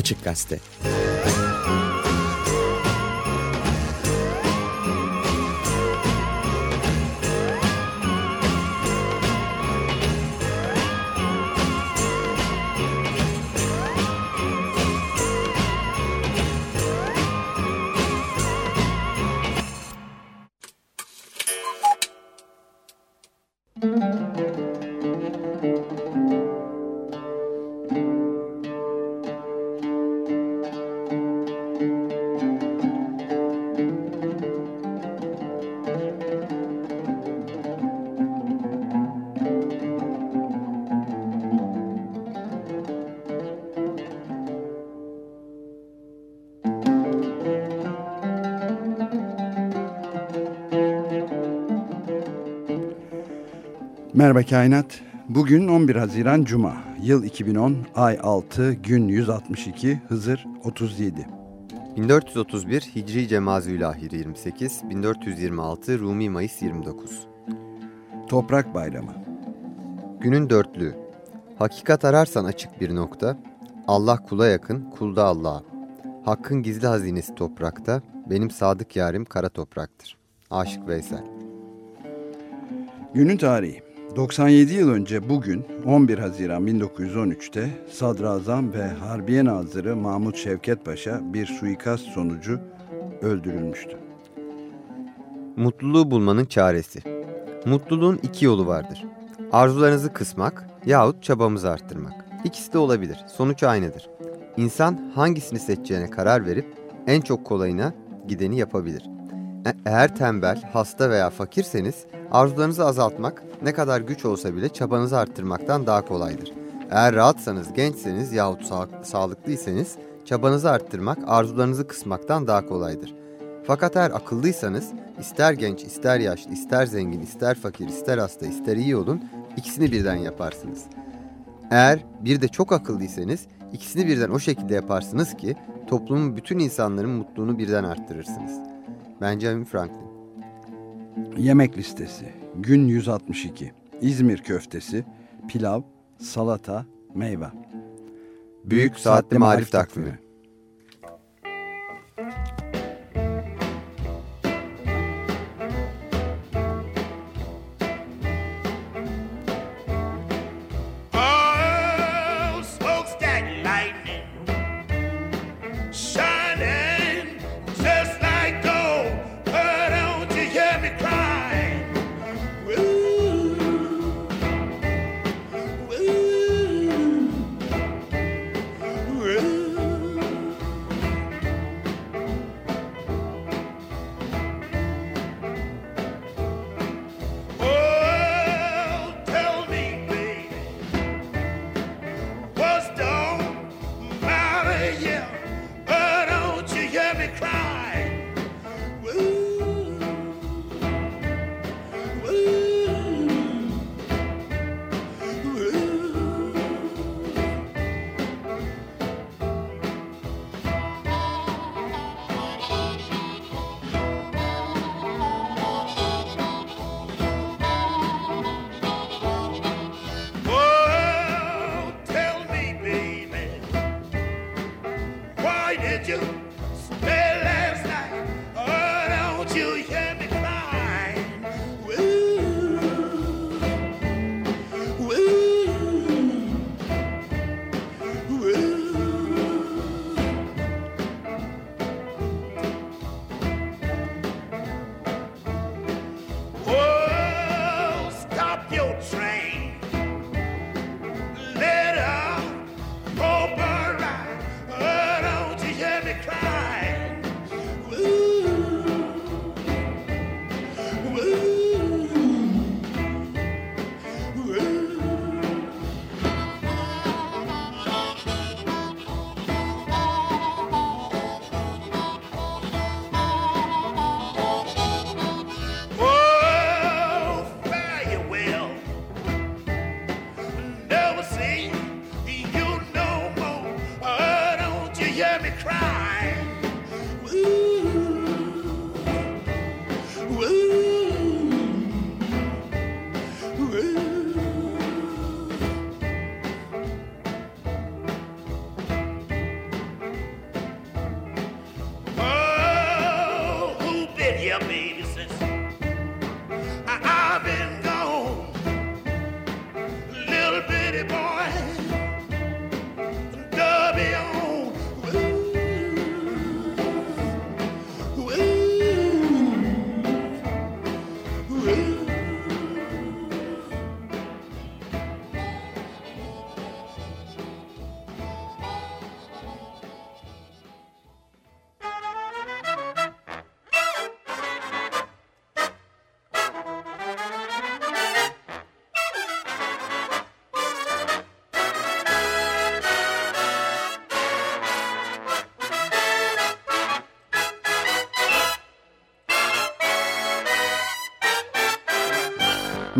Açık Gazete. Merhaba Kainat. Bugün 11 Haziran Cuma. Yıl 2010, ay 6, gün 162, Hızır 37. 1431 Hicri Cemazülahir 28, 1426 Rumi Mayıs 29. Toprak Bayramı. Günün dörtlüğü. Hakikat ararsan açık bir nokta. Allah kula yakın, kulda Allah'a. Hakkın gizli hazinesi toprakta, benim sadık yarim kara topraktır. Aşık Veysel. Günün tarihi. 97 yıl önce bugün 11 Haziran 1913'te Sadrazam ve Harbiye Nazırı Mahmut Şevket Paşa bir suikast sonucu öldürülmüştü. Mutluluğu bulmanın çaresi. Mutluluğun iki yolu vardır. Arzularınızı kısmak yahut çabamızı arttırmak. İkisi de olabilir. Sonuç aynıdır. İnsan hangisini seçeceğine karar verip en çok kolayına gideni yapabilir. E eğer tembel, hasta veya fakirseniz arzularınızı azaltmak ne kadar güç olsa bile çabanızı arttırmaktan daha kolaydır. Eğer rahatsanız, gençseniz yahut sağ sağlıklıysanız çabanızı arttırmak arzularınızı kısmaktan daha kolaydır. Fakat eğer akıllıysanız ister genç, ister yaşlı, ister zengin, ister fakir, ister hasta, ister iyi olun ikisini birden yaparsınız. Eğer bir de çok akıllıysanız ikisini birden o şekilde yaparsınız ki toplumun bütün insanların mutluluğunu birden arttırırsınız. Benjamin Franklin Yemek listesi. Gün 162. İzmir köftesi, pilav, salata, meyve. Büyük Saatli Marif Takvimi Oh,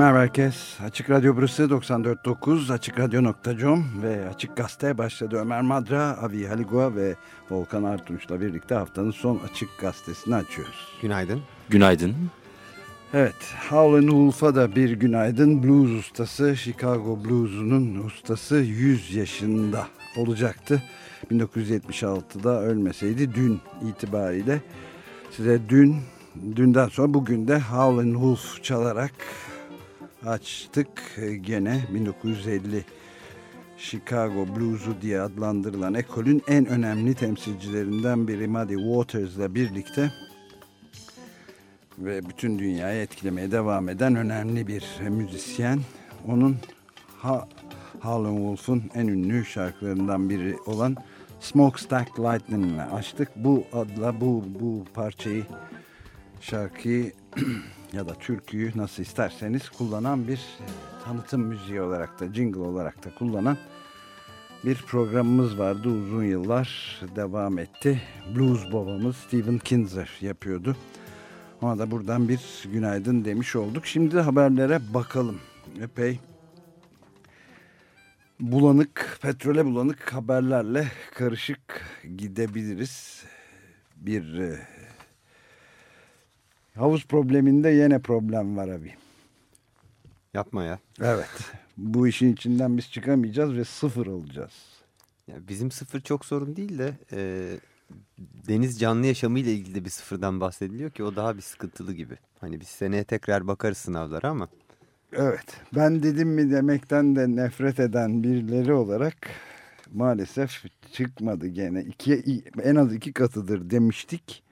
Merhaba herkes. Açık Radyo burası 94.9 AçıkRadyo.com ve Açık Gazete başladı. Ömer Madra, Avi Haligua ve Volkan Artunç'la birlikte haftanın son Açık Gazetesini açıyoruz. Günaydın. Günaydın. Evet, Howlin' Wolf'a da bir günaydın. Blues ustası, Chicago Blues'unun ustası 100 yaşında olacaktı. 1976'da ölmeseydi dün itibariyle size dün, dünden sonra bugün de Howlin' Wolf çalarak açtık. Ee, Gene 1950 Chicago Blues'u diye adlandırılan ekolün en önemli temsilcilerinden biri Muddy Waters'la birlikte ve bütün dünyayı etkilemeye devam eden önemli bir müzisyen. Onun ha Howlin' Wolf'un en ünlü şarkılarından biri olan Smokestack Lightning ile açtık. Bu adla bu bu parçayı şarkıyı ya da türküyü nasıl isterseniz kullanan bir e, tanıtım müziği olarak da jingle olarak da kullanan bir programımız vardı uzun yıllar devam etti. Blues babamız Steven Kinzer yapıyordu. Ona da buradan bir günaydın demiş olduk. Şimdi de haberlere bakalım. Epey bulanık, petrole bulanık haberlerle karışık gidebiliriz. Bir e, havuz probleminde yine problem var abi. Yapma ya. Evet. Bu işin içinden biz çıkamayacağız ve sıfır olacağız. ya bizim sıfır çok sorun değil de e, deniz canlı yaşamı ile ilgili de bir sıfırdan bahsediliyor ki o daha bir sıkıntılı gibi. Hani biz seneye tekrar bakarız sınavlara ama Evet. Ben dedim mi demekten de nefret eden birileri olarak maalesef çıkmadı gene. İki, en az iki katıdır demiştik.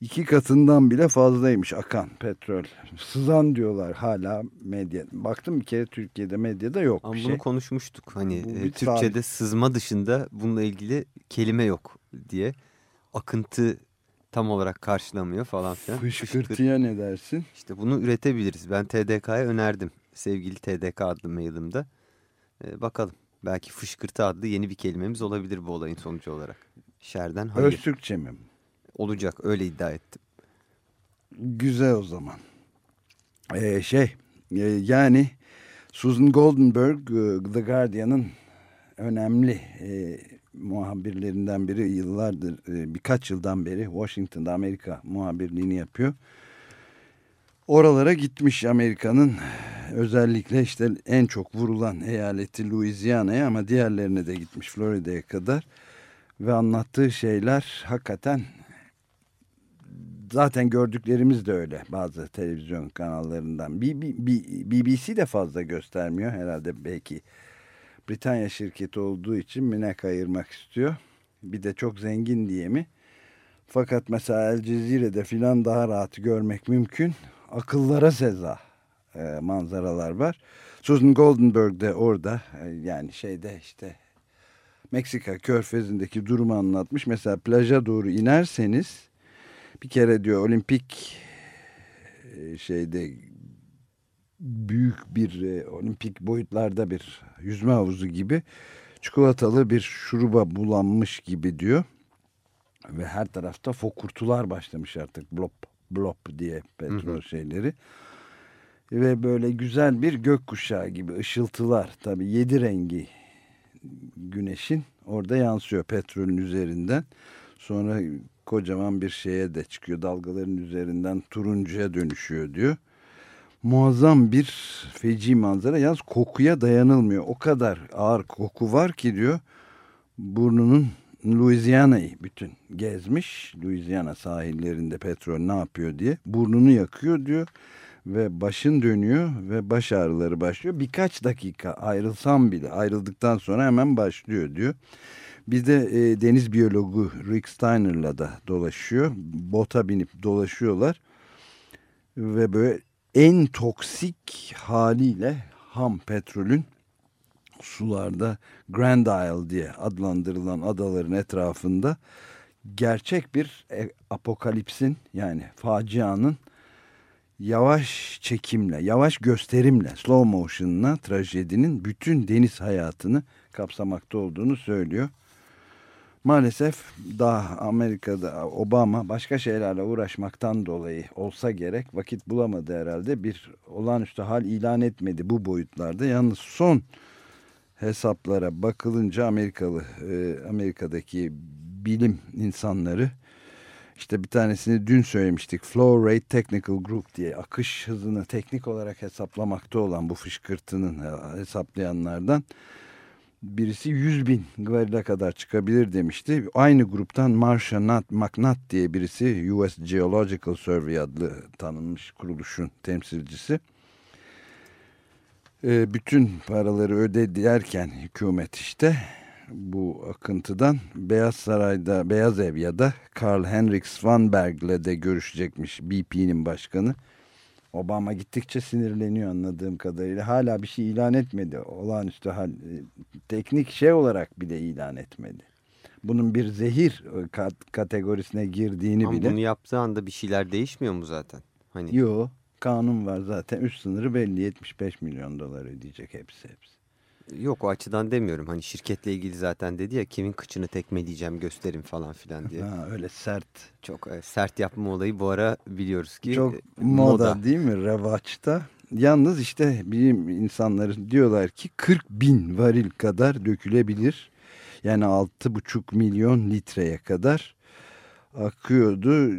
İki katından bile fazlaymış akan petrol. Sızan diyorlar hala medya. Baktım bir kere Türkiye'de medyada yok ama bir bunu şey. konuşmuştuk. Hani Bu e, Türkçe'de tarih. sızma dışında bununla ilgili kelime yok diye. Akıntı tam olarak karşılamıyor falan filan. Fışkırt- Fışkırtıya ne dersin? İşte bunu üretebiliriz. Ben TDK'ya önerdim. Sevgili TDK adlı mailimde. Ee, bakalım. Belki fışkırtı adlı yeni bir kelimemiz olabilir bu olayın sonucu olarak. Şerden hayır. Öztürkçe mi? Olacak öyle iddia ettim. Güzel o zaman. Ee, şey e, yani Susan Goldenberg e, The Guardian'ın önemli e, muhabirlerinden biri yıllardır e, birkaç yıldan beri Washington'da Amerika muhabirliğini yapıyor. Oralara gitmiş Amerika'nın özellikle işte en çok vurulan eyaleti Louisiana'ya ama diğerlerine de gitmiş Florida'ya kadar ve anlattığı şeyler hakikaten zaten gördüklerimiz de öyle bazı televizyon kanallarından. BBC de fazla göstermiyor herhalde belki Britanya şirketi olduğu için mi ne kayırmak istiyor. Bir de çok zengin diye mi? Fakat mesela El Cezire'de filan daha rahat görmek mümkün. Akıllara seza e, manzaralar var. Susan Goldenberg de orada e, yani şeyde işte Meksika körfezindeki durumu anlatmış. Mesela plaja doğru inerseniz bir kere diyor olimpik e, şeyde büyük bir e, olimpik boyutlarda bir yüzme havuzu gibi çikolatalı bir şuruba bulanmış gibi diyor. Ve her tarafta fokurtular başlamış artık blop blop diye petrol şeyleri. Ve böyle güzel bir gökkuşağı gibi ışıltılar tabi yedi rengi güneşin orada yansıyor petrolün üzerinden. Sonra kocaman bir şeye de çıkıyor dalgaların üzerinden turuncuya dönüşüyor diyor. Muazzam bir feci manzara yalnız kokuya dayanılmıyor. O kadar ağır koku var ki diyor burnunun Louisiana'yı bütün gezmiş. Louisiana sahillerinde petrol ne yapıyor diye. Burnunu yakıyor diyor ve başın dönüyor ve baş ağrıları başlıyor. Birkaç dakika ayrılsam bile ayrıldıktan sonra hemen başlıyor diyor. Bir de e, deniz biyologu Rick Steiner'la da dolaşıyor. Bota binip dolaşıyorlar. Ve böyle en toksik haliyle ham petrolün sularda Grand Isle diye adlandırılan adaların etrafında gerçek bir e, apokalipsin yani facianın yavaş çekimle, yavaş gösterimle, slow motion'la trajedinin bütün deniz hayatını kapsamakta olduğunu söylüyor. Maalesef daha Amerika'da Obama başka şeylerle uğraşmaktan dolayı olsa gerek vakit bulamadı herhalde. Bir olağanüstü hal ilan etmedi bu boyutlarda. Yalnız son hesaplara bakılınca Amerikalı e, Amerika'daki bilim insanları işte bir tanesini dün söylemiştik. Flow Rate Technical Group diye akış hızını teknik olarak hesaplamakta olan bu fışkırtının hesaplayanlardan birisi 100 bin varile kadar çıkabilir demişti. Aynı gruptan Marsha Nat McNutt diye birisi US Geological Survey adlı tanınmış kuruluşun temsilcisi. E, bütün paraları ödedilerken hükümet işte bu akıntıdan Beyaz Saray'da Beyaz Ev ya da Karl Henrik Svanberg'le de görüşecekmiş BP'nin başkanı. Obama gittikçe sinirleniyor anladığım kadarıyla. Hala bir şey ilan etmedi. Olağanüstü hal, teknik şey olarak bile ilan etmedi. Bunun bir zehir kat, kategorisine girdiğini Ama bile. bunu yaptığı anda bir şeyler değişmiyor mu zaten? Hani Yok kanun var zaten üst sınırı belli 75 milyon dolar ödeyecek hepsi hepsi. Yok o açıdan demiyorum. Hani şirketle ilgili zaten dedi ya kimin kıçını tekmeleyeceğim gösterin falan filan diye. Ha, öyle sert. Çok e, sert yapma olayı bu ara biliyoruz ki Çok e, moda, değil mi revaçta. Yalnız işte bilim insanları diyorlar ki 40 bin varil kadar dökülebilir. Yani 6,5 milyon litreye kadar akıyordu.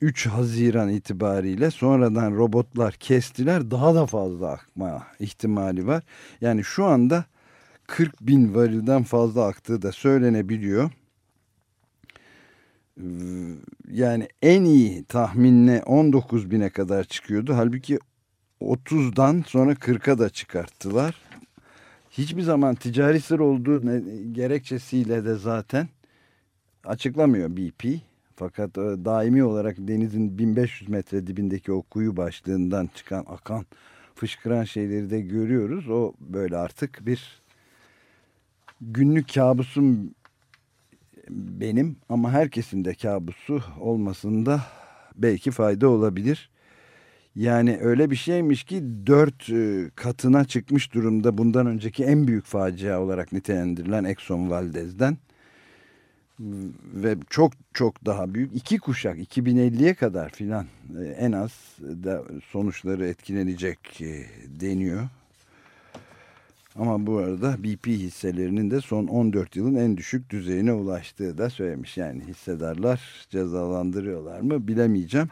3 Haziran itibariyle sonradan robotlar kestiler daha da fazla akma ihtimali var. Yani şu anda 40 bin varilden fazla aktığı da söylenebiliyor. Yani en iyi tahminle 19 bine kadar çıkıyordu. Halbuki 30'dan sonra 40'a da çıkarttılar. Hiçbir zaman ticari sır olduğu gerekçesiyle de zaten açıklamıyor BP. Fakat e, daimi olarak denizin 1500 metre dibindeki o kuyu başlığından çıkan akan fışkıran şeyleri de görüyoruz. O böyle artık bir günlük kabusum benim ama herkesin de kabusu olmasında belki fayda olabilir. Yani öyle bir şeymiş ki dört e, katına çıkmış durumda bundan önceki en büyük facia olarak nitelendirilen Exxon Valdez'den ve çok çok daha büyük iki kuşak 2050'ye kadar filan e, en az da sonuçları etkilenecek e, deniyor. Ama bu arada BP hisselerinin de son 14 yılın en düşük düzeyine ulaştığı da söylemiş. Yani hissedarlar cezalandırıyorlar mı bilemeyeceğim.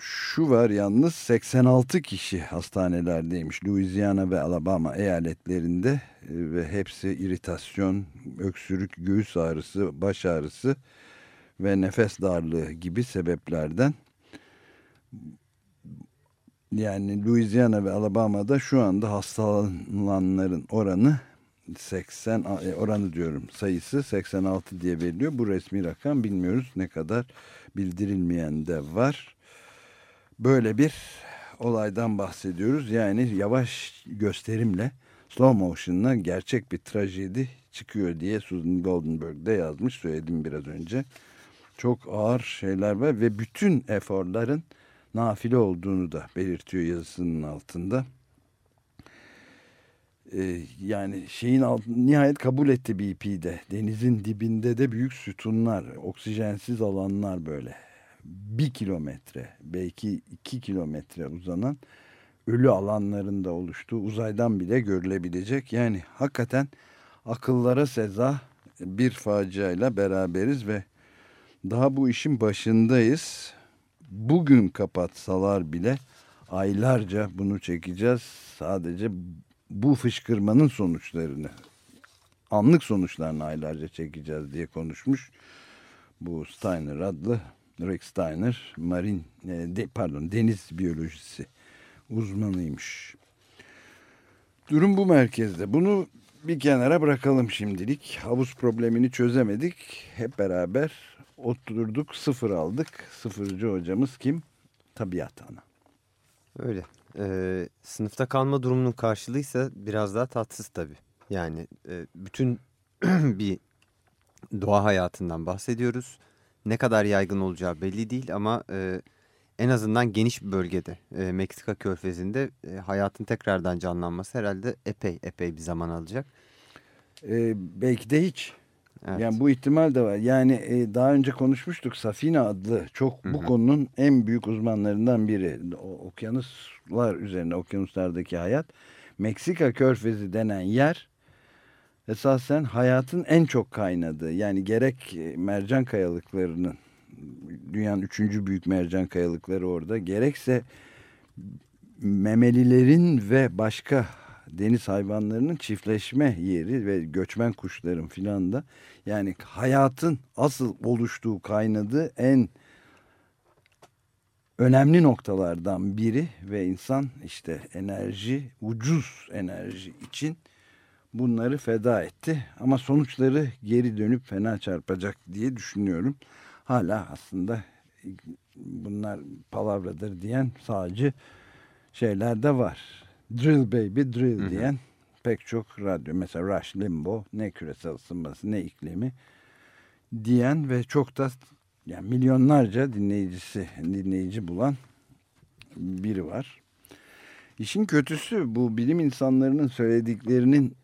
Şu var yalnız 86 kişi hastanelerdeymiş Louisiana ve Alabama eyaletlerinde e, ve hepsi iritasyon, öksürük, göğüs ağrısı, baş ağrısı ve nefes darlığı gibi sebeplerden yani Louisiana ve Alabama'da şu anda hastalananların oranı 80 e, oranı diyorum sayısı 86 diye veriliyor. Bu resmi rakam bilmiyoruz ne kadar bildirilmeyen de var. Böyle bir olaydan bahsediyoruz. Yani yavaş gösterimle slow motion'la gerçek bir trajedi çıkıyor diye Susan Goldenberg de yazmış söyledim biraz önce. Çok ağır şeyler var ve bütün eforların nafile olduğunu da belirtiyor yazısının altında. Ee, yani şeyin alt, nihayet kabul etti BP'de. Denizin dibinde de büyük sütunlar, oksijensiz alanlar böyle. Bir kilometre, belki iki kilometre uzanan ölü alanlarında oluştuğu uzaydan bile görülebilecek. Yani hakikaten akıllara seza bir faciayla beraberiz ve daha bu işin başındayız bugün kapatsalar bile aylarca bunu çekeceğiz. Sadece bu fışkırmanın sonuçlarını anlık sonuçlarını aylarca çekeceğiz diye konuşmuş. Bu Steiner adlı Rick Steiner marin e, de, pardon deniz biyolojisi uzmanıymış. Durum bu merkezde. Bunu bir kenara bırakalım şimdilik. Havuz problemini çözemedik. Hep beraber oturduk, sıfır aldık. Sıfırcı hocamız kim? Tabiat ana. Öyle. Ee, sınıfta kalma durumunun karşılığıysa biraz daha tatsız tabii. Yani e, bütün bir doğa hayatından bahsediyoruz. Ne kadar yaygın olacağı belli değil ama e, en azından geniş bir bölgede e, Meksika körfezinde e, hayatın tekrardan canlanması herhalde epey epey bir zaman alacak. Ee, belki de hiç. Evet. Yani bu ihtimal de var. Yani e, daha önce konuşmuştuk Safina adlı çok bu Hı hı. konunun en büyük uzmanlarından biri. O, okyanuslar üzerine okyanuslardaki hayat. Meksika körfezi denen yer esasen hayatın en çok kaynadığı yani gerek e, mercan kayalıklarının dünyanın üçüncü büyük mercan kayalıkları orada gerekse memelilerin ve başka deniz hayvanlarının çiftleşme yeri ve göçmen kuşların filan da yani hayatın asıl oluştuğu kaynadığı en önemli noktalardan biri ve insan işte enerji ucuz enerji için bunları feda etti ama sonuçları geri dönüp fena çarpacak diye düşünüyorum. Hala aslında bunlar palavradır diyen sadece şeyler de var. Drill baby drill Hı hı. diyen pek çok radyo mesela Rush Limbo ne küresel ısınması ne iklimi diyen ve çok da yani milyonlarca dinleyicisi dinleyici bulan biri var. İşin kötüsü bu bilim insanlarının söylediklerinin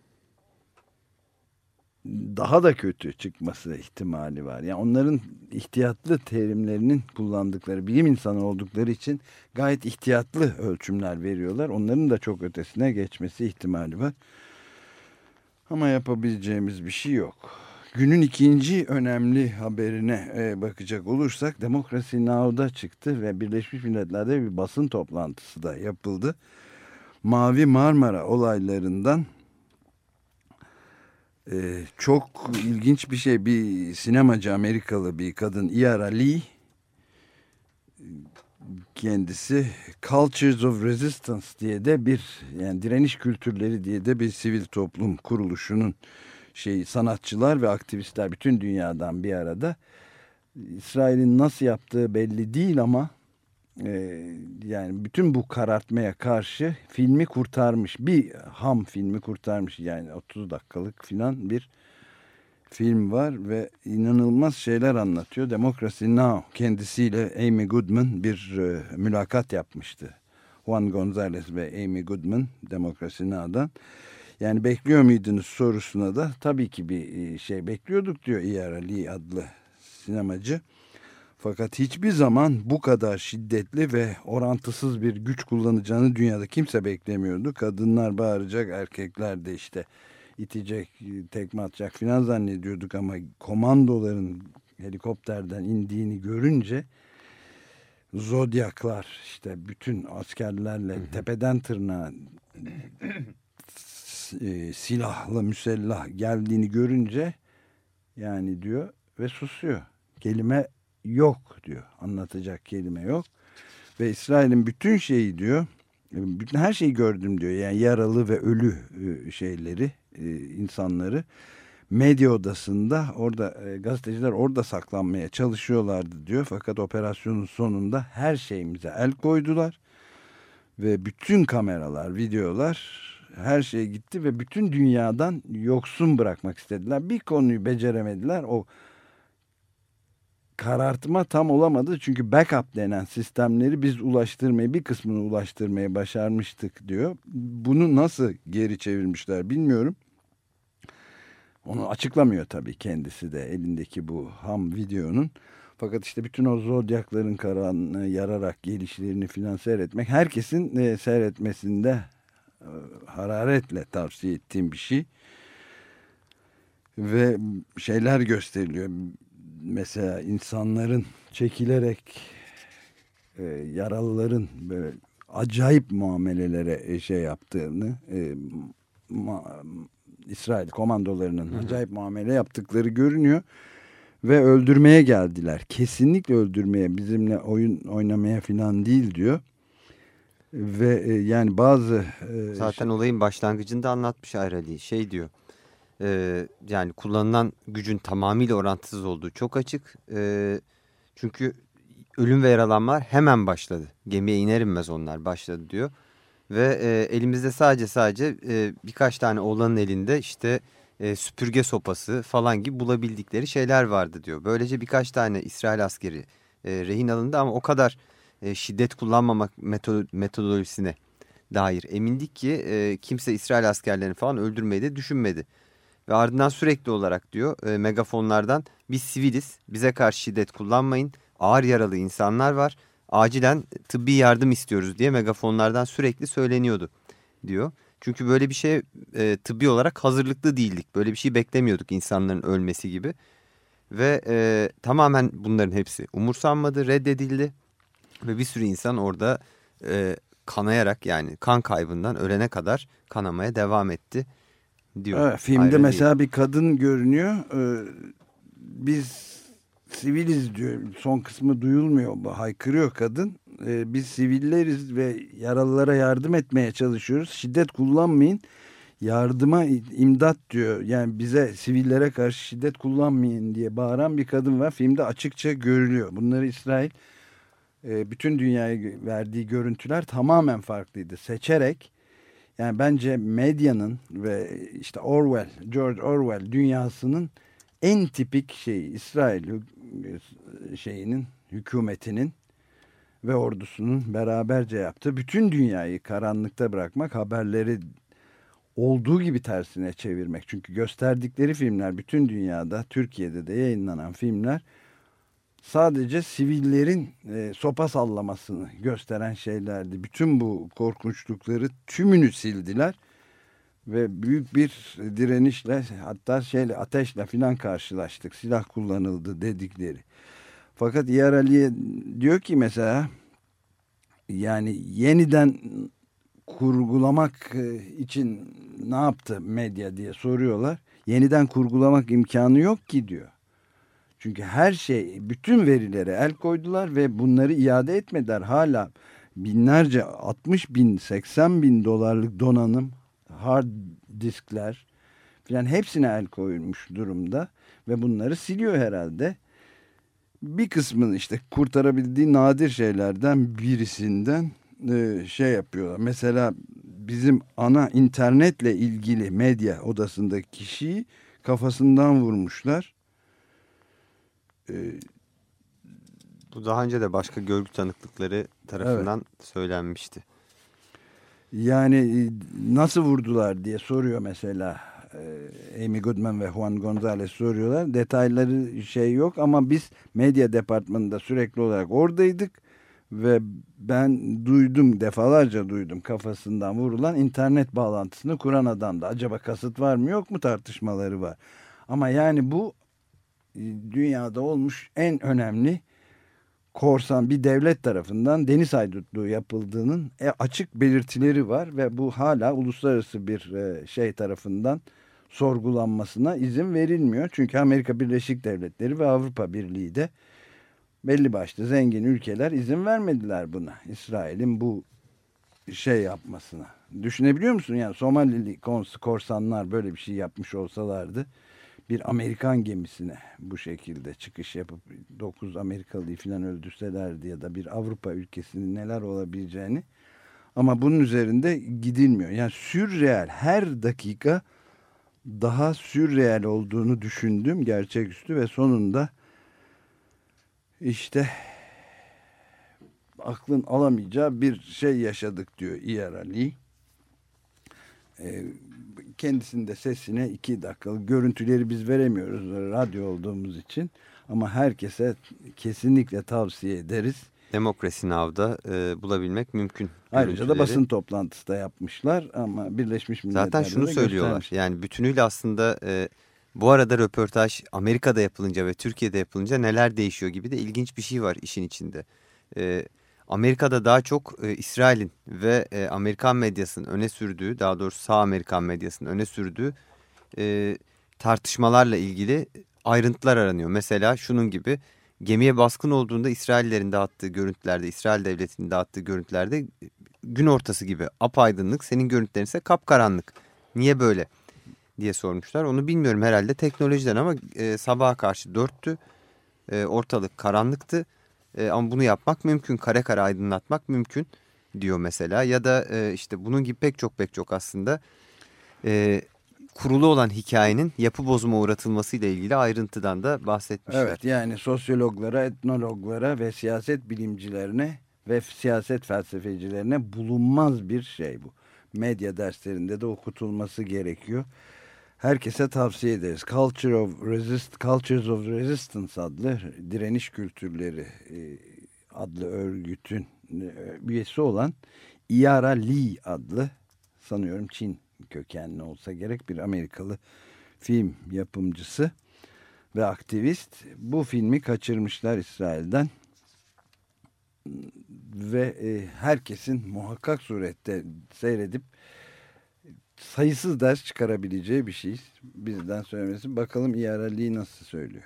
daha da kötü çıkması ihtimali var. Yani onların ihtiyatlı terimlerinin kullandıkları bilim insanı oldukları için gayet ihtiyatlı ölçümler veriyorlar. Onların da çok ötesine geçmesi ihtimali var. Ama yapabileceğimiz bir şey yok. Günün ikinci önemli haberine e, bakacak olursak Demokrasi Now'da çıktı ve Birleşmiş Milletler'de bir basın toplantısı da yapıldı. Mavi Marmara olaylarından ee, çok ilginç bir şey. Bir sinemacı Amerikalı bir kadın Iara Lee kendisi Cultures of Resistance diye de bir yani direniş kültürleri diye de bir sivil toplum kuruluşunun şey sanatçılar ve aktivistler bütün dünyadan bir arada İsrail'in nasıl yaptığı belli değil ama yani bütün bu karartmaya karşı filmi kurtarmış bir ham filmi kurtarmış yani 30 dakikalık filan bir film var ve inanılmaz şeyler anlatıyor. Democracy Now kendisiyle Amy Goodman bir e, mülakat yapmıştı. Juan Gonzalez ve Amy Goodman Democracy Now'dan. Yani bekliyor muydunuz sorusuna da tabii ki bir e, şey bekliyorduk diyor Iyara Lee adlı sinemacı. Fakat hiçbir zaman bu kadar şiddetli ve orantısız bir güç kullanacağını dünyada kimse beklemiyordu. Kadınlar bağıracak, erkekler de işte itecek, tekme atacak filan zannediyorduk ama komandoların helikopterden indiğini görünce zodyaklar işte bütün askerlerle tepeden tırnağa e, silahlı müsellah geldiğini görünce yani diyor ve susuyor. Kelime yok diyor. Anlatacak kelime yok. Ve İsrail'in bütün şeyi diyor bütün her şeyi gördüm diyor. Yani yaralı ve ölü e, şeyleri, e, insanları medya odasında orada e, gazeteciler orada saklanmaya çalışıyorlardı diyor. Fakat operasyonun sonunda her şeyimize el koydular. Ve bütün kameralar, videolar her şey gitti ve bütün dünyadan yoksun bırakmak istediler. Bir konuyu beceremediler. O karartma tam olamadı. Çünkü backup denen sistemleri biz ulaştırmayı bir kısmını ulaştırmaya başarmıştık diyor. Bunu nasıl geri çevirmişler bilmiyorum. Onu açıklamıyor tabii kendisi de elindeki bu ham videonun. Fakat işte bütün o zodyakların karanlığı yararak gelişlerini filan seyretmek herkesin e, seyretmesinde e, hararetle tavsiye ettiğim bir şey. Ve şeyler gösteriliyor mesela insanların çekilerek e, yaralıların böyle acayip muamelelere e, şey yaptığını e, ma, İsrail komandolarının Hı -hı. acayip muamele yaptıkları görünüyor. Ve öldürmeye geldiler. Kesinlikle öldürmeye bizimle oyun oynamaya falan değil diyor. Ve e, yani bazı... E, Zaten şey, olayın başlangıcında anlatmış Ayrali. Şey diyor. E, yani kullanılan gücün tamamıyla orantısız olduğu çok açık. E, çünkü ölüm ve yaralanmalar hemen başladı. Gemiye iner inmez onlar başladı diyor. Ve e, elimizde sadece sadece e, birkaç tane oğlanın elinde işte e, süpürge sopası falan gibi bulabildikleri şeyler vardı diyor. Böylece birkaç tane İsrail askeri e, rehin alındı ama o kadar e, şiddet kullanmamak metod metodolojisine dair emindik ki e, kimse İsrail askerlerini falan öldürmeyi de düşünmedi. Ve ardından sürekli olarak diyor e, megafonlardan biz siviliz bize karşı şiddet kullanmayın ağır yaralı insanlar var acilen tıbbi yardım istiyoruz diye megafonlardan sürekli söyleniyordu diyor. Çünkü böyle bir şey e, tıbbi olarak hazırlıklı değildik. Böyle bir şey beklemiyorduk insanların ölmesi gibi. Ve e, tamamen bunların hepsi umursanmadı, reddedildi. Ve bir sürü insan orada e, kanayarak yani kan kaybından ölene kadar kanamaya devam etti diyor. Evet, filmde Ayrı mesela değil. bir kadın görünüyor. Ee, biz siviliz diyor. Son kısmı duyulmuyor. Haykırıyor kadın. Ee, biz sivilleriz ve yaralılara yardım etmeye çalışıyoruz. Şiddet kullanmayın. Yardıma imdat diyor. Yani bize sivillere karşı şiddet kullanmayın diye bağıran bir kadın var. Filmde açıkça görülüyor. Bunları İsrail e, bütün dünyaya verdiği görüntüler tamamen farklıydı. Seçerek yani bence medyanın ve işte Orwell, George Orwell dünyasının en tipik şey İsrail şeyinin hükümetinin ve ordusunun beraberce yaptığı bütün dünyayı karanlıkta bırakmak haberleri olduğu gibi tersine çevirmek. Çünkü gösterdikleri filmler bütün dünyada Türkiye'de de yayınlanan filmler sadece sivillerin e, sopa sallamasını gösteren şeylerdi. Bütün bu korkunçlukları tümünü sildiler ve büyük bir direnişle hatta şeyle ateşle filan karşılaştık. Silah kullanıldı dedikleri. Fakat İyer Ali'ye diyor ki mesela yani yeniden kurgulamak e, için ne yaptı medya diye soruyorlar. Yeniden kurgulamak imkanı yok ki diyor. Çünkü her şey bütün verilere el koydular ve bunları iade etmediler. Hala binlerce 60 bin 80 bin dolarlık donanım hard diskler filan hepsine el koyulmuş durumda ve bunları siliyor herhalde. Bir kısmını işte kurtarabildiği nadir şeylerden birisinden e, şey yapıyorlar. Mesela bizim ana internetle ilgili medya odasındaki kişiyi kafasından vurmuşlar. E, Bu daha önce de başka görgü tanıklıkları tarafından evet. söylenmişti. Yani e, nasıl vurdular diye soruyor mesela e, Amy Goodman ve Juan Gonzalez soruyorlar. Detayları şey yok ama biz medya departmanında sürekli olarak oradaydık ve ben duydum defalarca duydum kafasından vurulan internet bağlantısını kuran adamda. Acaba kasıt var mı yok mu tartışmaları var. Ama yani bu dünyada olmuş en önemli korsan bir devlet tarafından deniz haydutluğu yapıldığının e, açık belirtileri var ve bu hala uluslararası bir e, şey tarafından sorgulanmasına izin verilmiyor. Çünkü Amerika Birleşik Devletleri ve Avrupa Birliği de belli başlı zengin ülkeler izin vermediler buna. İsrail'in bu şey yapmasına. Düşünebiliyor musun? Yani Somalili korsanlar böyle bir şey yapmış olsalardı bir Amerikan gemisine bu şekilde çıkış yapıp 9 Amerikalıyı falan öldürselerdi ya da bir Avrupa ülkesinin neler olabileceğini ama bunun üzerinde gidilmiyor. Yani sürreel her dakika daha sürreel olduğunu düşündüm gerçeküstü ve sonunda işte aklın alamayacağı bir şey yaşadık diyor İyer Ali. Ee, kendisinde sesine iki dakikalık görüntüleri biz veremiyoruz radyo olduğumuz için. Ama herkese kesinlikle tavsiye ederiz. Demokrasi Now'da e, bulabilmek mümkün. Ayrıca da basın toplantısı da yapmışlar ama Birleşmiş Milletler'de Zaten şunu söylüyorlar yani bütünüyle aslında e, bu arada röportaj Amerika'da yapılınca ve Türkiye'de yapılınca neler değişiyor gibi de ilginç bir şey var işin içinde. Evet Amerika'da daha çok e, İsrail'in ve e, Amerikan medyasının öne sürdüğü, daha doğrusu sağ Amerikan medyasının öne sürdüğü e, tartışmalarla ilgili ayrıntılar aranıyor. Mesela şunun gibi gemiye baskın olduğunda İsraillerin dağıttığı görüntülerde, İsrail devletinin dağıttığı görüntülerde gün ortası gibi apaydınlık, senin görüntülerin ise kapkaranlık. Niye böyle diye sormuşlar. Onu bilmiyorum herhalde teknolojiden ama e, sabaha karşı dörttü. E, ortalık karanlıktı. E, ama bunu yapmak mümkün. Kare kare aydınlatmak mümkün diyor mesela. Ya da e, işte bunun gibi pek çok pek çok aslında e, kurulu olan hikayenin yapı bozuma uğratılmasıyla ilgili ayrıntıdan da bahsetmişler. Evet yani sosyologlara, etnologlara ve siyaset bilimcilerine ve siyaset felsefecilerine bulunmaz bir şey bu. Medya derslerinde de okutulması gerekiyor. Herkese tavsiye ederiz. Culture of Resist, Cultures of Resistance adlı direniş kültürleri e, adlı örgütün e, üyesi olan Iara Lee adlı sanıyorum Çin kökenli olsa gerek bir Amerikalı film yapımcısı ve aktivist bu filmi kaçırmışlar İsrail'den ve e, herkesin muhakkak surette seyredip sayısız ders çıkarabileceği bir şey bizden söylemesi. Bakalım nasıl söylüyor.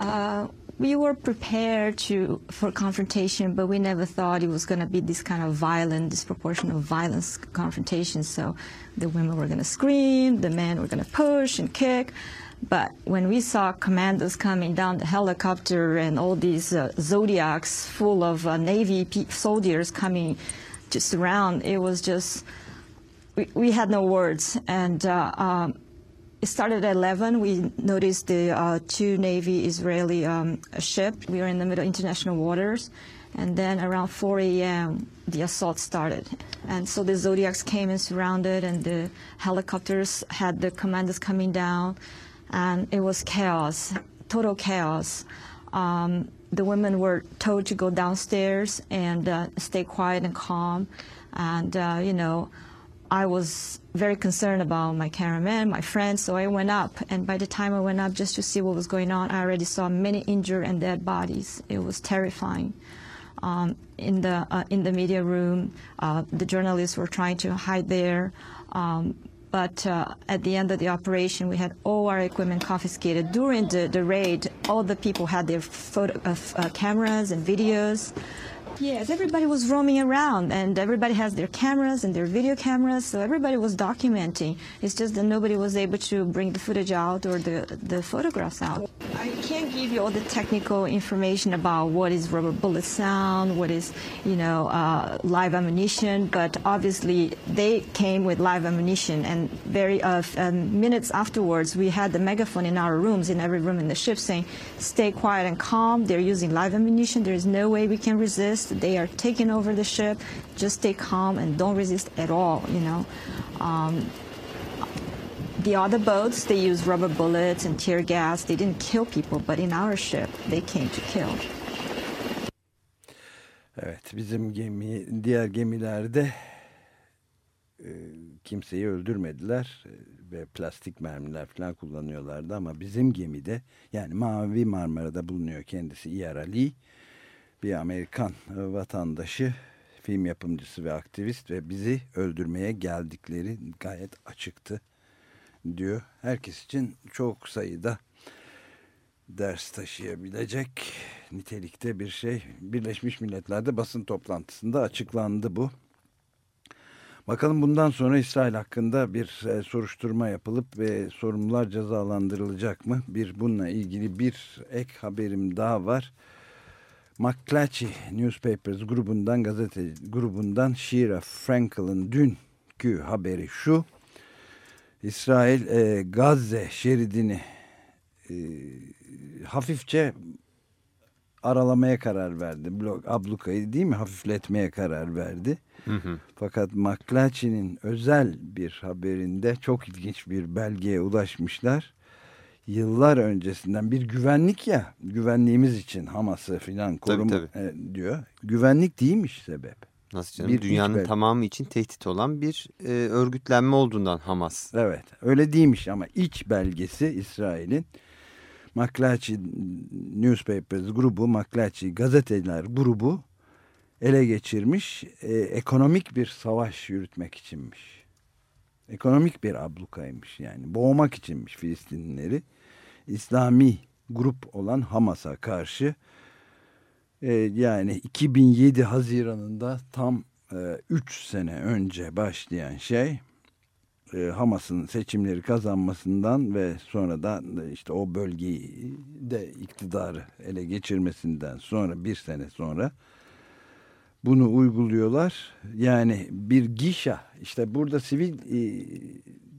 Uh, we were prepared to for confrontation, but we never thought it was going to be this kind of violent, disproportionate violence confrontation. So the women were going to scream, the men were going to push and kick. But when we saw commandos coming down the helicopter and all these uh, zodiacs full of uh, Navy soldiers coming just around, it was just we, we had no words. And uh, um, it started at 11. We noticed the uh, two Navy Israeli um, ship. We were in the middle of international waters. And then around 4 a.m., the assault started. And so the Zodiacs came and surrounded, and the helicopters had the commanders coming down. And it was chaos, total chaos. Um, the women were told to go downstairs and uh, stay quiet and calm. And, uh, you know, I was very concerned about my cameraman, my friends, so I went up. And by the time I went up just to see what was going on, I already saw many injured and dead bodies. It was terrifying. Um, in the uh, in the media room, uh, the journalists were trying to hide there. Um, but uh, at the end of the operation, we had all our equipment confiscated. During the, the raid, all the people had their photo, uh, cameras and videos. Yes, everybody was roaming around, and everybody has their cameras and their video cameras, so everybody was documenting. It's just that nobody was able to bring the footage out or the, the photographs out. I can't give you all the technical information about what is rubber bullet sound, what is, you know, uh, live ammunition, but obviously they came with live ammunition, and very uh, um, minutes afterwards, we had the megaphone in our rooms, in every room in the ship, saying, "Stay quiet and calm. They're using live ammunition. There is no way we can resist." They are taking over the ship. Just stay calm and don't resist at all, you know. Um, the other boats, they use rubber bullets and tear gas. They didn't kill people, but in our ship, they came to kill. Evet, bizim gemi, diğer gemilerde e, kimseyi öldürmediler e, ve plastik mermiler falan kullanıyorlardı ama bizim gemide yani Mavi Marmara'da bulunuyor kendisi Iyar Ali bir Amerikan vatandaşı, film yapımcısı ve aktivist ve bizi öldürmeye geldikleri gayet açıktı diyor. Herkes için çok sayıda ders taşıyabilecek nitelikte bir şey. Birleşmiş Milletler'de basın toplantısında açıklandı bu. Bakalım bundan sonra İsrail hakkında bir e, soruşturma yapılıp ve sorumlular cezalandırılacak mı? Bir bununla ilgili bir ek haberim daha var. McClatchy Newspapers grubundan gazete grubundan Shira Frankel'ın dünkü haberi şu. İsrail e, Gazze şeridini e, hafifçe aralamaya karar verdi. Blok, ablukayı değil mi hafifletmeye karar verdi. Hı hı. Fakat McClatchy'nin özel bir haberinde çok ilginç bir belgeye ulaşmışlar yıllar öncesinden bir güvenlik ya güvenliğimiz için Hamas'ı filan korum e, diyor. Güvenlik değilmiş sebep. Nasıl canım? Bir Dünyanın tamamı için tehdit olan bir e, örgütlenme olduğundan Hamas. Evet öyle değilmiş ama iç belgesi İsrail'in McClatchy Newspapers grubu, McClatchy gazeteler grubu ele geçirmiş e, ekonomik bir savaş yürütmek içinmiş. Ekonomik bir ablukaymış yani. Boğmak içinmiş Filistinlileri. İslami grup olan Hamas'a karşı e, yani 2007 Haziran'ında tam 3 e, sene önce başlayan şey e, Hamas'ın seçimleri kazanmasından ve sonra da işte o bölgeyi de iktidarı ele geçirmesinden sonra bir sene sonra bunu uyguluyorlar. Yani bir gişa işte burada sivil e,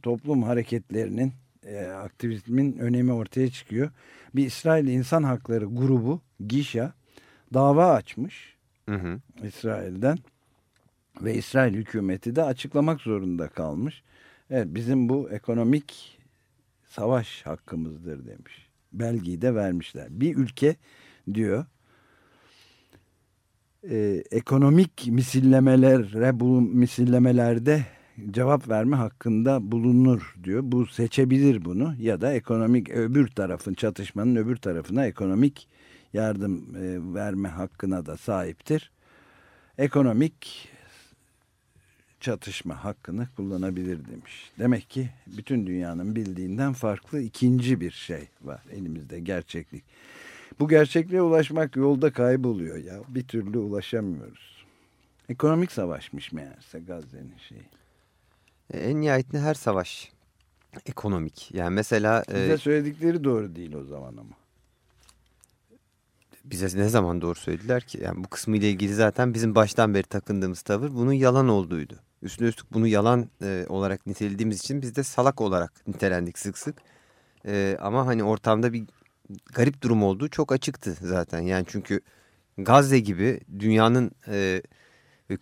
toplum hareketlerinin e, aktivizmin önemi ortaya çıkıyor. Bir İsrail İnsan Hakları grubu gişa dava açmış hı hı. İsrail'den ve İsrail hükümeti de açıklamak zorunda kalmış. Evet bizim bu ekonomik savaş hakkımızdır demiş. Belgeyi de vermişler. Bir ülke diyor e, ekonomik misillemelere bu misillemelerde cevap verme hakkında bulunur diyor. Bu seçebilir bunu ya da ekonomik öbür tarafın çatışmanın öbür tarafına ekonomik yardım e, verme hakkına da sahiptir. Ekonomik çatışma hakkını kullanabilir demiş. Demek ki bütün dünyanın bildiğinden farklı ikinci bir şey var elimizde gerçeklik. Bu gerçekliğe ulaşmak yolda kayboluyor ya. Bir türlü ulaşamıyoruz. Ekonomik savaşmış meğerse Gazze'nin şeyi. E, en nihayetinde her savaş ekonomik. Yani mesela... Bize e, söyledikleri doğru değil o zaman ama. Bize ne zaman doğru söylediler ki? Yani bu kısmı ile ilgili zaten bizim baştan beri takındığımız tavır bunun yalan olduğuydu. Üstüne üstlük bunu yalan e, olarak nitelediğimiz için biz de salak olarak nitelendik sık sık. E, ama hani ortamda bir garip durum olduğu çok açıktı zaten. Yani çünkü Gazze gibi dünyanın e,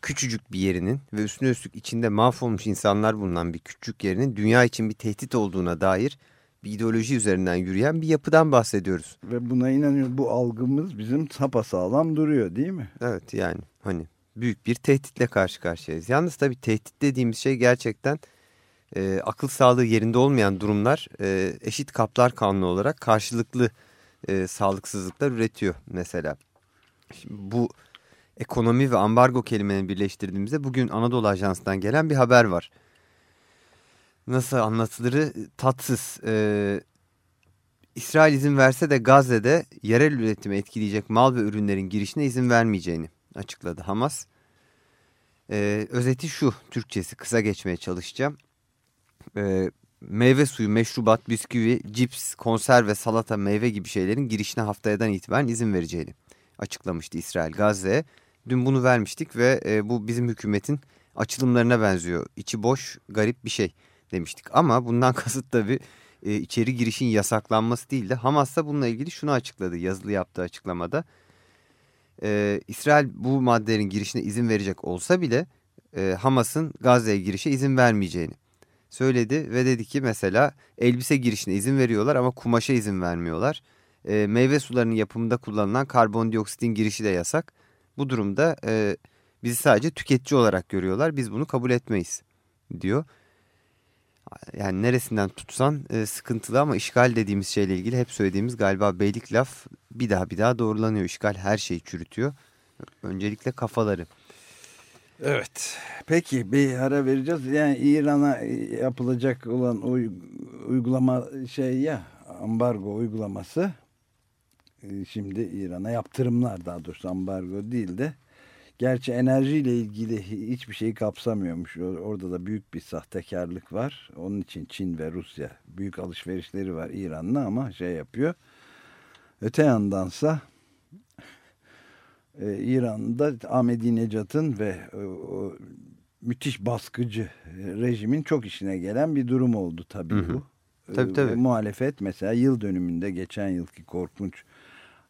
küçücük bir yerinin ve üstüne üstlük içinde mahvolmuş insanlar bulunan bir küçük yerinin dünya için bir tehdit olduğuna dair bir ideoloji üzerinden yürüyen bir yapıdan bahsediyoruz. Ve buna inanıyoruz. Bu algımız bizim sapasağlam duruyor değil mi? Evet yani hani büyük bir tehditle karşı karşıyayız. Yalnız tabii tehdit dediğimiz şey gerçekten e, akıl sağlığı yerinde olmayan durumlar e, eşit kaplar kanunu olarak karşılıklı e, sağlıksızlıklar üretiyor mesela. Şimdi bu ekonomi ve ambargo kelimelerini birleştirdiğimizde bugün Anadolu Ajansı'ndan gelen bir haber var. Nasıl anlatılırı tatsız. Ee, İsrail izin verse de Gazze'de yerel üretimi etkileyecek mal ve ürünlerin girişine izin vermeyeceğini açıkladı Hamas. Ee, özeti şu, Türkçesi kısa geçmeye çalışacağım. Ee, meyve suyu, meşrubat, bisküvi, cips, konserve, salata, meyve gibi şeylerin girişine haftayadan itibaren izin vereceğini açıklamıştı İsrail Gazze'ye. Dün bunu vermiştik ve e, bu bizim hükümetin açılımlarına benziyor. İçi boş, garip bir şey demiştik. Ama bundan kasıt tabii e, içeri girişin yasaklanması değil de Hamas da bununla ilgili şunu açıkladı yazılı yaptığı açıklamada. E, İsrail bu maddelerin girişine izin verecek olsa bile e, Hamas'ın Gazze'ye girişe izin vermeyeceğini söyledi. Ve dedi ki mesela elbise girişine izin veriyorlar ama kumaşa izin vermiyorlar. E, meyve sularının yapımında kullanılan karbondioksitin girişi de yasak. Bu durumda e, bizi sadece tüketici olarak görüyorlar. Biz bunu kabul etmeyiz diyor. Yani neresinden tutsan e, sıkıntılı ama işgal dediğimiz şeyle ilgili hep söylediğimiz galiba beylik laf bir daha bir daha doğrulanıyor. İşgal her şeyi çürütüyor. Öncelikle kafaları. Evet. Peki bir ara vereceğiz. Yani İran'a yapılacak olan uygulama şey ya ambargo uygulaması e, şimdi İran'a yaptırımlar daha doğrusu ambargo değil de gerçi enerjiyle ilgili hiçbir şeyi kapsamıyormuş. Orada da büyük bir sahtekarlık var. Onun için Çin ve Rusya büyük alışverişleri var İran'la ama şey yapıyor. Öte yandansa e, İran'da Ahmedinecat'ın ve e, o müthiş baskıcı rejimin çok işine gelen bir durum oldu tabii hı hı. bu. Tabii tabii. muhalefet mesela yıl dönümünde geçen yılki korkunç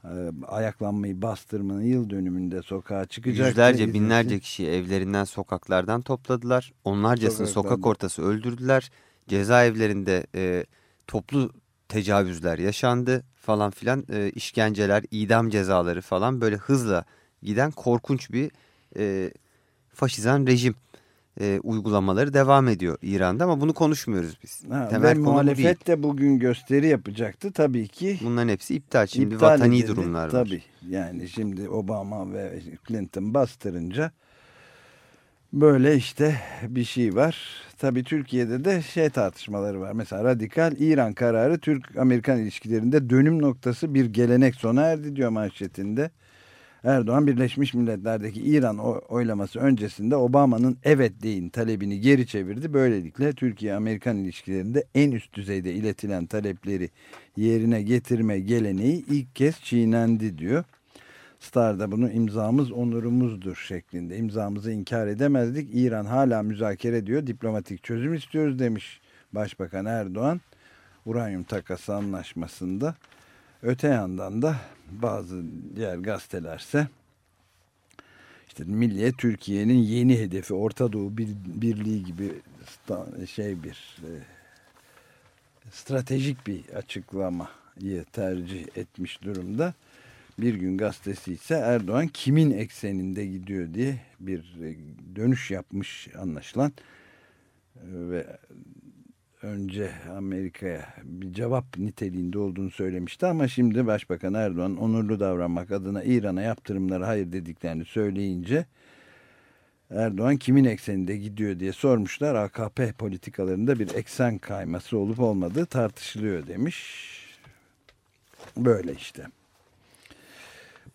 e, ayaklanmayı bastırmanın yıl dönümünde sokağa çıkacak. Yüzlerce binlerce kişi evlerinden sokaklardan topladılar. Onlarcasını Sokaklardan. sokak ortası öldürdüler. Cezaevlerinde e, toplu tecavüzler yaşandı falan filan e, işkenceler, idam cezaları falan böyle hızla giden korkunç bir e, faşizan rejim e, uygulamaları devam ediyor İran'da ama bunu konuşmuyoruz biz. Ha, Temel ve muhalefet de bugün gösteri yapacaktı tabii ki. Bunların hepsi iptal. Şimdi iptal vatani edildi, durumlar var. Tabii yani şimdi Obama ve Clinton bastırınca Böyle işte bir şey var. Tabii Türkiye'de de şey tartışmaları var. Mesela radikal İran kararı Türk-Amerikan ilişkilerinde dönüm noktası bir gelenek sona erdi diyor manşetinde. Erdoğan Birleşmiş Milletler'deki İran oylaması öncesinde Obama'nın evet deyin talebini geri çevirdi. Böylelikle Türkiye-Amerikan ilişkilerinde en üst düzeyde iletilen talepleri yerine getirme geleneği ilk kez çiğnendi diyor. Star'da bunu imzamız onurumuzdur şeklinde imzamızı inkar edemezdik. İran hala müzakere ediyor. Diplomatik çözüm istiyoruz demiş Başbakan Erdoğan. Uranyum takası anlaşmasında. Öte yandan da bazı diğer gazetelerse işte Milliye Türkiye'nin yeni hedefi Orta Doğu Birliği gibi şey bir e, stratejik bir açıklamayı tercih etmiş durumda. Bir gün gazetesi ise Erdoğan kimin ekseninde gidiyor diye bir e, dönüş yapmış anlaşılan ve önce Amerika'ya bir cevap niteliğinde olduğunu söylemişti ama şimdi Başbakan Erdoğan onurlu davranmak adına İran'a yaptırımlara hayır dediklerini söyleyince Erdoğan kimin ekseninde gidiyor diye sormuşlar. AKP politikalarında bir eksen kayması olup olmadığı tartışılıyor demiş. Böyle işte.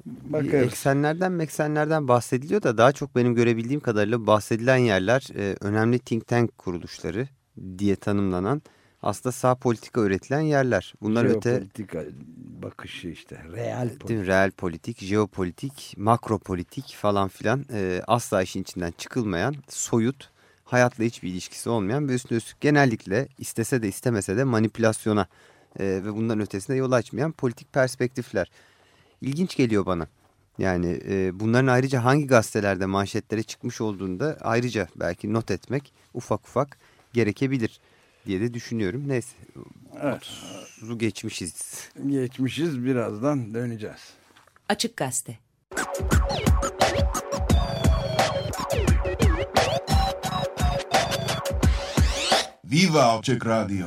Bakarız. Eksenlerden meksenlerden bahsediliyor da daha çok benim görebildiğim kadarıyla bahsedilen yerler e, önemli think tank kuruluşları diye tanımlanan aslında sağ politika üretilen yerler. Bunlar öte politika bakışı işte real politik. Değil? Real politik, jeopolitik, makropolitik falan filan e, asla işin içinden çıkılmayan soyut hayatla hiçbir ilişkisi olmayan ve üstüne üstlük genellikle istese de istemese de manipülasyona e, ve bundan ötesine yol açmayan politik perspektifler. İlginç geliyor bana. Yani e, bunların ayrıca hangi gazetelerde manşetlere çıkmış olduğunu da ayrıca belki not etmek ufak ufak gerekebilir diye de düşünüyorum. Neyse. Evet. geçmişiz. Geçmişiz. Birazdan döneceğiz. Açık Gazete. Viva Açık Radyo.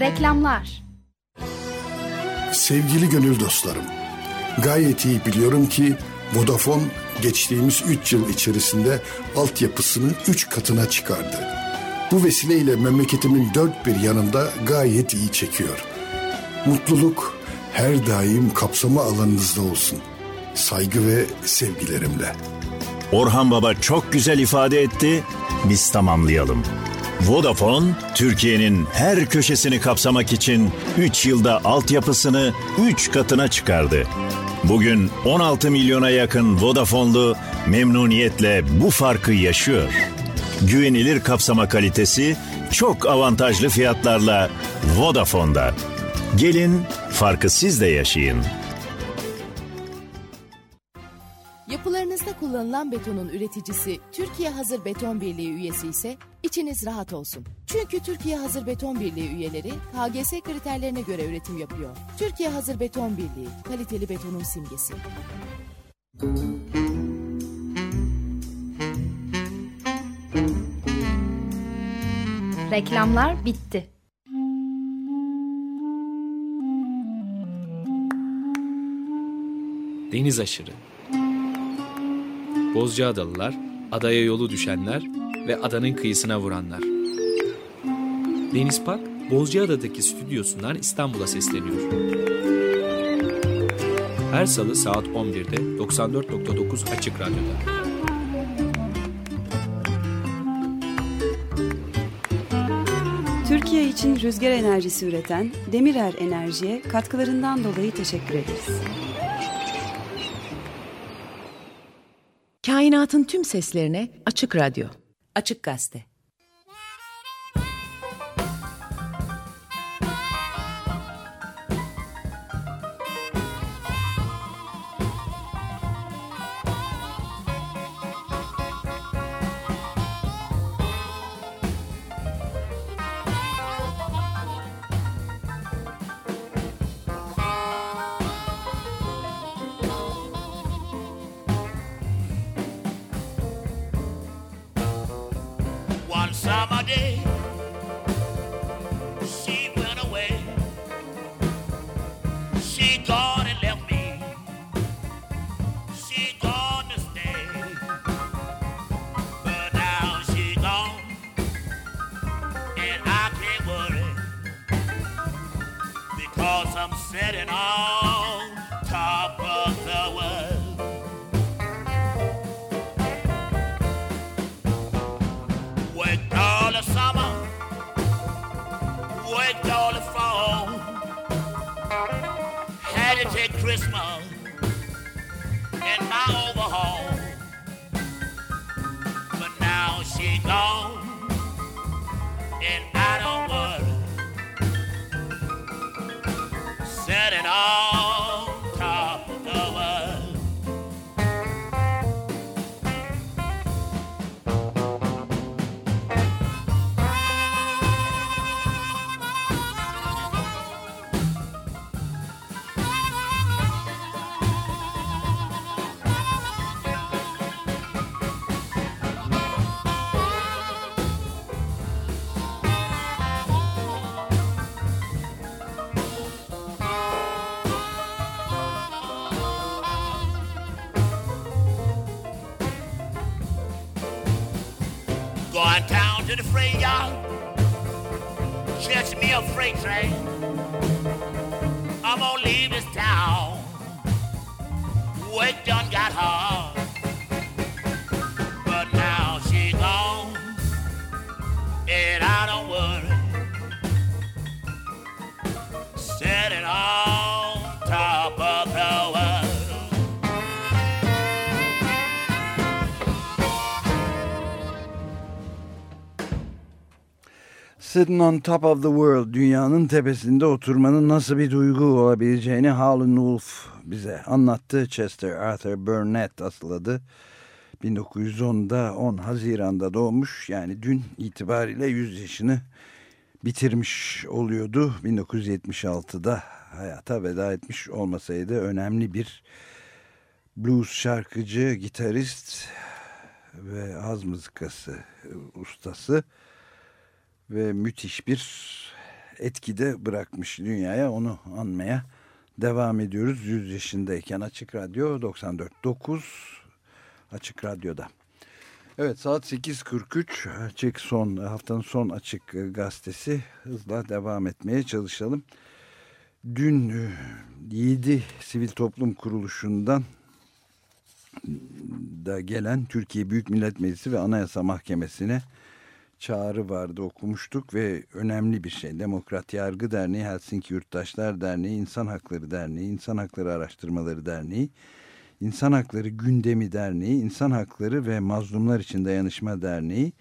Reklamlar. Sevgili gönül dostlarım. Gayet iyi biliyorum ki Vodafone geçtiğimiz 3 yıl içerisinde altyapısını 3 katına çıkardı. Bu vesileyle memleketimin dört bir yanında gayet iyi çekiyor. Mutluluk her daim kapsama alanınızda olsun. Saygı ve sevgilerimle. Orhan Baba çok güzel ifade etti. Biz tamamlayalım. Vodafone, Türkiye'nin her köşesini kapsamak için 3 yılda altyapısını 3 katına çıkardı. Bugün 16 milyona yakın Vodafone'lu memnuniyetle bu farkı yaşıyor. Güvenilir kapsama kalitesi çok avantajlı fiyatlarla Vodafone'da. Gelin farkı siz de yaşayın. Kullanılan betonun üreticisi Türkiye Hazır Beton Birliği üyesi ise içiniz rahat olsun. Çünkü Türkiye Hazır Beton Birliği üyeleri KGS kriterlerine göre üretim yapıyor. Türkiye Hazır Beton Birliği, kaliteli betonun simgesi. Reklamlar bitti. Deniz aşırı Bozcaadalılar, adaya yolu düşenler ve adanın kıyısına vuranlar. Deniz Pak, Bozcaada'daki stüdyosundan İstanbul'a sesleniyor. Her salı saat 11'de 94.9 Açık Radyo'da. Türkiye için rüzgar enerjisi üreten Demirer Enerji'ye katkılarından dolayı teşekkür ederiz. Kainatın tüm seslerine Açık Radyo. Açık Gazete. Freight yard, catch me a freight. Sitting on top of the world, dünyanın tepesinde oturmanın nasıl bir duygu olabileceğini Howlin' Wolf bize anlattı. Chester Arthur Burnett asıl adı. 1910'da 10 Haziran'da doğmuş. Yani dün itibariyle 100 yaşını bitirmiş oluyordu. 1976'da hayata veda etmiş olmasaydı önemli bir blues şarkıcı, gitarist ve az mızıkası ustası ve müthiş bir etkide bırakmış dünyaya onu anmaya devam ediyoruz. 100 yaşındayken Açık Radyo 94.9 Açık Radyo'da. Evet saat 8.43 açık son haftanın son açık gazetesi hızla devam etmeye çalışalım. Dün 7 sivil toplum kuruluşundan da gelen Türkiye Büyük Millet Meclisi ve Anayasa Mahkemesi'ne çağrı vardı okumuştuk ve önemli bir şey. Demokrat Yargı Derneği, Helsinki Yurttaşlar Derneği, İnsan Hakları Derneği, İnsan Hakları Araştırmaları Derneği, İnsan Hakları Gündemi Derneği, İnsan Hakları ve Mazlumlar İçin Dayanışma Derneği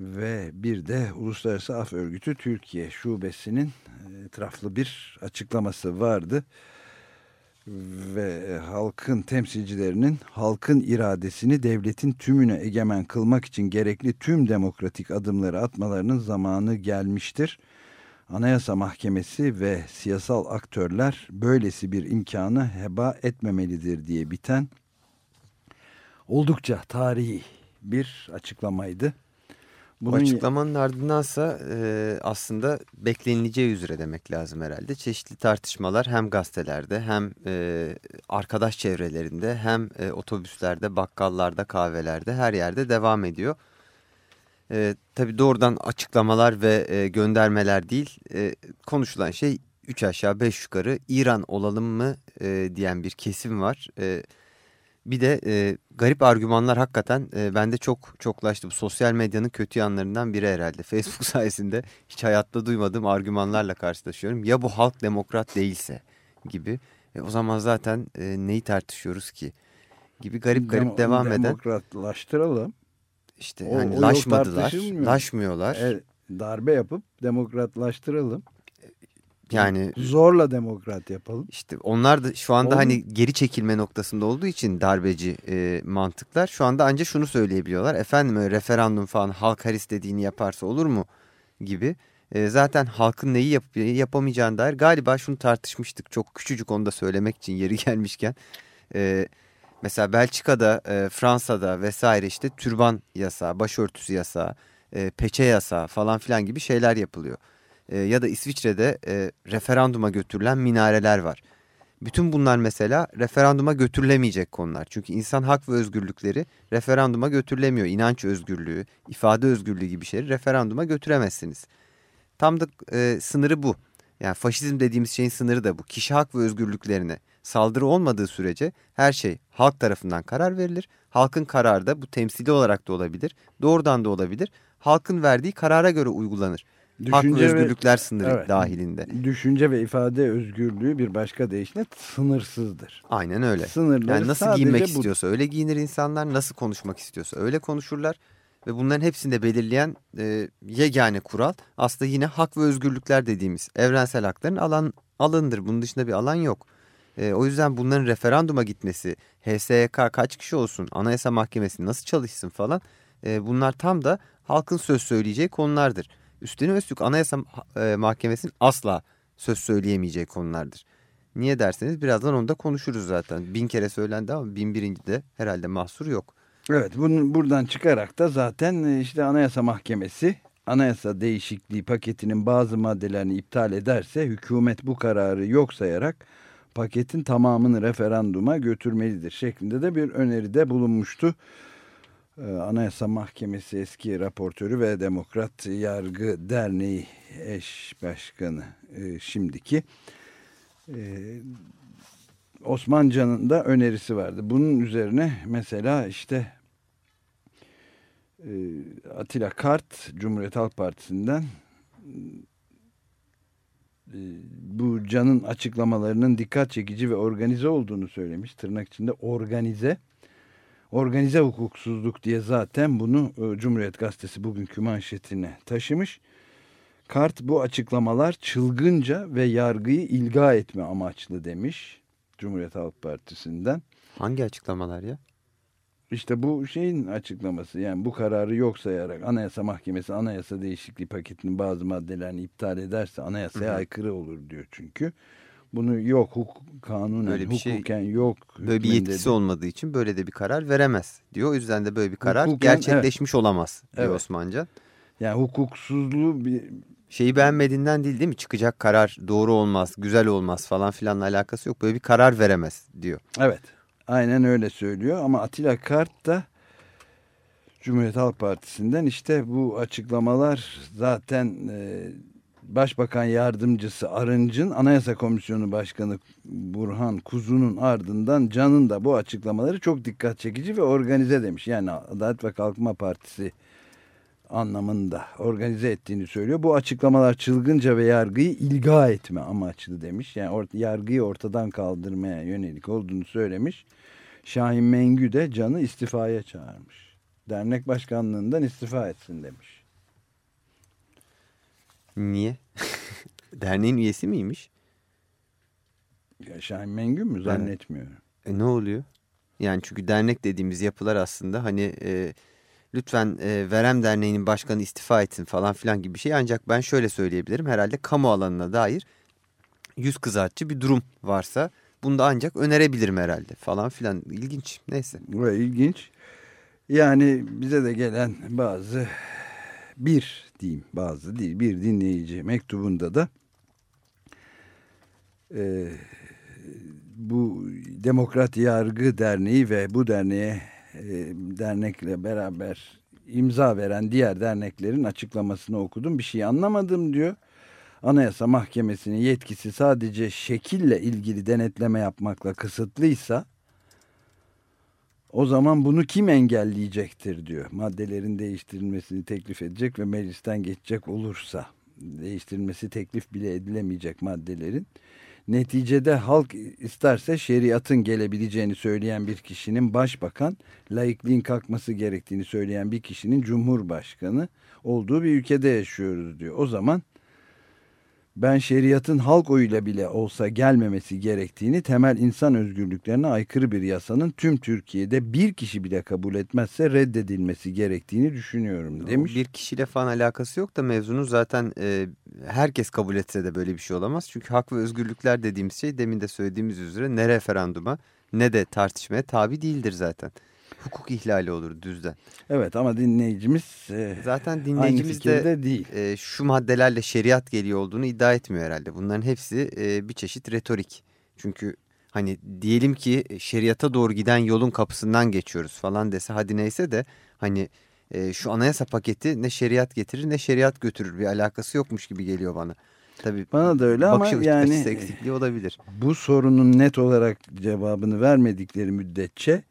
ve bir de Uluslararası Af Örgütü Türkiye Şubesi'nin etraflı bir açıklaması vardı ve halkın temsilcilerinin halkın iradesini devletin tümüne egemen kılmak için gerekli tüm demokratik adımları atmalarının zamanı gelmiştir. Anayasa Mahkemesi ve siyasal aktörler böylesi bir imkanı heba etmemelidir diye biten oldukça tarihi bir açıklamaydı. Bu açıklamanın ardındansa e, aslında beklenileceği üzere demek lazım herhalde. Çeşitli tartışmalar hem gazetelerde hem e, arkadaş çevrelerinde hem e, otobüslerde, bakkallarda, kahvelerde her yerde devam ediyor. E, tabii doğrudan açıklamalar ve e, göndermeler değil e, konuşulan şey 3 aşağı 5 yukarı İran olalım mı e, diyen bir kesim var. Evet. Bir de e, garip argümanlar hakikaten e, bende çok çoklaştı. Bu sosyal medyanın kötü yanlarından biri herhalde. Facebook sayesinde hiç hayatta duymadığım argümanlarla karşılaşıyorum. Ya bu halk demokrat değilse gibi. E, o zaman zaten e, neyi tartışıyoruz ki? Gibi garip garip Dem devam eden. Demokratlaştıralım. İşte o, hani o laşmadılar, laşmıyorlar. E, darbe yapıp demokratlaştıralım. Yani zorla demokrat yapalım. İşte onlar da şu anda Olur. hani geri çekilme noktasında olduğu için darbeci e, mantıklar şu anda ancak şunu söyleyebiliyorlar. Efendim öyle referandum falan halk her istediğini yaparsa olur mu gibi. E, zaten halkın neyi yap yapamayacağını dair galiba şunu tartışmıştık. Çok küçücük onu da söylemek için yeri gelmişken. E, mesela Belçika'da, e, Fransa'da vesaire işte türban yasağı, başörtüsü yasağı, e, peçe yasağı falan filan gibi şeyler yapılıyor e, ya da İsviçre'de e, referanduma götürülen minareler var. Bütün bunlar mesela referanduma götürülemeyecek konular. Çünkü insan hak ve özgürlükleri referanduma götürülemiyor. İnanç özgürlüğü, ifade özgürlüğü gibi şeyleri referanduma götüremezsiniz. Tam da e, sınırı bu. Yani faşizm dediğimiz şeyin sınırı da bu. Kişi hak ve özgürlüklerine saldırı olmadığı sürece her şey halk tarafından karar verilir. Halkın kararı da bu temsili olarak da olabilir, doğrudan da olabilir. Halkın verdiği karara göre uygulanır. Ve Düşünce ve- özgürlükler sınırı Evet. dahilinde. Düşünce ve ifade özgürlüğü bir başka deyişle sınırsızdır. Aynen öyle. Sınırları Yani nasıl giyinmek bu- istiyorsa öyle giyinir insanlar, nasıl konuşmak istiyorsa öyle konuşurlar. Ve bunların hepsini de belirleyen e, yegane kural aslında yine hak ve özgürlükler dediğimiz evrensel hakların alan alındır. Bunun dışında bir alan yok. E, o yüzden bunların referanduma gitmesi, HSYK kaç kişi olsun, Anayasa Mahkemesi nasıl çalışsın falan e, bunlar tam da halkın söz söyleyeceği konulardır. Üstüne üstlük Anayasa e, Mahkemesi'nin asla söz söyleyemeyeceği konulardır. Niye derseniz birazdan onu da konuşuruz zaten. Bin kere söylendi ama bin birinci de herhalde mahsur yok. Evet bunu buradan çıkarak da zaten e, işte Anayasa Mahkemesi anayasa değişikliği paketinin bazı maddelerini iptal ederse hükümet bu kararı yok sayarak paketin tamamını referanduma götürmelidir şeklinde de bir öneride bulunmuştu. Ee, Anayasa Mahkemesi eski raportörü ve Demokrat Yargı Derneği eş başkanı e, şimdiki e, Osman Can'ın da önerisi vardı. Bunun üzerine mesela işte e, Atilla Kart Cumhuriyet Halk Partisi'nden bu Can'ın açıklamalarının dikkat çekici ve organize olduğunu söylemiş. Tırnak içinde organize. Organize hukuksuzluk diye zaten bunu e, Cumhuriyet Gazetesi bugünkü manşetine taşımış. Kart bu açıklamalar çılgınca ve yargıyı ilga etme amaçlı demiş Cumhuriyet Halk Partisi'nden. Hangi açıklamalar ya? İşte bu şeyin açıklaması yani bu kararı yok sayarak Anayasa Mahkemesi anayasa değişikliği paketinin bazı maddelerini iptal ederse anayasaya Hı hı. aykırı olur diyor çünkü. Bunu yok hukuk kanunen Böyle bir şey- hukuken yok. Böyle bir yetkisi de- olmadığı için böyle de bir karar veremez diyor. O yüzden de böyle bir karar Hukuken, gerçekleşmiş olamaz diyor Evet. Osmancan. Yani hukuksuzluğu bir Şeyi beğenmediğinden değil değil mi? Çıkacak karar doğru olmaz, güzel olmaz falan filanla alakası yok. Böyle bir karar veremez diyor. Evet. Aynen öyle söylüyor ama Atilla Kart da Cumhuriyet Halk Partisi'nden işte bu açıklamalar zaten e, Başbakan Yardımcısı Arınç'ın Anayasa Komisyonu Başkanı Burhan Kuzu'nun ardından Can'ın da bu açıklamaları çok dikkat çekici ve organize demiş. Yani Adalet ve Kalkınma Partisi anlamında organize ettiğini söylüyor. Bu açıklamalar çılgınca ve yargıyı ilga etme amaçlı demiş. Yani or yargıyı ortadan kaldırmaya yönelik olduğunu söylemiş. Şahin Mengü de Can'ı istifaya çağırmış. Dernek başkanlığından istifa etsin demiş. Niye? Derneğin üyesi miymiş? Ya Şahin Mengü mü? Zannetmiyorum. E ne oluyor? Yani çünkü dernek dediğimiz yapılar aslında hani e, lütfen e, Verem Derneği'nin başkanı istifa etsin falan filan gibi bir şey. Ancak ben şöyle söyleyebilirim. Herhalde kamu alanına dair yüz kızartıcı bir durum varsa bunu da ancak önerebilirim herhalde falan filan. İlginç. Neyse. Ve ilginç. Yani bize de gelen bazı bir diyeyim bazı değil bir dinleyici mektubunda da e, bu Demokrat Yargı Derneği ve bu derneğe e, dernekle beraber imza veren diğer derneklerin açıklamasını okudum. Bir şey anlamadım diyor. Anayasa Mahkemesi'nin yetkisi sadece şekille ilgili denetleme yapmakla kısıtlıysa o zaman bunu kim engelleyecektir diyor. Maddelerin değiştirilmesini teklif edecek ve meclisten geçecek olursa değiştirilmesi teklif bile edilemeyecek maddelerin. Neticede halk isterse şeriatın gelebileceğini söyleyen bir kişinin başbakan, laikliğin kalkması gerektiğini söyleyen bir kişinin cumhurbaşkanı olduğu bir ülkede yaşıyoruz diyor. O zaman ben şeriatın halk oyuyla bile olsa gelmemesi gerektiğini temel insan özgürlüklerine aykırı bir yasanın tüm Türkiye'de bir kişi bile kabul etmezse reddedilmesi gerektiğini düşünüyorum demiş. Bir kişiyle falan alakası yok da mevzunun zaten e, herkes kabul etse de böyle bir şey olamaz. Çünkü hak ve özgürlükler dediğimiz şey demin de söylediğimiz üzere ne referanduma ne de tartışmaya tabi değildir zaten. Hukuk ihlali olur düzden. Evet ama dinleyicimiz e, Zaten dinleyicimiz de değil. e, şu maddelerle şeriat geliyor olduğunu iddia etmiyor herhalde. Bunların hepsi e, bir çeşit retorik. Çünkü hani diyelim ki şeriata doğru giden yolun kapısından geçiyoruz falan dese hadi neyse de hani e, şu anayasa paketi ne şeriat getirir ne şeriat götürür bir alakası yokmuş gibi geliyor bana. Tabii Bana da öyle ama yani eksikliği olabilir. bu sorunun net olarak cevabını vermedikleri müddetçe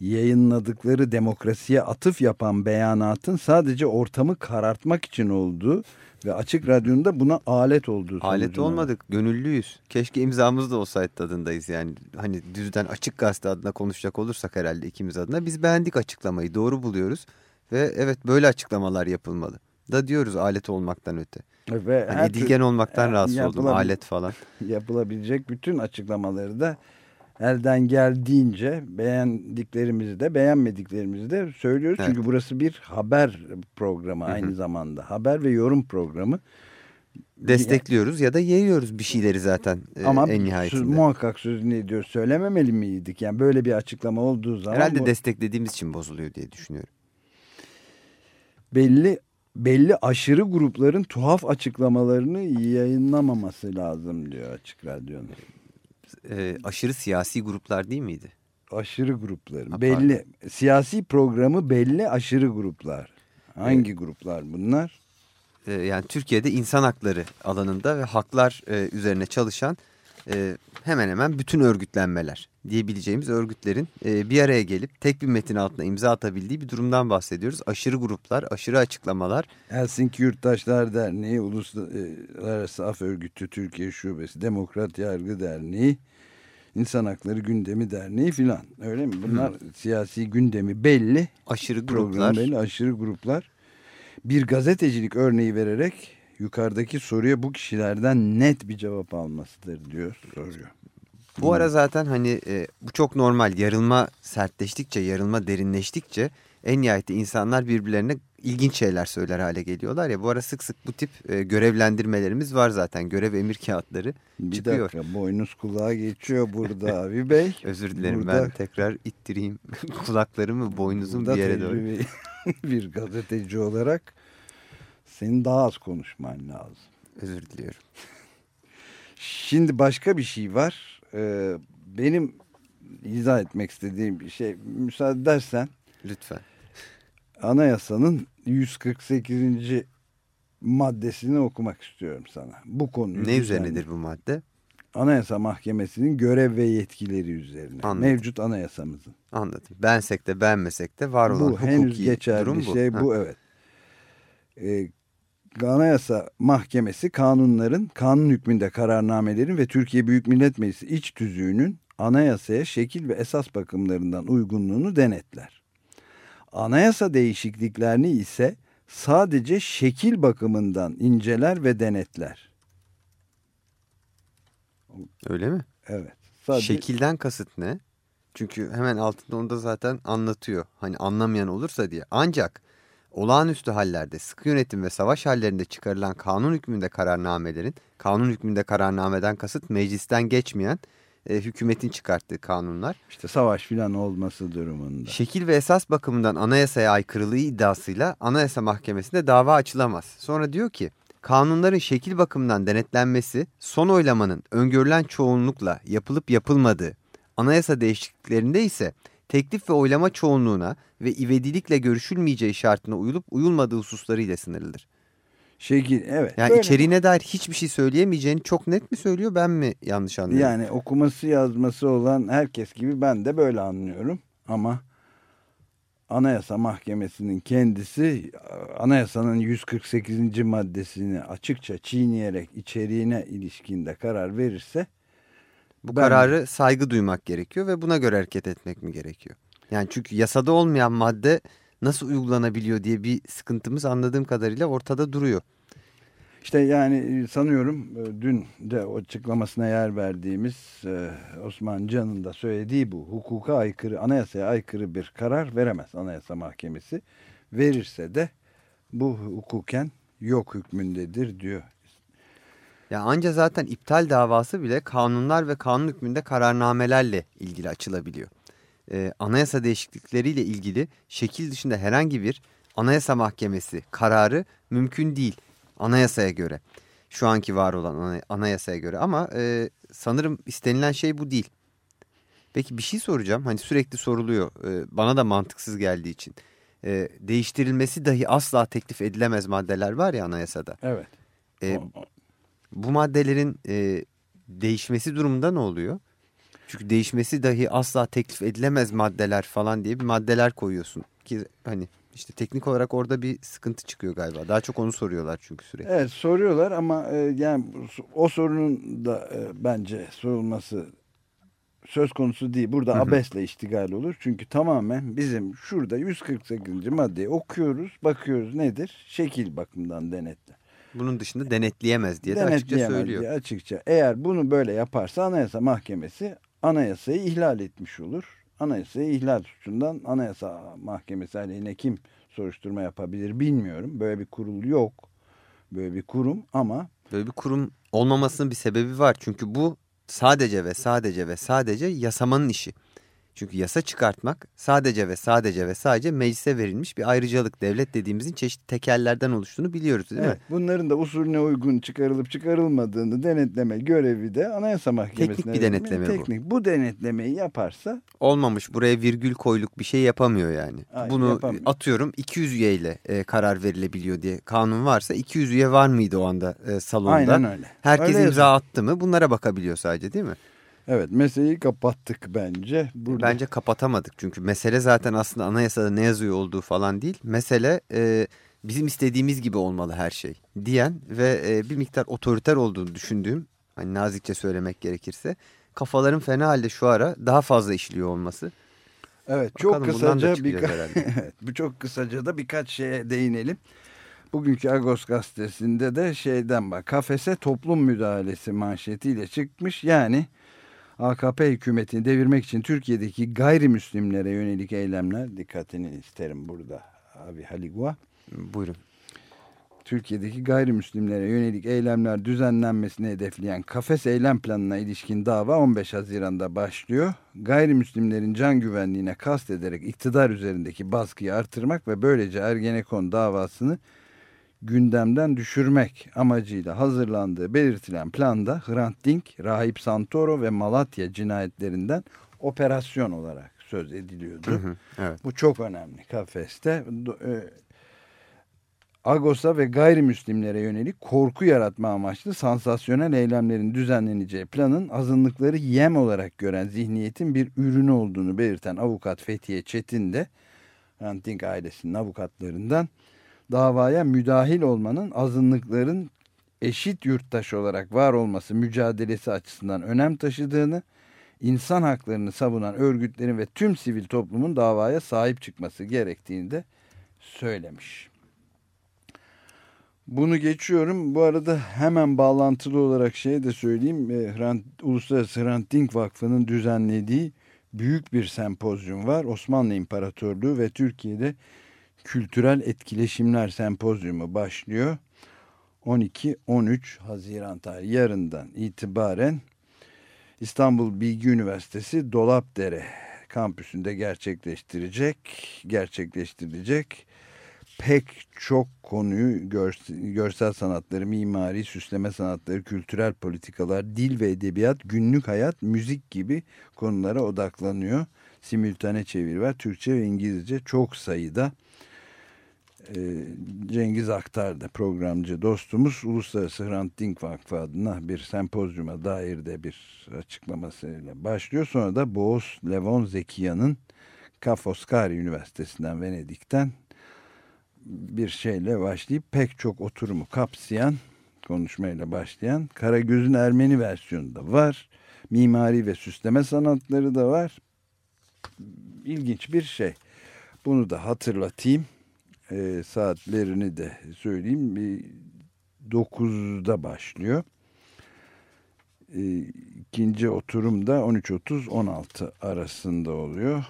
yayınladıkları demokrasiye atıf yapan beyanatın sadece ortamı karartmak için olduğu ve açık radyonun da buna alet olduğu Alet olmadık, gönüllüyüz. Keşke imzamız da olsaydı tadındayız yani. Hani düzden açık gazete adına konuşacak olursak herhalde ikimiz adına. Biz beğendik açıklamayı, doğru buluyoruz. Ve evet böyle açıklamalar yapılmalı. Da diyoruz alet olmaktan öte. Ve Hani edilgen olmaktan rahatsız oldum, alet falan. Yapılabilecek bütün açıklamaları da elden geldiğince beğendiklerimizi de beğenmediklerimizi de söylüyoruz. Evet. Çünkü burası bir haber programı aynı zamanda. Haber ve yorum programı. Destekliyoruz ya da yiyoruz bir şeyleri zaten e, Ama en nihayetinde. muhakkak sözünü ediyor. Söylememeli miydik? Yani böyle bir açıklama olduğu zaman Herhalde bu desteklediğimiz için bozuluyor diye düşünüyorum. belli belli aşırı grupların tuhaf açıklamalarını yayınlamaması lazım diyor Açık Radyo'nun. E, aşırı siyasi gruplar değil miydi? Aşırı grupların. Ha, belli siyasi programı belli aşırı gruplar. Hangi gruplar bunlar? E, yani Türkiye'de insan hakları alanında ve haklar e, üzerine çalışan e, hemen hemen bütün örgütlenmeler diyebileceğimiz örgütlerin e, bir araya gelip tek bir metin altına imza atabildiği bir durumdan bahsediyoruz. Aşırı gruplar, aşırı açıklamalar. Helsinki Yurttaşlar Derneği, Uluslararası Af Örgütü Türkiye Şubesi, Demokrat Yargı Derneği, İnsan Hakları Gündemi Derneği filan. Öyle mi? Bunlar siyasi gündemi belli. Aşırı gruplar. belli, aşırı gruplar. Bir gazetecilik örneği vererek yukarıdaki soruya bu kişilerden net bir cevap almasıdır diyor, soruyor. Bu ara zaten hani e, bu çok normal. Yarılma sertleştikçe, yarılma derinleştikçe en nihayetinde insanlar birbirlerine ilginç şeyler söyler hale geliyorlar ya. Bu ara sık sık bu tip e, görevlendirmelerimiz var zaten. Görev emir kağıtları Bir çıkıyor. dakika boynuz kulağa geçiyor burada abi bey. Özür dilerim Burada- ben tekrar ittireyim kulaklarımı boynuzum Burada bir yere doğru. tecrübeli bir gazeteci olarak senin daha az konuşman lazım. Özür diliyorum. Şimdi başka bir şey var. Ee, benim izah etmek istediğim bir şey. Müsaade edersen Lütfen. Anayasanın 148. maddesini okumak istiyorum sana. Bu konu Ne üzerine. üzerinedir bu madde? Anayasa Mahkemesi'nin görev ve yetkileri üzerine. Anladım. Mevcut anayasamızın. Anladım. Bensek de beğenmesek de var olan bu hukuki henüz geçerli durum bu. şey Ha. bu evet. Ee, Anayasa Mahkemesi kanunların, kanun hükmünde kararnamelerin ve Türkiye Büyük Millet Meclisi iç tüzüğünün anayasaya şekil ve esas bakımlarından uygunluğunu denetler. Anayasa değişikliklerini ise sadece şekil bakımından inceler ve denetler. Öyle mi? Evet. Sadece Şekilden kasıt ne? Çünkü hemen altında onu da zaten anlatıyor. Hani anlamayan olursa diye. Ancak olağanüstü hallerde, sıkı yönetim ve savaş hallerinde çıkarılan kanun hükmünde kararnamelerin, kanun hükmünde kararnameden kasıt meclisten geçmeyen e, hükümetin çıkarttığı kanunlar. işte savaş filan olması durumunda. Şekil ve esas bakımından anayasaya aykırılığı iddiasıyla Anayasa Mahkemesi'nde dava açılamaz. Sonra diyor ki kanunların şekil bakımından denetlenmesi son oylamanın öngörülen çoğunlukla yapılıp yapılmadığı, anayasa değişikliklerinde ise teklif ve oylama çoğunluğuna ve ivedilikle görüşülmeyeceği şartına uyulup uyulmadığı hususlarıyla sınırlıdır. Şekil evet. Yani böyle. içeriğine dair hiçbir şey söyleyemeyeceğini çok net mi söylüyor ben mi yanlış anlıyorum? Yani okuması yazması olan herkes gibi ben de böyle anlıyorum. Ama Anayasa Mahkemesi'nin kendisi anayasanın 148. maddesini açıkça çiğneyerek içeriğine ilişkinde karar verirse Bu ben- kararı saygı duymak gerekiyor ve buna göre hareket etmek mi gerekiyor? Yani çünkü yasada olmayan madde nasıl uygulanabiliyor diye bir sıkıntımız anladığım kadarıyla ortada duruyor. işte yani sanıyorum e, dün de açıklamasına yer verdiğimiz e, Osman Can'ın da söylediği bu. Hukuka aykırı, anayasaya aykırı bir karar veremez Anayasa Mahkemesi. Verirse de bu hukuken yok hükmündedir diyor. Ya anca zaten iptal davası bile kanunlar ve kanun hükmünde kararnamelerle ilgili açılabiliyor. Ee, anayasa değişiklikleriyle ilgili şekil dışında herhangi bir anayasa mahkemesi kararı mümkün değil anayasaya göre. Şu anki var olan ana- anayasaya göre ama e, sanırım istenilen şey bu değil. Peki bir şey soracağım hani sürekli soruluyor e, bana da mantıksız geldiği için. E, değiştirilmesi dahi asla teklif edilemez maddeler var ya anayasada. Evet. E, Bu maddelerin e, değişmesi durumunda ne oluyor? Çünkü değişmesi dahi asla teklif edilemez maddeler falan diye bir maddeler koyuyorsun. Ki hani işte teknik olarak orada bir sıkıntı çıkıyor galiba. Daha çok onu soruyorlar çünkü sürekli. Evet soruyorlar ama e, yani o sorunun da e, bence sorulması söz konusu değil. Burada Hı hı. abesle iştigal olur. Çünkü tamamen bizim şurada 148. maddeyi okuyoruz, bakıyoruz nedir? Şekil bakımından denetle. Bunun dışında denetleyemez diye de açıkça söylüyor. diye açıkça. Eğer bunu böyle yaparsa Anayasa Mahkemesi anayasayı ihlal etmiş olur. Anayasayı ihlal suçundan Anayasa Mahkemesi aleyhine kim soruşturma yapabilir bilmiyorum. Böyle bir kurul yok. Böyle bir kurum ama Böyle bir kurum olmamasının bir sebebi var. Çünkü bu sadece ve sadece ve sadece yasamanın işi. Çünkü yasa çıkartmak sadece ve sadece ve sadece meclise verilmiş bir ayrıcalık. Devlet dediğimizin çeşitli tekerlerden oluştuğunu biliyoruz değil evet, mi? bunların da usulüne uygun çıkarılıp çıkarılmadığını denetleme görevi de Anayasa Mahkemesi'ne. Teknik bir denetleme bu. Teknik. Bu denetlemeyi yaparsa Olmamış buraya virgül koyluk bir şey yapamıyor yani. Hayır, Bunu yapamıyor. atıyorum 200 üyeyle e, karar verilebiliyor diye kanun varsa 200 üye var mıydı o anda e, salonda? Aynen öyle. Herkes Öyle imza yazıyor. attı mı bunlara bakabiliyor sadece değil mi? Evet meseleyi kapattık bence. Burada. Bence kapatamadık çünkü mesele zaten aslında anayasada ne yazıyor olduğu falan değil. Mesele e, bizim istediğimiz gibi olmalı her şey diyen ve e, bir miktar otoriter olduğunu düşündüğüm hani nazikçe söylemek gerekirse kafaların fena halde şu ara daha fazla işliyor olması. Evet çok Bakalım kısaca çıkacağız birka- herhalde. Evet, bu çok kısaca da birkaç şeye değinelim. Bugünkü Agos gazetesinde de şeyden bak kafese toplum müdahalesi manşetiyle çıkmış. Yani AKP hükümetini devirmek için Türkiye'deki gayrimüslimlere yönelik eylemler dikkatini isterim burada abi Haligua. Buyurun. Türkiye'deki gayrimüslimlere yönelik eylemler düzenlenmesini hedefleyen kafes eylem planına ilişkin dava 15 Haziran'da başlıyor. Gayrimüslimlerin can güvenliğine kast ederek iktidar üzerindeki baskıyı artırmak ve böylece Ergenekon davasını gündemden düşürmek amacıyla hazırlandığı belirtilen planda Hrant Dink, Rahip Santoro ve Malatya cinayetlerinden operasyon olarak söz ediliyordu. Hı hı, evet. Bu çok önemli kafeste. E, Agos'a ve gayrimüslimlere yönelik korku yaratma amaçlı sansasyonel eylemlerin düzenleneceği planın azınlıkları yem olarak gören zihniyetin bir ürünü olduğunu belirten avukat Fethiye Çetin de Hrant Dink ailesinin avukatlarından davaya müdahil olmanın azınlıkların eşit yurttaş olarak var olması mücadelesi açısından önem taşıdığını, insan haklarını savunan örgütlerin ve tüm sivil toplumun davaya sahip çıkması gerektiğini de söylemiş. Bunu geçiyorum. Bu arada hemen bağlantılı olarak şey de söyleyeyim. Uluslararası Hrant Dink Vakfı'nın düzenlediği büyük bir sempozyum var. Osmanlı İmparatorluğu ve Türkiye'de Kültürel Etkileşimler Sempozyumu başlıyor. 12-13 Haziran tarihi yarından itibaren İstanbul Bilgi Üniversitesi Dolapdere kampüsünde gerçekleştirecek, gerçekleştirilecek pek çok konuyu görsel, görsel sanatları, mimari, süsleme sanatları, kültürel politikalar, dil ve edebiyat, günlük hayat, müzik gibi konulara odaklanıyor. Simültane çeviri var. Türkçe ve İngilizce çok sayıda. Ee, Cengiz Aktar da programcı dostumuz Uluslararası Hrant Dink Vakfı adına bir sempozyuma dair de bir açıklamasıyla başlıyor. Sonra da Boğaz Levon Zekiya'nın Ca' Foscari Üniversitesi'nden Venedik'ten bir şeyle başlayıp pek çok oturumu kapsayan konuşmayla başlayan Karagöz'ün Ermeni versiyonu da var. Mimari ve süsleme sanatları da var. İlginç bir şey. Bunu da hatırlatayım. E, saatlerini de söyleyeyim. Bir 9'da başlıyor. E, ikinci oturum da 13.30-16 arasında oluyor.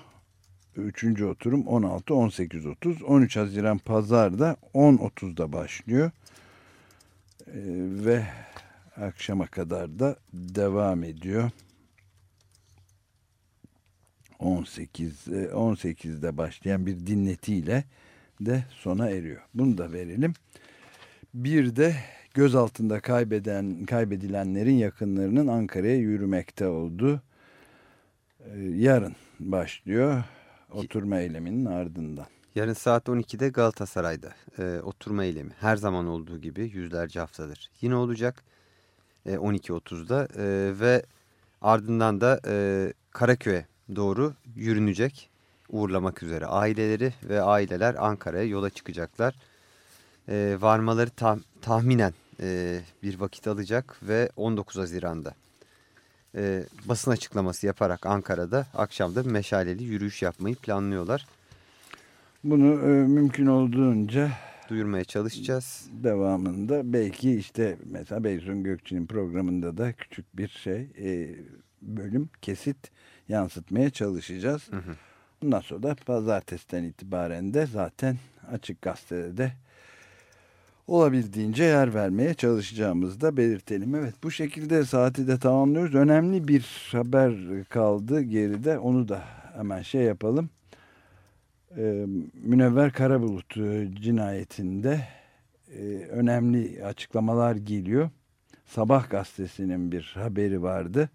Üçüncü oturum 16-18.30. 13 Haziran Pazar'da 10.30'da başlıyor. Ee, ve akşama kadar da devam ediyor. 18 e, 18'de başlayan bir dinletiyle de sona eriyor. Bunu da verelim. Bir de gözaltında kaybeden kaybedilenlerin yakınlarının Ankara'ya yürümekte olduğu e, yarın başlıyor oturma eyleminin ardından. Yarın saat 12'de Galatasaray'da e, oturma eylemi her zaman olduğu gibi yüzlerce haftadır yine olacak. e, 12.30'da e, ve ardından da e, Karaköy'e doğru yürünecek uğurlamak üzere aileleri ve aileler Ankara'ya yola çıkacaklar. E, varmaları tam, tahminen e, bir vakit alacak ve 19 Haziran'da e, basın açıklaması yaparak Ankara'da akşamda meşaleli yürüyüş yapmayı planlıyorlar. Bunu e, mümkün olduğunca duyurmaya çalışacağız. Devamında belki işte mesela Beyzun Gökçe'nin programında da küçük bir şey e, bölüm kesit yansıtmaya çalışacağız. Hı hı. Bundan sonra da pazartesiden itibaren de zaten Açık Gazete'de de olabildiğince yer vermeye çalışacağımızı da belirtelim. Evet bu şekilde saati de tamamlıyoruz. Önemli bir haber kaldı geride onu da hemen şey yapalım. Ee, Münevver Karabulut cinayetinde e, önemli açıklamalar geliyor. Sabah gazetesinin bir haberi vardı.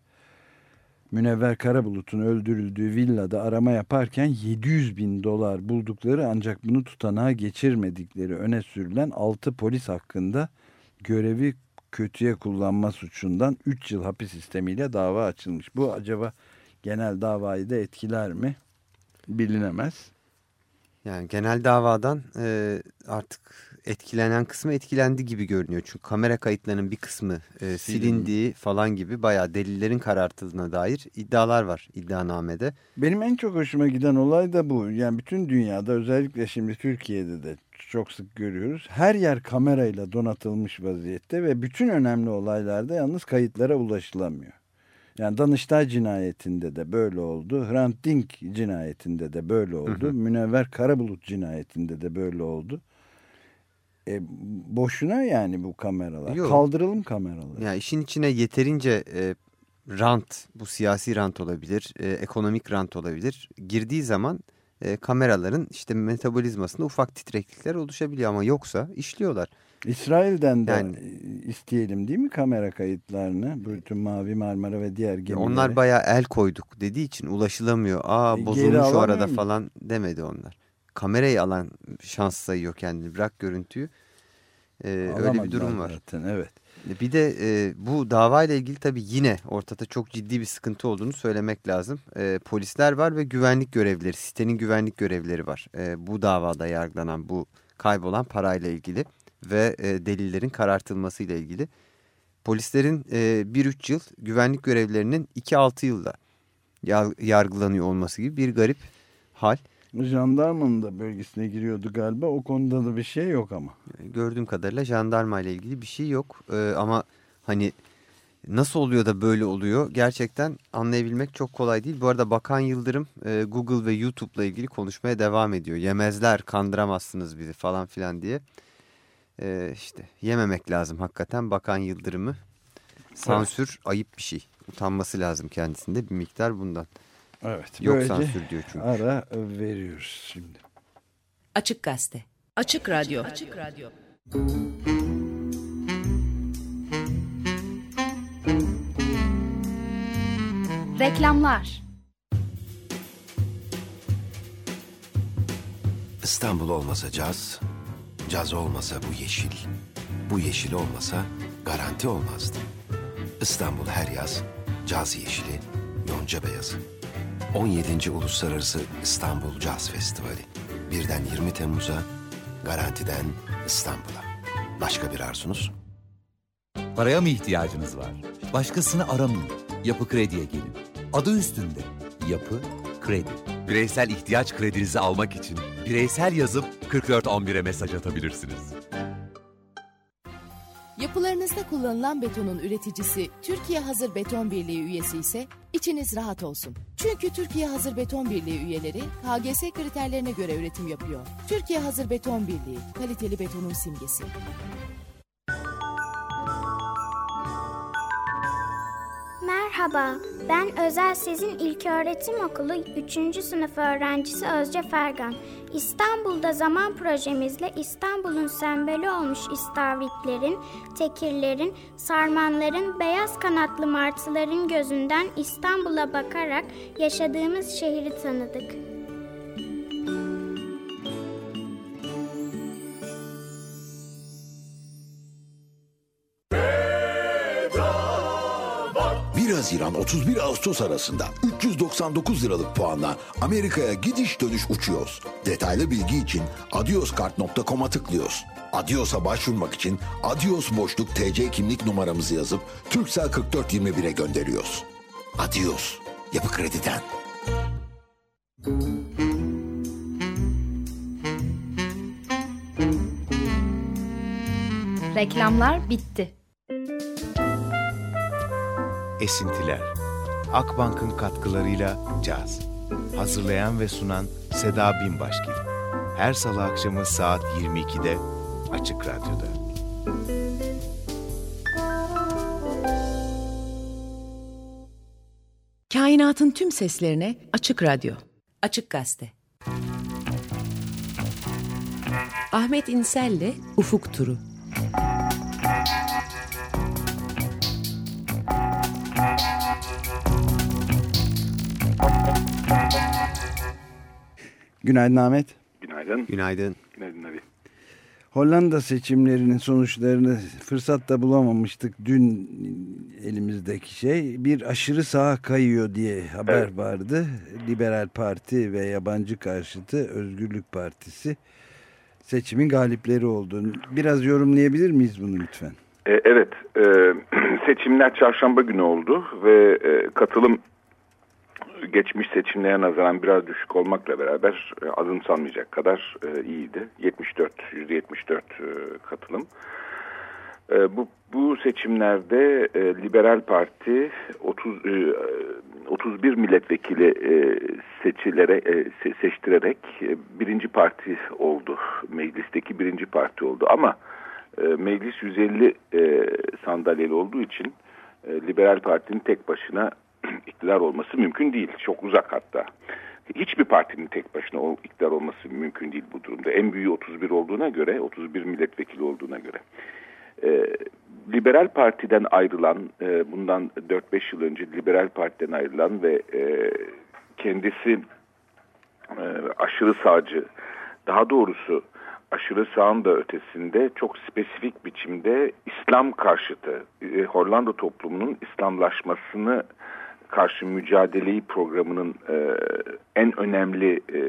Münevver Karabulut'un öldürüldüğü villada arama yaparken 700 bin dolar buldukları ancak bunu tutanağa geçirmedikleri öne sürülen 6 polis hakkında görevi kötüye kullanma suçundan 3 yıl hapis sistemiyle dava açılmış. Bu acaba genel davayı da etkiler mi? Bilinemez. Yani genel davadan e, artık etkilenen kısmı etkilendi gibi görünüyor. Çünkü kamera kayıtlarının bir kısmı e, silindiği falan gibi bayağı delillerin karartıldığına dair iddialar var iddianamede. Benim en çok hoşuma giden olay da bu. Yani bütün dünyada özellikle şimdi Türkiye'de de çok sık görüyoruz. Her yer kamerayla donatılmış vaziyette ve bütün önemli olaylarda yalnız kayıtlara ulaşılamıyor. Yani Danıştay cinayetinde de böyle oldu. Hrant Dink cinayetinde de böyle oldu. Hı hı. Münevver Karabulut cinayetinde de böyle oldu. E, boşuna yani bu kameralar. Yok. Kaldıralım kameraları. Ya işin içine yeterince e, rant, bu siyasi rant olabilir, e, ekonomik rant olabilir. Girdiği zaman e, kameraların işte metabolizmasında ufak titreklikler oluşabiliyor ama yoksa işliyorlar. İsrail'den de yani, isteyelim değil mi kamera kayıtlarını? Bütün Mavi Marmara ve diğer gemiler. Onlar bayağı el koyduk dediği için ulaşılamıyor. Aa e, bozulmuş o arada mı? falan demedi onlar. Kamerayı alan şans sayıyor kendini. Bırak görüntüyü. Ee, öyle bir durum var. Zaten, evet. Bir de e, bu davayla ilgili tabii yine ortada çok ciddi bir sıkıntı olduğunu söylemek lazım. E, polisler var ve güvenlik görevlileri, sitenin güvenlik görevlileri var. E, bu davada yargılanan bu kaybolan parayla ilgili ve e, delillerin karartılması ile ilgili. Polislerin e, 1-3 yıl güvenlik görevlilerinin 2-6 yılda yargılanıyor olması gibi bir garip hal. Jandarmanın da bölgesine giriyordu galiba. O konuda da bir şey yok ama. Gördüğüm kadarıyla jandarma ile ilgili bir şey yok. Ee, ama hani nasıl oluyor da böyle oluyor gerçekten anlayabilmek çok kolay değil. Bu arada Bakan Yıldırım e, Google ve YouTube ile ilgili konuşmaya devam ediyor. Yemezler kandıramazsınız bizi falan filan diye. Ee, işte yememek lazım hakikaten Bakan Yıldırım'ı. Sansür evet. ayıp bir şey. Utanması lazım kendisinde bir miktar bundan. Evet. Yok sansür diyor çünkü. Ara veriyoruz şimdi. Açık Gazete. Açık Radyo. Açık Radyo. Reklamlar. İstanbul olmasa caz, caz olmasa bu yeşil, bu yeşil olmasa garanti olmazdı. İstanbul her yaz caz yeşili, yonca beyazı. 17. Uluslararası İstanbul Caz Festivali. Birden 20 Temmuz'a, garantiden İstanbul'a. Başka bir arzunuz? Paraya mı ihtiyacınız var? Başkasını aramayın. Yapı Kredi'ye gelin. Adı üstünde. Yapı Kredi. Bireysel ihtiyaç kredinizi almak için bireysel yazıp 4411'e mesaj atabilirsiniz. Yapılarınızda kullanılan betonun üreticisi Türkiye Hazır Beton Birliği üyesi ise içiniz rahat olsun. Çünkü Türkiye Hazır Beton Birliği üyeleri KGS kriterlerine göre üretim yapıyor. Türkiye Hazır Beton Birliği, kaliteli betonun simgesi. Merhaba, ben Özel Sezin İlköğretim Okulu 3. sınıf öğrencisi Özce Fergan. İstanbul'da zaman projemizle İstanbul'un sembolü olmuş istavritlerin, tekirlerin, sarmanların, beyaz kanatlı martıların gözünden İstanbul'a bakarak yaşadığımız şehri tanıdık. Haziran 31 Ağustos arasında 399 liralık puanla Amerika'ya gidiş dönüş uçuyoruz. Detaylı bilgi için adioskart.com'a tıklıyoruz. Adios'a başvurmak için Adios boşluk TC kimlik numaramızı yazıp Türksel 4421'e gönderiyoruz. Adios. Yapı Kredi'den. Reklamlar bitti. Esintiler. Akbank'ın katkılarıyla caz. Hazırlayan ve sunan Seda Binbaşgil. Her salı akşamı saat 22'de Açık Radyo'da. Kainatın tüm seslerine Açık Radyo. Açık Gazete. Ahmet İnsel'le Ufuk Turu. Günaydın Ahmet. Günaydın. Günaydın. Günaydın abi. Hollanda seçimlerinin sonuçlarını fırsatta bulamamıştık. Dün elimizdeki şey bir aşırı sağa kayıyor diye haber Evet. vardı. Liberal Parti ve yabancı karşıtı Özgürlük Partisi seçimin galipleri oldu. Biraz yorumlayabilir miyiz bunu lütfen? E, evet, e, seçimler çarşamba günü oldu ve e, katılım geçmiş seçimlere nazaran biraz düşük olmakla beraber e, azımsanmayacak kadar e, iyiydi. 74, %74 e, katılım. E, bu, bu seçimlerde e, Liberal Parti 30, e, 31 milletvekili e, seçilere, e, se- seçtirerek e, birinci parti oldu. Meclisteki birinci parti oldu ama e, meclis 150 e, sandalyeli olduğu için e, Liberal Parti'nin tek başına iktidar olması mümkün değil. Çok uzak hatta. Hiçbir partinin tek başına o iktidar olması mümkün değil bu durumda. En büyüğü 31 olduğuna göre, 31 milletvekili olduğuna göre. E, Liberal Parti'den ayrılan, e, bundan 4-5 yıl önce Liberal Parti'den ayrılan ve e, kendisi e, aşırı sağcı, daha doğrusu aşırı sağın da ötesinde çok spesifik biçimde İslam karşıtı, e, Hollanda toplumunun İslamlaşmasını karşı mücadeleyi programının e, en önemli e,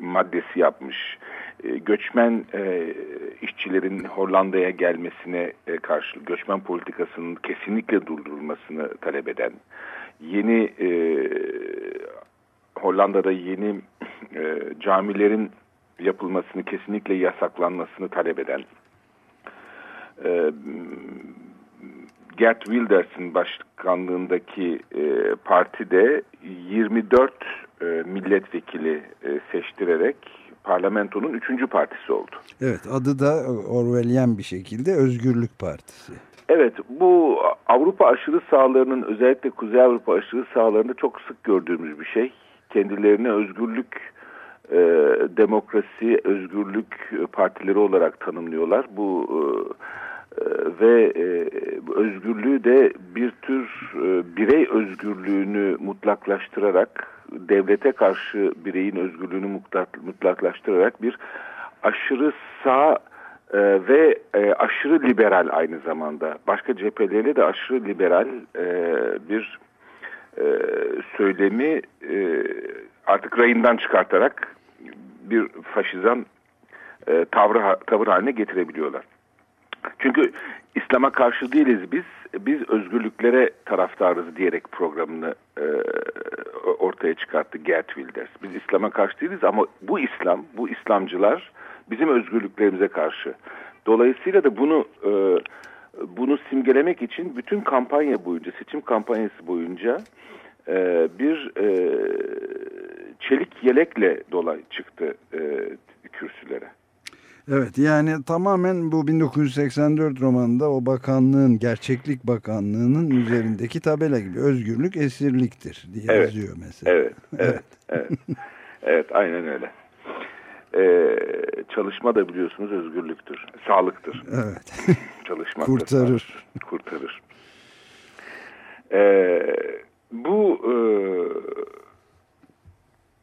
maddesi yapmış. E, göçmen e, işçilerin Hollanda'ya gelmesine e, karşı göçmen politikasının kesinlikle durdurulmasını talep eden, yeni e, Hollanda'da yeni e, camilerin yapılmasını kesinlikle yasaklanmasını talep eden e, Gert Wilders'in başkanlığındaki e, partide 24 e, milletvekili e, seçtirerek parlamentonun üçüncü partisi oldu. Evet adı da Orwellian bir şekilde Özgürlük Partisi. Evet bu Avrupa aşırı sağlarının özellikle Kuzey Avrupa aşırı sağlarında çok sık gördüğümüz bir şey. Kendilerine özgürlük, e, demokrasi, özgürlük partileri olarak tanımlıyorlar. Bu e, e, ve e, özgürlüğü de bir tür e, birey özgürlüğünü mutlaklaştırarak devlete karşı bireyin özgürlüğünü mutlak, mutlaklaştırarak bir aşırı sağ e, ve aşırı liberal aynı zamanda başka cephelerle de aşırı liberal bir söylemi artık rayından çıkartarak bir faşizan tavır haline getirebiliyorlar. Çünkü İslam'a karşı değiliz biz. Biz özgürlüklere taraftarız diyerek programını e, ortaya çıkarttı Gert Wilders. Biz İslam'a karşı değiliz ama bu İslam, bu İslamcılar bizim özgürlüklerimize karşı. Dolayısıyla da bunu e, bunu simgelemek için bütün kampanya boyunca, seçim kampanyası boyunca e, bir e, çelik yelekle dola çıktı e, kürsülere. Evet yani tamamen bu 1984 romanında o bakanlığın Gerçeklik Bakanlığı'nın üzerindeki tabela gibi özgürlük esirliktir diye Evet. yazıyor mesela. Evet, evet, evet. evet, aynen öyle. Ee, çalışma da biliyorsunuz özgürlüktür, sağlıktır. Evet. Çalışmak da Kurtarır. sağlıktır, kurtarır. Ee, bu e,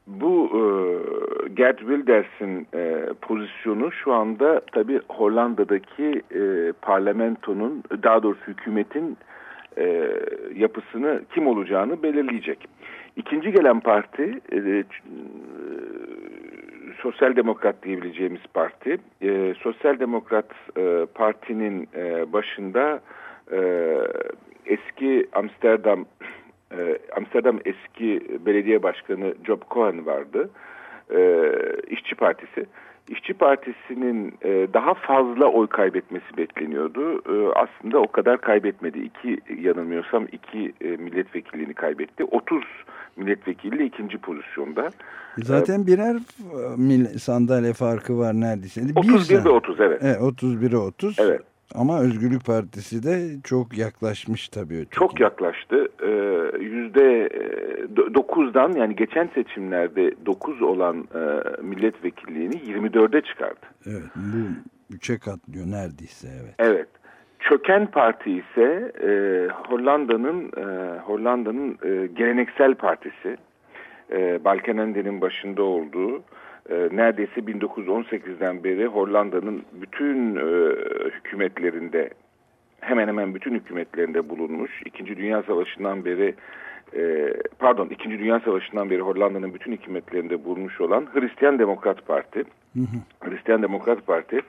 bu e, Gert Wilders'in e, pozisyonu şu anda tabii Hollanda'daki e, parlamentonun daha doğrusu hükümetin e, yapısını kim olacağını belirleyecek. İkinci gelen parti e, e, Sosyal Demokrat diyebileceğimiz parti. E, Sosyal Demokrat e, Parti'nin e, başında e, eski Amsterdam e, Amsterdam eski belediye başkanı Job Cohen vardı. E, İşçi Partisi. İşçi Partisi'nin e, daha fazla oy kaybetmesi bekleniyordu. E, aslında o kadar kaybetmedi. İki yanılmıyorsam iki e, milletvekilliğini kaybetti. 30 milletvekili ikinci pozisyonda. Zaten birer e, sandalye farkı var neredeyse. Bir 31 ve san- 30 evet. Evet 31'e 30. Evet. Ama Özgürlük Partisi de çok yaklaşmış tabii. Çok yaklaştı. Ee, Yüzde e, do- dokuzdan yani geçen seçimlerde 9 olan e, milletvekilliğini 24'e çıkardı. Evet bu üçe katlıyor neredeyse evet. Evet. Çöken parti ise e, Hollanda'nın e, Hollanda'nın e, geleneksel partisi. E, Balkenende'nin başında olduğu neredeyse 1918'den beri Hollanda'nın bütün e, hükümetlerinde hemen hemen bütün hükümetlerinde bulunmuş. İkinci Dünya Savaşı'ndan beri e, pardon İkinci Dünya Savaşı'ndan beri Hollanda'nın bütün hükümetlerinde bulunmuş olan Hristiyan Demokrat Parti. Hristiyan Demokrat Parti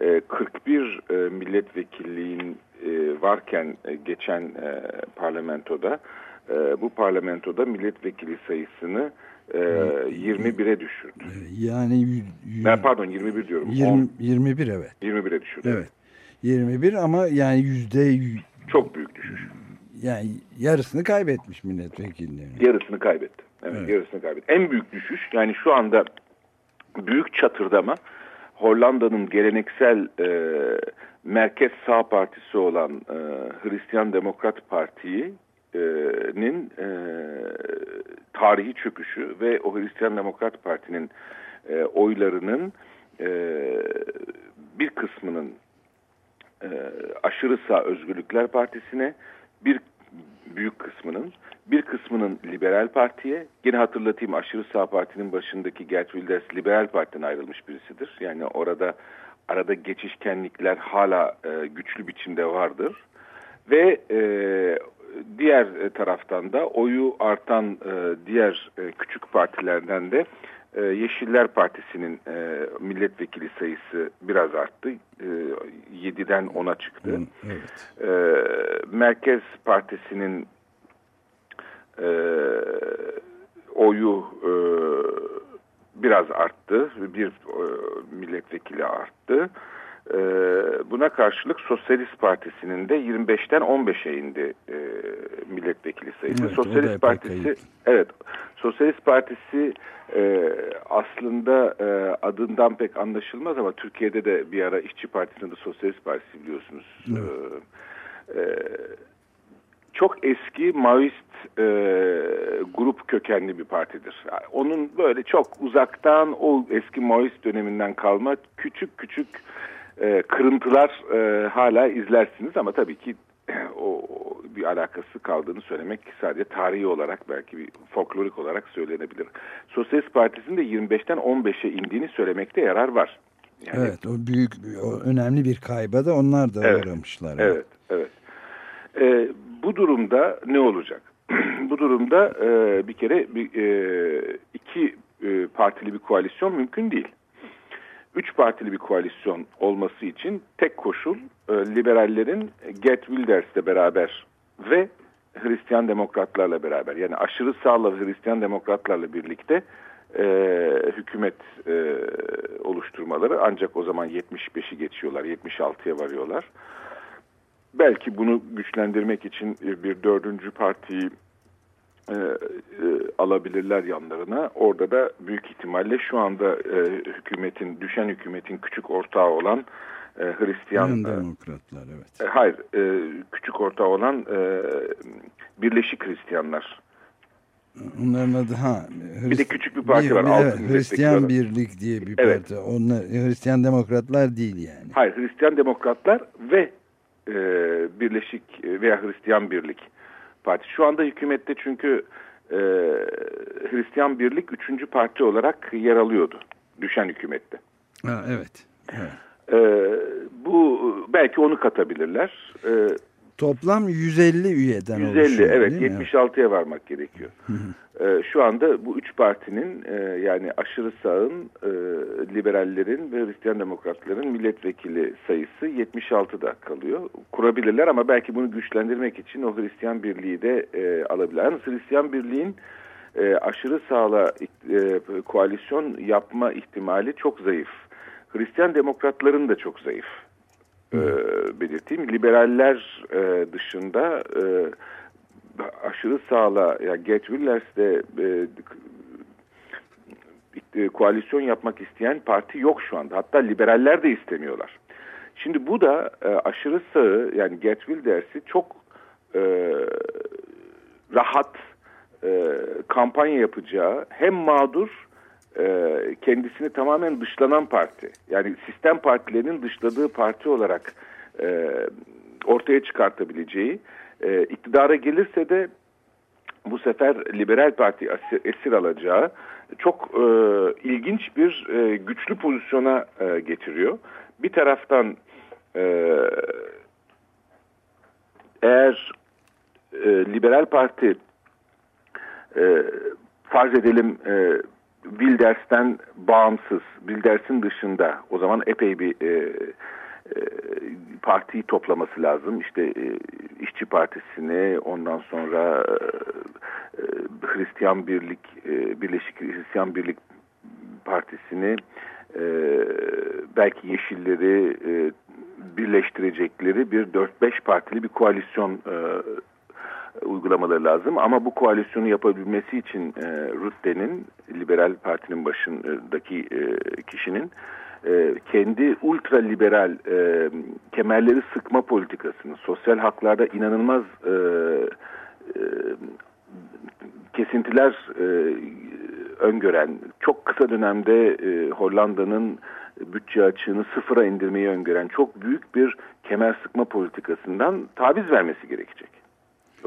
e, 41 e, milletvekilliğin e, varken e, geçen e, parlamentoda e, bu parlamentoda milletvekili sayısını e, 21'e düşürdü. Yani yü- yü- Ben pardon 21 diyorum. 20, 10, 21 evet. 21'e düşürdü. Evet. 21 ama yani yüzde Çok büyük düşüş. yani yarısını kaybetmiş milletvekillerinin. Yarısını kaybetti. Evet, yarısını kaybetti. En büyük düşüş yani şu anda büyük çatırdama Hollanda'nın geleneksel e, merkez sağ partisi olan e, Hristiyan Demokrat Parti'nin e, tarihi çöküşü ve o Hristiyan Demokrat Parti'nin e, oylarının e, bir kısmının e, aşırı sağ Özgürlükler Partisi'ne bir büyük kısmının bir kısmının Liberal Parti'ye yine hatırlatayım aşırı sağ partinin başındaki Gert Wilders Liberal Parti'den ayrılmış birisidir. Yani orada arada geçişkenlikler hala e, güçlü biçimde vardır. Ve e, diğer e, taraftan da oyu artan e, diğer e, küçük partilerden de Yeşiller Partisi'nin milletvekili sayısı biraz arttı. E, 7'den 10'a çıktı. Evet. Merkez Partisi'nin oyu biraz arttı. Bir milletvekili arttı. E, buna karşılık Sosyalist Partisi'nin de 25'ten 15'e indi e, milletvekili sayısı. Evet, Sosyalist Partisi kayıp. evet Sosyalist Partisi e, aslında e, adından pek anlaşılmaz ama Türkiye'de de bir ara İşçi Partisi'nin de Sosyalist Partisi biliyorsunuz. E, e, çok eski Maoist e, grup kökenli bir partidir. Yani onun böyle çok uzaktan o eski Maoist döneminden kalma küçük küçük e, kırıntılar e, hala izlersiniz ama tabii ki o, o bir alakası kaldığını söylemek sadece tarihi olarak belki bir folklorik olarak söylenebilir. Sosyalist Partisi'nin de 25'ten 15'e indiğini söylemekte yarar var. evet o büyük o önemli bir kayba da onlar da Evet, uğramışlar. Evet, evet. Ee, bu durumda ne olacak? bu durumda e, bir kere bir, e, iki e, partili bir koalisyon mümkün değil. Üç partili bir koalisyon olması için tek koşul e, liberallerin Gert Wilders'le beraber ve Hristiyan demokratlarla beraber yani aşırı sağla Hristiyan demokratlarla birlikte e, hükümet e, oluşturmaları. Ancak o zaman 75'i geçiyorlar 76'ya varıyorlar. Belki bunu güçlendirmek için bir dördüncü partiyi e, e, alabilirler yanlarına. Orada da büyük ihtimalle şu anda e, hükümetin, düşen hükümetin küçük ortağı olan e, Hristiyan... Yan e, demokratlar evet. e, hayır, e, küçük ortağı olan e, Birleşik Hristiyanlar. Onların adı ha. Bir de küçük bir parti var, altı Evet, Hristiyan. Birlik diye bir Evet. parti. Onlar Hristiyan demokratlar değil yani. Hayır, Hristiyan Demokratlar ve e, Birleşik veya Hristiyan Birlik Parti. Şu anda hükümette çünkü e, Hristiyan Birlik üçüncü parti olarak yer alıyordu düşen hükümette. Ha, evet. evet. E, bu belki onu katabilirler. E, Toplam 150 üyeden 150 oluşuyor evet değil mi? 76'ya varmak gerekiyor. Ee, şu anda bu üç partinin e, yani aşırı sağın, e, liberallerin ve Hristiyan demokratların milletvekili sayısı 76'da kalıyor. Kurabilirler ama belki bunu güçlendirmek için o Hristiyan Birliği de e, alabilirler. Yalnız Hristiyan Birliği'nin e, aşırı sağla e, koalisyon yapma ihtimali çok zayıf. Hristiyan demokratların da çok zayıf. E, belirteyim. Liberaller e, dışında e, aşırı sağla yani Get Willers'le e, e, koalisyon yapmak isteyen parti yok şu anda. Hatta liberaller de istemiyorlar. Şimdi bu da e, aşırı sağı yani Get Wilders'i çok e, rahat e, kampanya yapacağı hem mağdur e, kendisini tamamen dışlanan parti yani sistem partilerinin dışladığı parti olarak e, ortaya çıkartabileceği e, iktidara gelirse de bu sefer Liberal Parti esir, alacağı çok e, ilginç bir e, güçlü pozisyona e, getiriyor. Bir taraftan e, eğer e, Liberal Parti e, farz edelim e, Wilders'ten bağımsız, Wilders'in dışında o zaman epey bir e, e, partiyi toplaması lazım. İşte e, işçi partisini, ondan sonra e, e, Hristiyan Birlik, e, Birleşik Hristiyan Birlik Partisi'ni, e, belki Yeşilleri e, birleştirecekleri bir 4-5 partili bir koalisyon e, uygulamaları lazım. Ama bu koalisyonu yapabilmesi için e, Rutte'nin, Liberal Parti'nin başındaki e, kişinin e, kendi ultra liberal e, kemerleri sıkma politikasını, sosyal haklarda inanılmaz e, e, kesintiler e, öngören, çok kısa dönemde e, Hollanda'nın bütçe açığını sıfıra indirmeyi öngören çok büyük bir kemer sıkma politikasından taviz vermesi gerekecek.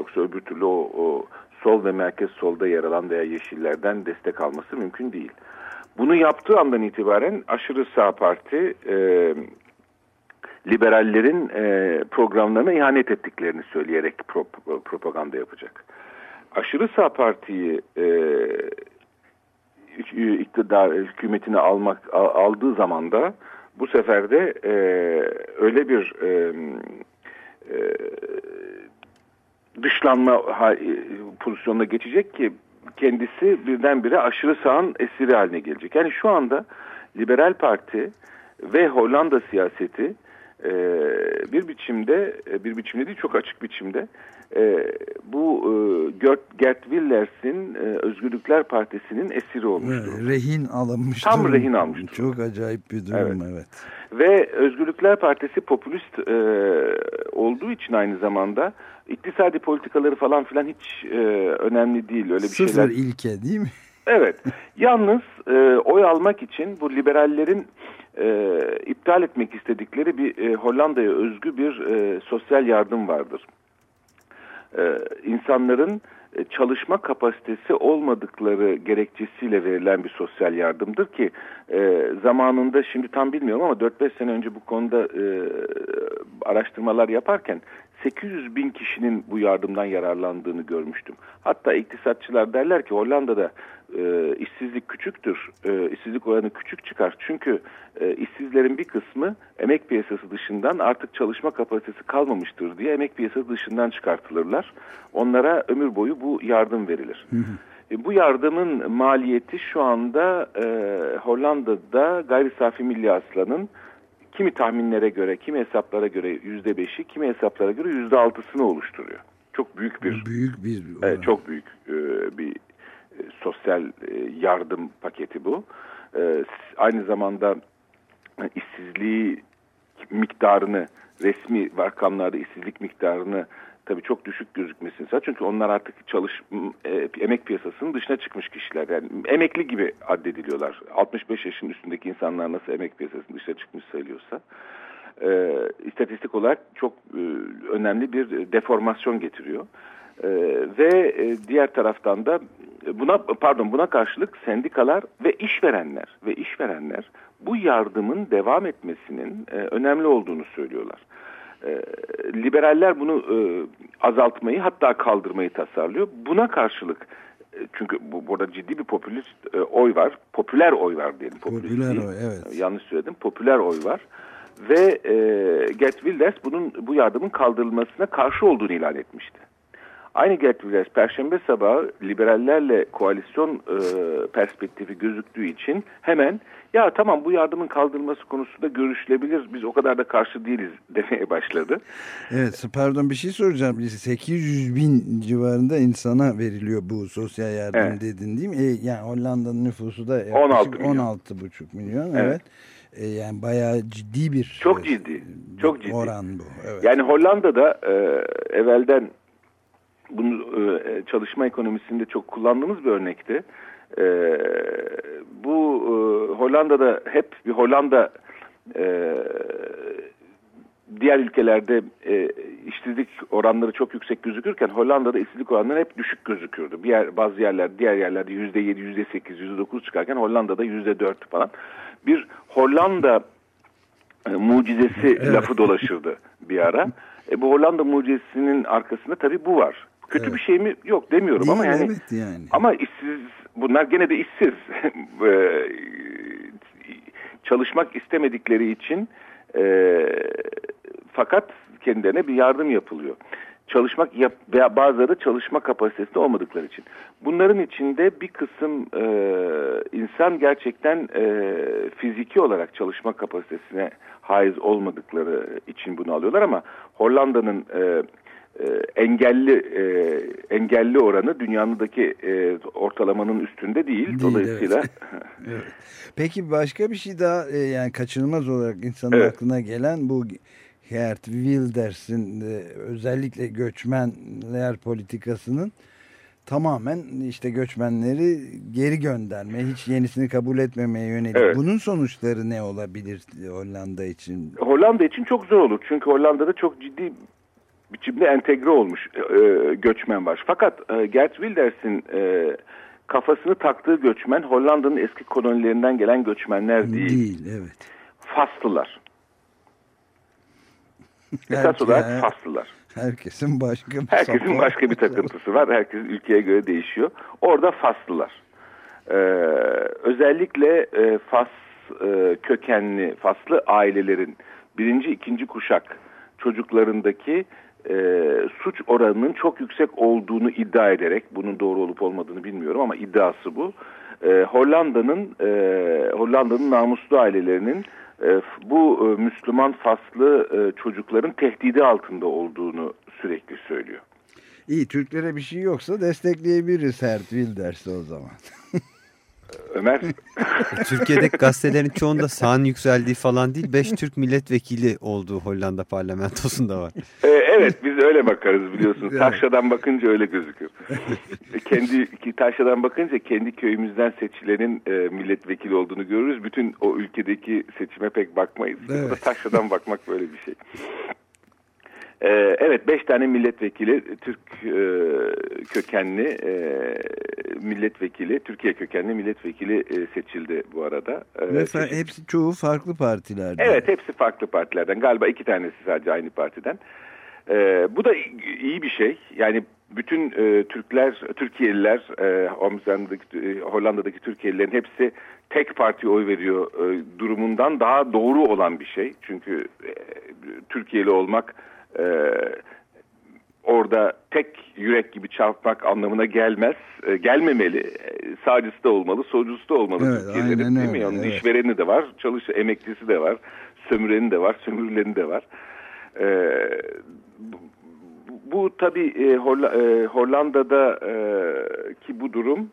Yoksa öbür türlü o, o sol ve merkez solda yer alan veya yeşillerden destek alması mümkün değil. Bunu yaptığı andan itibaren aşırı sağ parti e, liberallerin e, programlarına ihanet ettiklerini söyleyerek pro, propaganda yapacak. Aşırı sağ partiyi e, iktidar hükümetini almak aldığı zaman da bu sefer de e, öyle bir e, e, dışlanma pozisyonuna geçecek ki kendisi birdenbire aşırı sağın esiri haline gelecek. Yani şu anda Liberal Parti ve Hollanda siyaseti e, bir biçimde, e, bir biçimde değil çok açık biçimde e, bu e, Gert Willers'in e, Özgürlükler Partisi'nin esiri olmuştur. Rehin alınmış. Tam durum. rehin almıştır. Çok acayip bir durum evet. evet. Ve Özgürlükler Partisi popülist e, olduğu için aynı zamanda iktisadi politikaları falan filan hiç e, önemli değil. Öyle bir Sıfır şeyler. ilke değil mi? Evet. Yalnız e, oy almak için bu liberallerin e, iptal etmek istedikleri bir e, Hollanda'ya özgü bir e, sosyal yardım vardır. E, insanların e, çalışma kapasitesi olmadıkları gerekçesiyle verilen bir sosyal yardımdır ki e, zamanında şimdi tam bilmiyorum ama 4-5 sene önce bu konuda e, araştırmalar yaparken 800 bin kişinin bu yardımdan yararlandığını görmüştüm. Hatta iktisatçılar derler ki Hollanda'da e, işsizlik küçüktür, e, işsizlik oranı küçük çıkar. Çünkü e, işsizlerin bir kısmı emek piyasası dışından artık çalışma kapasitesi kalmamıştır diye emek piyasası dışından çıkartılırlar. Onlara ömür boyu bu yardım verilir. Hı hı. E, bu yardımın maliyeti şu anda e, Hollanda'da gayri safi milli hasılanın kimi tahminlere göre, kimi hesaplara göre yüzde beşi, kimi hesaplara göre yüzde altısını oluşturuyor. Çok büyük bir, büyük bir, e, çok büyük e, bir e, sosyal e, yardım paketi bu. E, aynı zamanda e, işsizliği miktarını, resmi rakamlarda işsizlik miktarını tabii çok düşük gözükmesini sağlar. Çünkü onlar artık çalış e, emek piyasasının dışına çıkmış kişiler. Yani emekli gibi addediliyorlar. 65 yaşın üstündeki insanlar nasıl emek piyasasının dışına çıkmış sayılıyorsa. E, istatistik olarak çok e, önemli bir deformasyon getiriyor. E, ve e, diğer taraftan da buna pardon buna karşılık sendikalar ve işverenler ve işverenler bu yardımın devam etmesinin e, önemli olduğunu söylüyorlar. E, liberaller bunu e, azaltmayı hatta kaldırmayı tasarlıyor. Buna karşılık e, çünkü bu burada ciddi bir popülist e, oy var. Popüler oy var diyelim. Popülist Popüler değil. oy, evet. Yanlış söyledim. Popüler oy var. Ve e, Gert Wilders bunun bu yardımın kaldırılmasına karşı olduğunu ilan etmişti. Aynı Wilders Perşembe sabahı liberallerle koalisyon e, perspektifi gözüktüğü için hemen ya tamam bu yardımın kaldırılması konusunda görüşülebilir biz o kadar da karşı değiliz demeye başladı. Evet pardon bir şey soracağım. 800 bin civarında insana veriliyor bu sosyal yardım Evet. dedin değil mi? E, yani Hollanda'nın nüfusu da 16 milyon. 16,5 milyon. Evet. Evet. E, yani bayağı ciddi bir Çok ciddi. Çok ciddi. oran bu. Evet. Yani Hollanda'da e, evvelden bunu e, çalışma ekonomisinde çok kullandığımız bir örnekti. E, bu e, Hollanda'da hep bir Hollanda e, diğer ülkelerde e, işsizlik oranları çok yüksek gözükürken Hollanda'da işsizlik oranları hep düşük gözükürdü. Bir yer, bazı yerler, diğer yerlerde yüzde yedi, yüzde sekiz, yüzde dokuz çıkarken Hollanda'da yüzde dört falan. Bir Hollanda e, mucizesi lafı dolaşırdı bir ara. E, bu Hollanda mucizesinin arkasında tabii bu var. Kötü bir şey mi? Yok demiyorum Değil, ama yani evet yani. ama işsiz bunlar gene de işsiz. E, çalışmak istemedikleri için e, fakat kendilerine bir yardım yapılıyor. Çalışmak yap, veya bazıları çalışma kapasitesinde olmadıkları için. Bunların içinde bir kısım e, insan gerçekten e, fiziki olarak çalışma kapasitesine haiz olmadıkları için bunu alıyorlar ama Hollanda'nın e, e, engelli e, engelli oranı dünyadaki e, ortalamanın üstünde değil. Değil, Dolayısıyla Evet. Peki başka bir şey daha e, yani kaçınılmaz olarak insanın Evet. aklına gelen bu Geert Wilders'in e, özellikle göçmenler politikasının tamamen işte göçmenleri geri gönderme, hiç yenisini kabul etmemeye yönelik. Evet. Bunun sonuçları ne olabilir Hollanda için? Hollanda için çok zor olur. Çünkü Hollanda'da çok ciddi biçimde entegre olmuş e, göçmen var. Fakat e, Gert Wilders'in e, kafasını taktığı göçmen Hollanda'nın eski kolonilerinden gelen göçmenler değil. Değil, evet. Faslılar. Esas olarak Faslılar. Herkesin başka bir Herkesin başka bir takıntısı var. Herkes ülkeye göre değişiyor. Orada Faslılar. Ee, özellikle e, Fas e, kökenli Faslı ailelerin birinci, ikinci kuşak çocuklarındaki e, suç oranının çok yüksek olduğunu iddia ederek, bunun doğru olup olmadığını bilmiyorum ama iddiası bu. E, Hollanda'nın e, Hollanda'nın namuslu ailelerinin e, bu e, Müslüman Faslı e, çocukların tehdidi altında olduğunu sürekli söylüyor. İyi Türklere bir şey yoksa destekleyebiliriz Hert Wilders'i o zaman. Ömer Türkiye'deki gazetelerin çoğunda sağın yükseldiği falan değil, 5 Türk milletvekili olduğu Hollanda parlamentosunda var. Ee, evet biz öyle bakarız biliyorsunuz. Taşra'dan bakınca öyle gözüküyor. kendi ki Taşra'dan bakınca kendi köyümüzden seçilenin e, milletvekili olduğunu görürüz. Bütün o ülkedeki seçime pek bakmayız. Evet. Taşra'dan bakmak böyle bir şey. Ee, evet beş tane milletvekili Türk e, kökenli e, milletvekili Türkiye kökenli milletvekili e, seçildi bu arada. Ee, Ve fa- hepsi çoğu farklı partilerde. Evet hepsi farklı partilerden. Galiba iki tanesi sadece aynı partiden. Ee, bu da iyi bir şey. Yani bütün e, Türkler, Türkiye'liler, e, Hollanda'daki, e, Hollanda'daki Türkiye'lilerin hepsi tek partiye oy veriyor e, durumundan daha doğru olan bir şey. Çünkü e, Türkiye'li olmak e, orada tek yürek gibi çarpmak anlamına gelmez. E, gelmemeli. Sağcısı da olmalı, solcusu da olmalı Evet, aynen değil mi? öyle, Onun evet. işvereni de var, çalış emeklisi de var, sömüreni de var, sömürüleni de var. E, bu, bu tabii e, Holla- e, Hollanda'da e, ki bu durum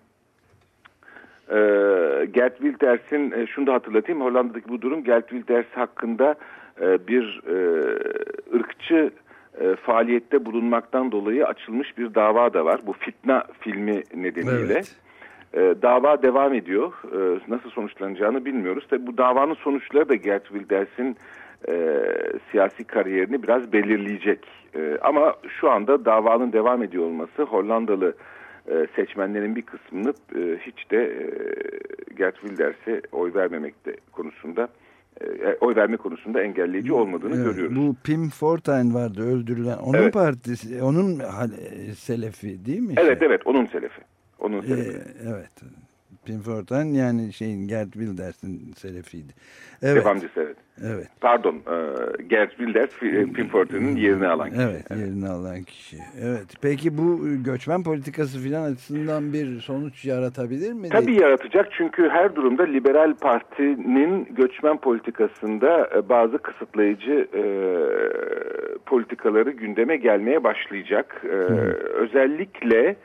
e, Gert Wilders'in e, şunu da hatırlatayım Hollanda'daki bu durum Gert Wilders hakkında e, bir e, ırkçı e, faaliyette bulunmaktan dolayı açılmış bir dava da var. Bu Fitna filmi nedeniyle. Evet. E, dava devam ediyor. E, nasıl sonuçlanacağını bilmiyoruz. Tabi bu davanın sonuçları da Gert Wilders'in e, siyasi kariyerini biraz belirleyecek. E, ama şu anda davanın devam ediyor olması Hollandalı e, seçmenlerin bir kısmını e, hiç de e, Gert Wilders'e oy vermemekte konusunda oy verme konusunda engelleyici olmadığını Evet, görüyoruz. Bu Pim Fortuyn vardı öldürülen. Onun Evet. partisi, onun hal- selefi değil mi? Evet evet onun selefi. Onun Ee, selefi. evet. Pim yani şeyin Gerd Wilders'in selefiydi. Evet. Devamcısı evet. Evet. Pardon, e, Gerd Wilders Fi- Pim yerini alan kişi. Evet, yerini alan kişi. Evet. Peki bu göçmen politikası filan açısından bir sonuç yaratabilir mi? Tabii yaratacak çünkü her durumda Liberal Parti'nin göçmen politikasında e, bazı kısıtlayıcı e, politikaları gündeme gelmeye başlayacak. E, özellikle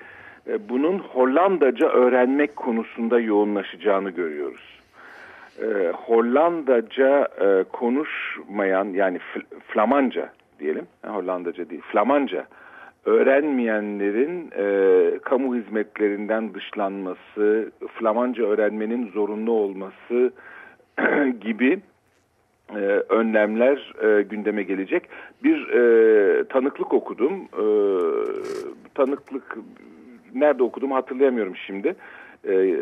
e, bunun Hollandaca öğrenmek konusunda yoğunlaşacağını görüyoruz. E, Hollandaca e, konuşmayan yani Fl- Flamanca diyelim, ha, Hollandaca değil, Flamanca öğrenmeyenlerin e, kamu hizmetlerinden dışlanması, Flamanca öğrenmenin zorunlu olması gibi e, önlemler e, gündeme gelecek. Bir e, tanıklık okudum. E, tanıklık nerede okudum hatırlayamıyorum şimdi. E,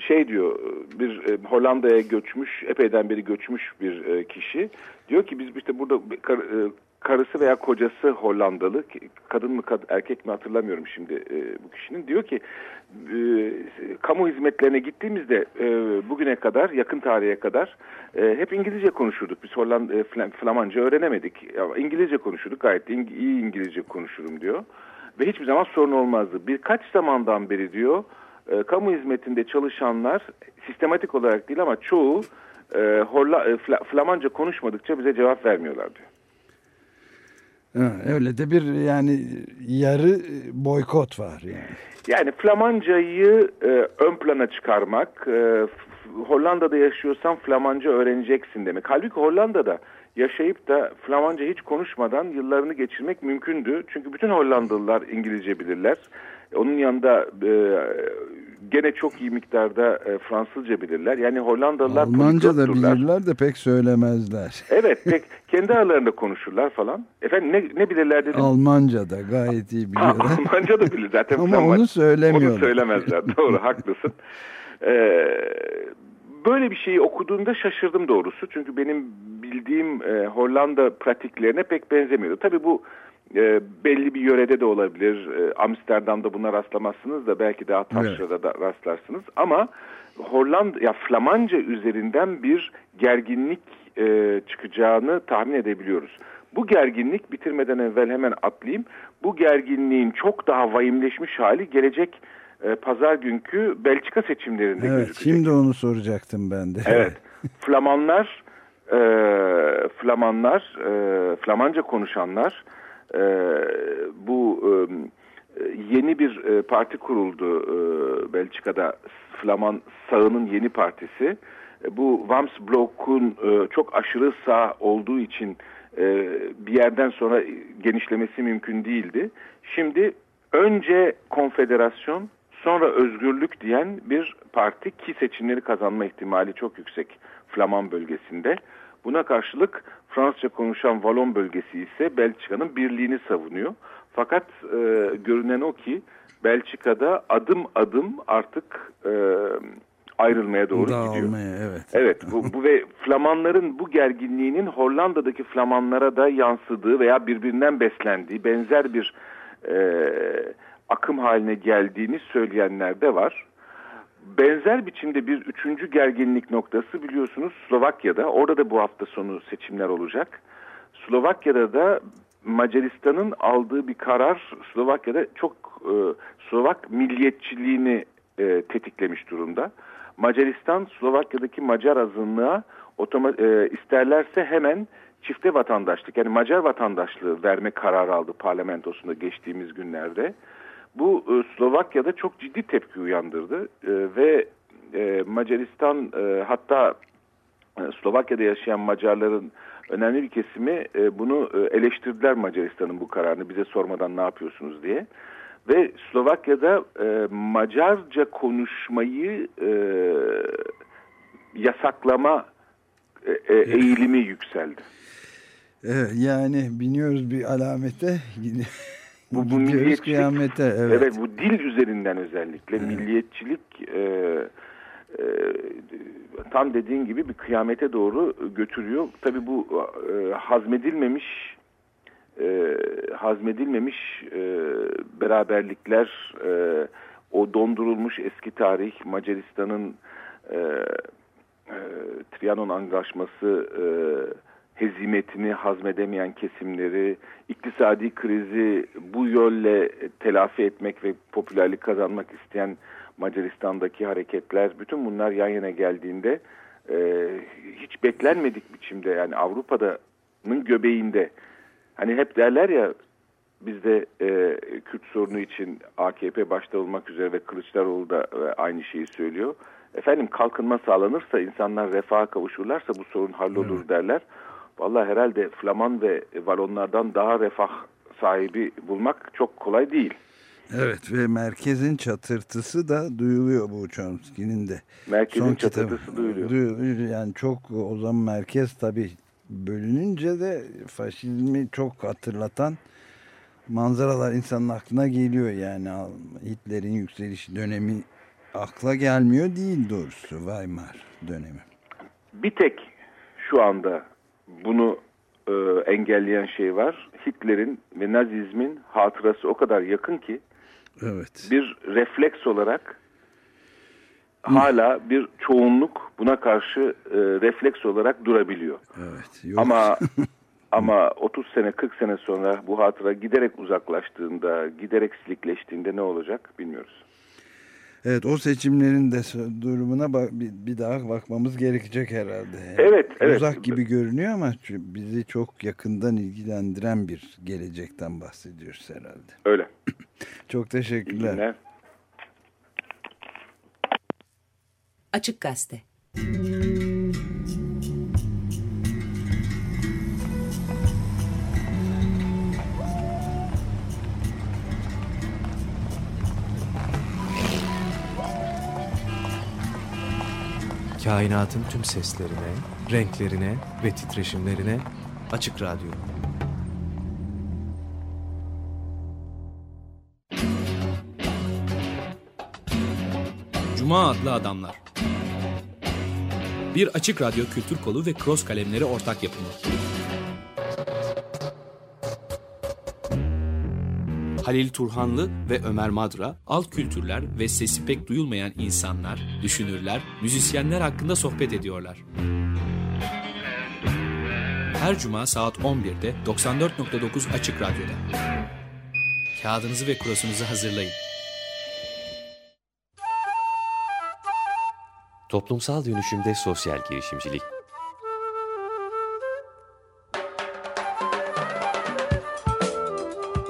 şey diyor bir e, Hollanda'ya göçmüş epeyden beri göçmüş bir e, kişi. Diyor ki biz işte burada kar- e, karısı veya kocası Hollandalı. Kadın mı kad- erkek mi hatırlamıyorum şimdi e, bu kişinin. Diyor ki e, kamu hizmetlerine gittiğimizde e, bugüne kadar yakın tarihe kadar e, hep İngilizce konuşurduk. Biz Hollanda e, Flam- Flamanca öğrenemedik. İngilizce konuşurduk. Gayet iyi İngilizce konuşurum diyor ve hiçbir zaman sorun olmazdı birkaç zamandan beri diyor e, kamu hizmetinde çalışanlar sistematik olarak değil ama çoğu e, Holla, e, Fla- Flamanca konuşmadıkça bize cevap vermiyorlar diyor. Öyle de bir yani yarı boykot var yani. Yani Flamancayı e, ön plana çıkarmak, e, Hollanda'da yaşıyorsan Flamanca öğreneceksin demek. Halbuki Hollanda'da yaşayıp da Flamanca hiç konuşmadan yıllarını geçirmek mümkündü. Çünkü bütün Hollandalılar İngilizce bilirler. Onun yanında e, gene çok iyi miktarda e, Fransızca bilirler. Yani Hollandalılar Almanca da bilirler de pek söylemezler. Evet, pek kendi aralarında konuşurlar falan. Efendim ne, ne bilirler dedim. Almanca da gayet iyi biliyorlar. Almanca da bilir zaten. Ama Flaman- onu söylemiyorlar. Onu söylemezler. Doğru, haklısın. Ee, böyle bir şeyi okuduğumda şaşırdım doğrusu. Çünkü benim bildiğim e, Hollanda pratiklerine pek benzemiyordu. Tabii bu e, belli bir yörede de olabilir. E, Amsterdam'da buna rastlamazsınız da belki daha taşrada da rastlarsınız. Ama Hollanda, ya Flamanca üzerinden bir gerginlik e, çıkacağını tahmin edebiliyoruz. Bu gerginlik bitirmeden evvel hemen atlayayım. Bu gerginliğin çok daha vahimleşmiş hali gelecek e, pazar günkü Belçika seçimlerinde Evet, gözükecek. şimdi onu soracaktım ben de. Evet. Flamanlar, e, Flamanlar, e, Flamanca konuşanlar e, bu e, yeni bir e, parti kuruldu e, Belçika'da Flaman sağının yeni partisi. E, bu Wams Blok'un e, çok aşırı sağ olduğu için e, bir yerden sonra genişlemesi mümkün değildi. Şimdi önce konfederasyon sonra özgürlük diyen bir parti ki seçimleri kazanma ihtimali çok yüksek Flaman bölgesinde. Buna karşılık Fransızca konuşan Valon bölgesi ise Belçika'nın birliğini savunuyor. Fakat e, görünen o ki Belçika'da adım adım artık e, ayrılmaya doğru gidiyor. Dağılmaya evet. Evet bu, bu ve Flamanların bu gerginliğinin Hollanda'daki Flamanlara da yansıdığı veya birbirinden beslendiği benzer bir e, akım haline geldiğini söyleyenler de var. Benzer biçimde bir üçüncü gerginlik noktası biliyorsunuz Slovakya'da. Orada da bu hafta sonu seçimler olacak. Slovakya'da da Macaristan'ın aldığı bir karar Slovakya'da çok e, Slovak milliyetçiliğini e, tetiklemiş durumda. Macaristan Slovakya'daki Macar azınlığa e, isterlerse hemen çifte vatandaşlık yani Macar vatandaşlığı verme kararı aldı parlamentosunda geçtiğimiz günlerde. Bu e, Slovakya'da çok ciddi tepki uyandırdı e, ve e, Macaristan e, hatta e, Slovakya'da yaşayan Macarların önemli bir kesimi e, bunu e, eleştirdiler Macaristan'ın bu kararını bize sormadan ne yapıyorsunuz diye. Ve Slovakya'da e, Macarca konuşmayı e, yasaklama e, e, eğilimi yükseldi. Evet, yani biniyoruz bir alamete. Bu, bu milliyetçilik, kıyamete. Evet. bu dil üzerinden özellikle milliyetçilik e, e, tam dediğin gibi bir kıyamete doğru götürüyor. Tabii bu e, hazmedilmemiş e, hazmedilmemiş e, beraberlikler, e, o dondurulmuş eski tarih, Macaristan'ın e, e, Trianon Anlaşması e, hezimetini hazmedemeyen kesimleri, iktisadi krizi bu yölle telafi etmek ve popülerlik kazanmak isteyen Macaristan'daki hareketler, bütün bunlar yan yana geldiğinde e, hiç beklenmedik biçimde yani Avrupa'nın göbeğinde hani hep derler ya bizde e, Kürt sorunu için AKP başta olmak üzere ve Kılıçdaroğlu da e, aynı şeyi söylüyor. Efendim kalkınma sağlanırsa insanlar refaha kavuşurlarsa bu sorun hallolur evet. derler. Vallahi herhalde Flaman ve Valonlardan daha refah sahibi bulmak çok kolay değil. Evet ve merkezin çatırtısı da duyuluyor bu Chomsky'nin de. Merkezin Son çatırtısı kitabı, duyuluyor. duyuluyor. Yani çok o zaman merkez tabii bölününce de faşizmi çok hatırlatan manzaralar insanın aklına geliyor yani Hitler'in yükseliş dönemi akla gelmiyor değil doğrusu Weimar dönemi. Bir tek şu anda bunu e, engelleyen şey var. Hitler'in ve Nazizmin hatırası o kadar yakın ki evet. bir refleks olarak hala bir çoğunluk buna karşı e, refleks olarak durabiliyor. Evet. Yok. Ama ama 30 sene 40 sene sonra bu hatıra giderek uzaklaştığında, giderek silikleştiğinde ne olacak bilmiyoruz. Evet o seçimlerin de durumuna bak, bir, bir daha bakmamız gerekecek herhalde. Yani evet, evet. Uzak gibi görünüyor ama bizi çok yakından ilgilendiren bir gelecekten bahsediyoruz herhalde. Öyle. çok teşekkürler. Açık Gazete Kainatın tüm seslerine, renklerine ve titreşimlerine Açık Radyo. Cuma adlı adamlar. Bir açık radyo kültür kolu ve cross kalemleri ortak yapımı. Halil Turhanlı ve Ömer Madra, alt kültürler ve sesi pek duyulmayan insanlar, düşünürler, müzisyenler hakkında sohbet ediyorlar. Her cuma saat 11'de 94.9 Açık Radyo'da. Kağıdınızı ve kurasunuzu hazırlayın. Toplumsal dönüşümde sosyal girişimcilik.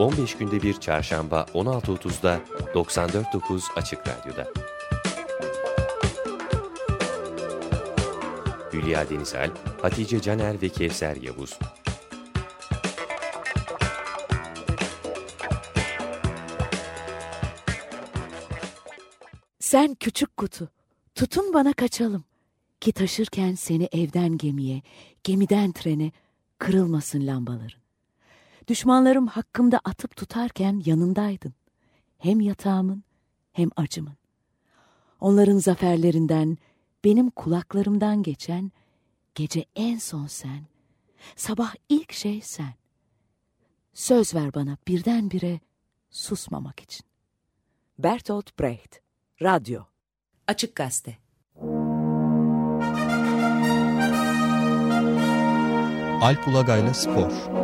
...15 günde bir çarşamba 16.30'da 94.9 Açık Radyo'da. Hülya Denizal, Hatice Caner ve Kevser Yavuz. Sen küçük kutu. Tutun bana kaçalım. Ki taşırken seni evden gemiye, gemiden trene kırılmasın lambaların. Düşmanlarım hakkımda atıp tutarken yanındaydın. Hem yatağımın hem acımın. Onların zaferlerinden, benim kulaklarımdan geçen gece en son sen, sabah ilk şey sen. Söz ver bana birdenbire susmamak için. Bertolt Brecht, Radyo Açık Gazete Alp Ulagay'la Spor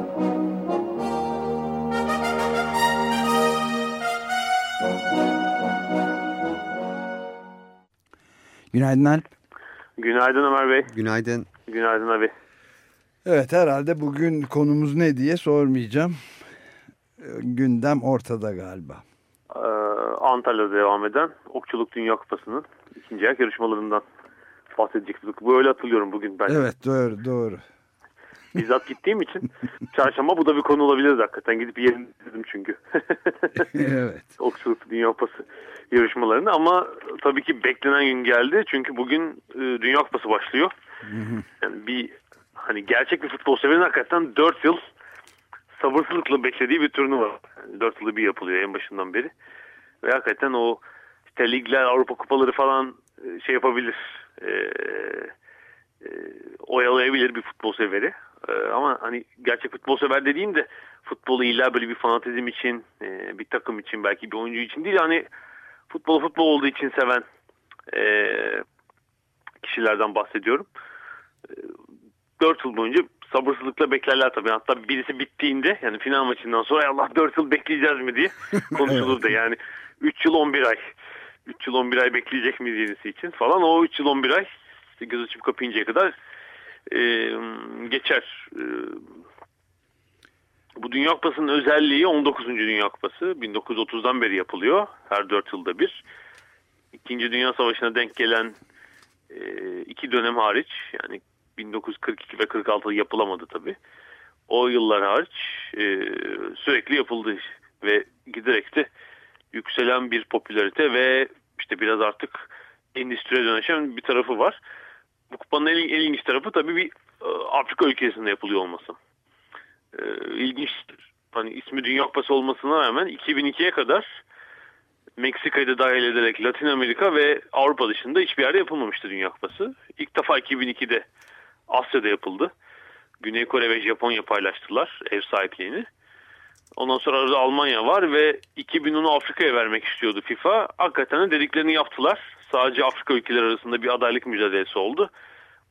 Günaydın Alp. Günaydın Ömer Bey. Günaydın. Günaydın abi. Evet herhalde bugün konumuz ne diye sormayacağım. Gündem ortada galiba. Ee, Antalya'da devam eden Okçuluk Dünya Kupası'nın ikinci ayak yarışmalarından bahsedecektik. Böyle hatırlıyorum bugün ben. Evet doğru doğru. Bizzat gittiğim için çarşamba bu da bir konu olabilir hakikaten. Gidip yerini dedim çünkü. evet. Okçuluk Dünya Kupası yarışmalarını ama tabii ki beklenen gün geldi. Çünkü bugün e, Dünya Kupası başlıyor. Yani bir hani gerçek bir futbol severin hakikaten 4 yıl sabırsızlıkla beklediği bir turnuva. 4 yılda bir yapılıyor en başından beri. Ve hakikaten o işte ligler, Avrupa kupaları falan e, şey yapabilir. E, e, oyalayabilir bir futbol severi. E, ama hani gerçek futbol sever dediğim de futbolu illa böyle bir fanatizm için, e, bir takım için, belki bir oyuncu için değil. Hani futbolu futbol olduğu için seven e, kişilerden bahsediyorum. E, 4 yıl boyunca sabırsızlıkla beklerler tabii. Hatta birisi bittiğinde yani final maçından sonra "Ay Allah 4 yıl bekleyeceğiz mi diye konuşulur da yani 3 yıl 11 ay. 3 yıl 11 ay bekleyecek miyiz yenisi için falan. O 3 yıl 11 ay işte göz açıp kapayıncaya kadar e, geçer. E, bu Dünya Kupası'nın özelliği 19. Dünya Kupası. 1930'dan beri yapılıyor. Her 4 yılda bir. İkinci Dünya Savaşı'na denk gelen e, iki dönem hariç yani 1942 ve 46 yapılamadı tabi. O yıllar hariç e, sürekli yapıldı ve giderek de yükselen bir popülarite ve işte biraz artık endüstriye dönüşen bir tarafı var. Bu kupanın en, en ilginç tarafı tabii bir e, Afrika ülkesinde yapılıyor olması. E, ilginçtir. Hani ismi Dünya Kupası olmasına rağmen 2002'ye kadar Meksika'yı da dahil ederek Latin Amerika ve Avrupa dışında hiçbir yerde yapılmamıştı Dünya Kupası. İlk defa 2002'de Asya'da yapıldı. Güney Kore ve Japonya paylaştılar ev sahipliğini. Ondan sonra arada Almanya var ve 2010'u Afrika'ya vermek istiyordu FIFA. Hakikaten de dediklerini yaptılar. Sadece Afrika ülkeleri arasında bir adaylık mücadelesi oldu.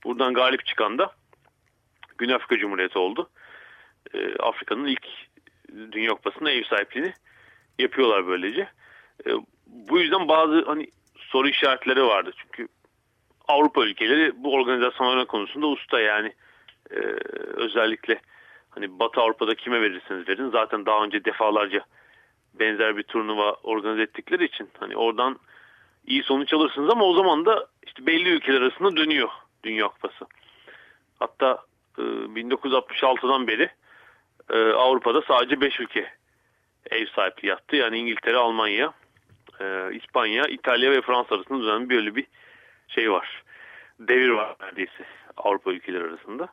Buradan galip çıkan da Güney Afrika Cumhuriyeti oldu. Ee, Afrika'nın ilk Dünya Kupası'nda ev sahipliğini yapıyorlar böylece. Ee, bu yüzden bazı hani soru işaretleri vardı. Çünkü Avrupa ülkeleri bu organizasyonlar konusunda usta yani e, özellikle hani Batı Avrupa'da kime verirseniz verin zaten daha önce defalarca benzer bir turnuva organize ettikleri için hani oradan iyi sonuç alırsınız ama o zaman da işte belli ülkeler arasında dönüyor Dünya Kupası. Hatta e, 1966'dan beri e, Avrupa'da sadece 5 ülke ev sahipliği yaptı. Yani İngiltere, Almanya, e, İspanya, İtalya ve Fransa arasında dönen böyle bir şey var. Devir var neredeyse Avrupa ülkeleri arasında.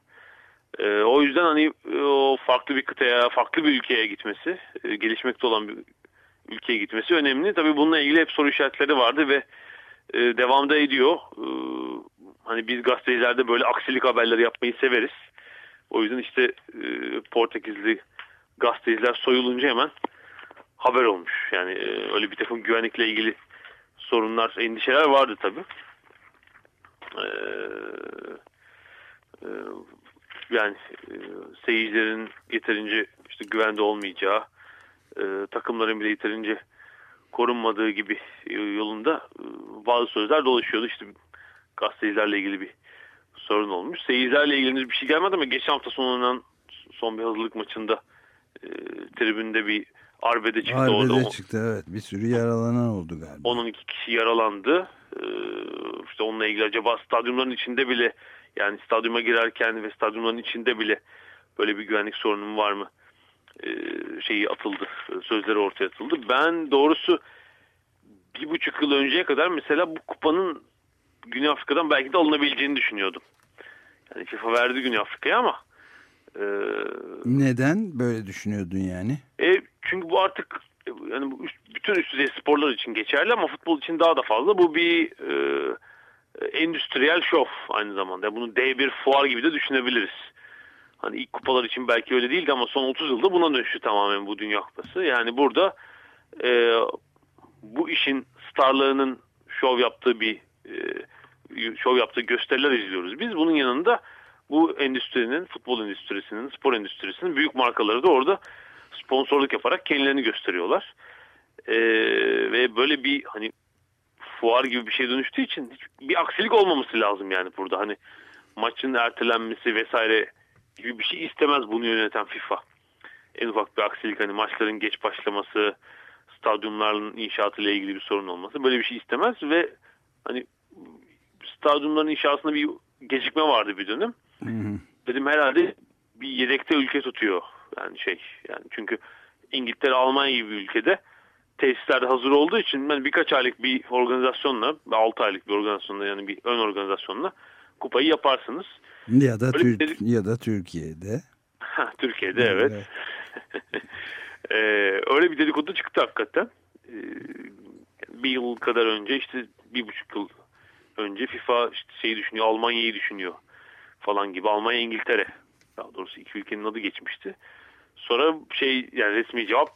E, o yüzden hani e, o farklı bir kıtaya, farklı bir ülkeye gitmesi, e, gelişmekte olan bir ülkeye gitmesi önemli. Tabii bununla ilgili hep soru işaretleri vardı ve e, devamda ediyor. E, hani biz gazetecilerde böyle aksilik haberleri yapmayı severiz. O yüzden işte e, Portekizli gazeteciler soyulunca hemen haber olmuş. Yani e, öyle bir takım güvenlikle ilgili sorunlar, endişeler vardı tabii. Ee, e, yani e, seyircilerin yeterince işte güvende olmayacağı, e, takımların bile yeterince korunmadığı gibi e, yolunda e, bazı sözler dolaşıyordu. İşte gazetecilerle ilgili bir sorun olmuş. Seyircilerle ilgili bir şey gelmedi ama geçen hafta sonlanan son bir hazırlık maçında e, tribünde bir arbede çıktı. Arbede orada. çıktı evet. Bir sürü yaralanan oldu galiba. Onun iki kişi yaralandı. Ee, işte onunla ilgili acaba stadyumların içinde bile yani stadyuma girerken ve stadyumların içinde bile böyle bir güvenlik sorunu var mı? Ee, şeyi atıldı. Sözleri ortaya atıldı. Ben doğrusu bir buçuk yıl önceye kadar mesela bu kupanın Güney Afrika'dan belki de alınabileceğini düşünüyordum. Yani FIFA verdi Güney Afrika'ya ama e, Neden böyle düşünüyordun yani? E, çünkü bu artık e, yani bu üst- bütün üst düzey sporlar için geçerli ama futbol için daha da fazla. Bu bir e, endüstriyel şov aynı zamanda. Yani bunu dev bir fuar gibi de düşünebiliriz. Hani ilk kupalar için belki öyle değildi ama son 30 yılda buna dönüştü tamamen bu Dünya Kupası. Yani burada e, bu işin starlarının şov yaptığı bir e, şov yaptığı gösteriler izliyoruz. Biz bunun yanında bu endüstrinin, futbol endüstrisinin, spor endüstrisinin büyük markaları da orada sponsorluk yaparak kendilerini gösteriyorlar. Ee, ve böyle bir hani fuar gibi bir şey dönüştüğü için hiç- bir aksilik olmaması lazım yani burada. Hani maçın ertelenmesi vesaire gibi bir şey istemez bunu yöneten FIFA. En ufak bir aksilik hani maçların geç başlaması, stadyumların inşaatı ile ilgili bir sorun olması böyle bir şey istemez ve hani stadyumların inşasında bir gecikme vardı bir dönem. Dedim herhalde bir yedekte ülke tutuyor yani şey yani çünkü İngiltere Almanya gibi bir ülkede tesisler hazır olduğu için ben birkaç aylık bir organizasyonla 6 aylık bir organizasyonla yani bir ön organizasyonla kupayı yaparsınız. Ya da Türk dedik- ya da Türkiye'de. Türkiye'de evet. Ee, öyle bir dedikodu çıktı hakikaten. Ee, bir yıl kadar önce işte bir buçuk yıl önce FIFA işte şeyi düşünüyor, Almanya'yı düşünüyor falan gibi. Almanya, İngiltere. Daha doğrusu iki ülkenin adı geçmişti. Sonra şey yani resmi cevap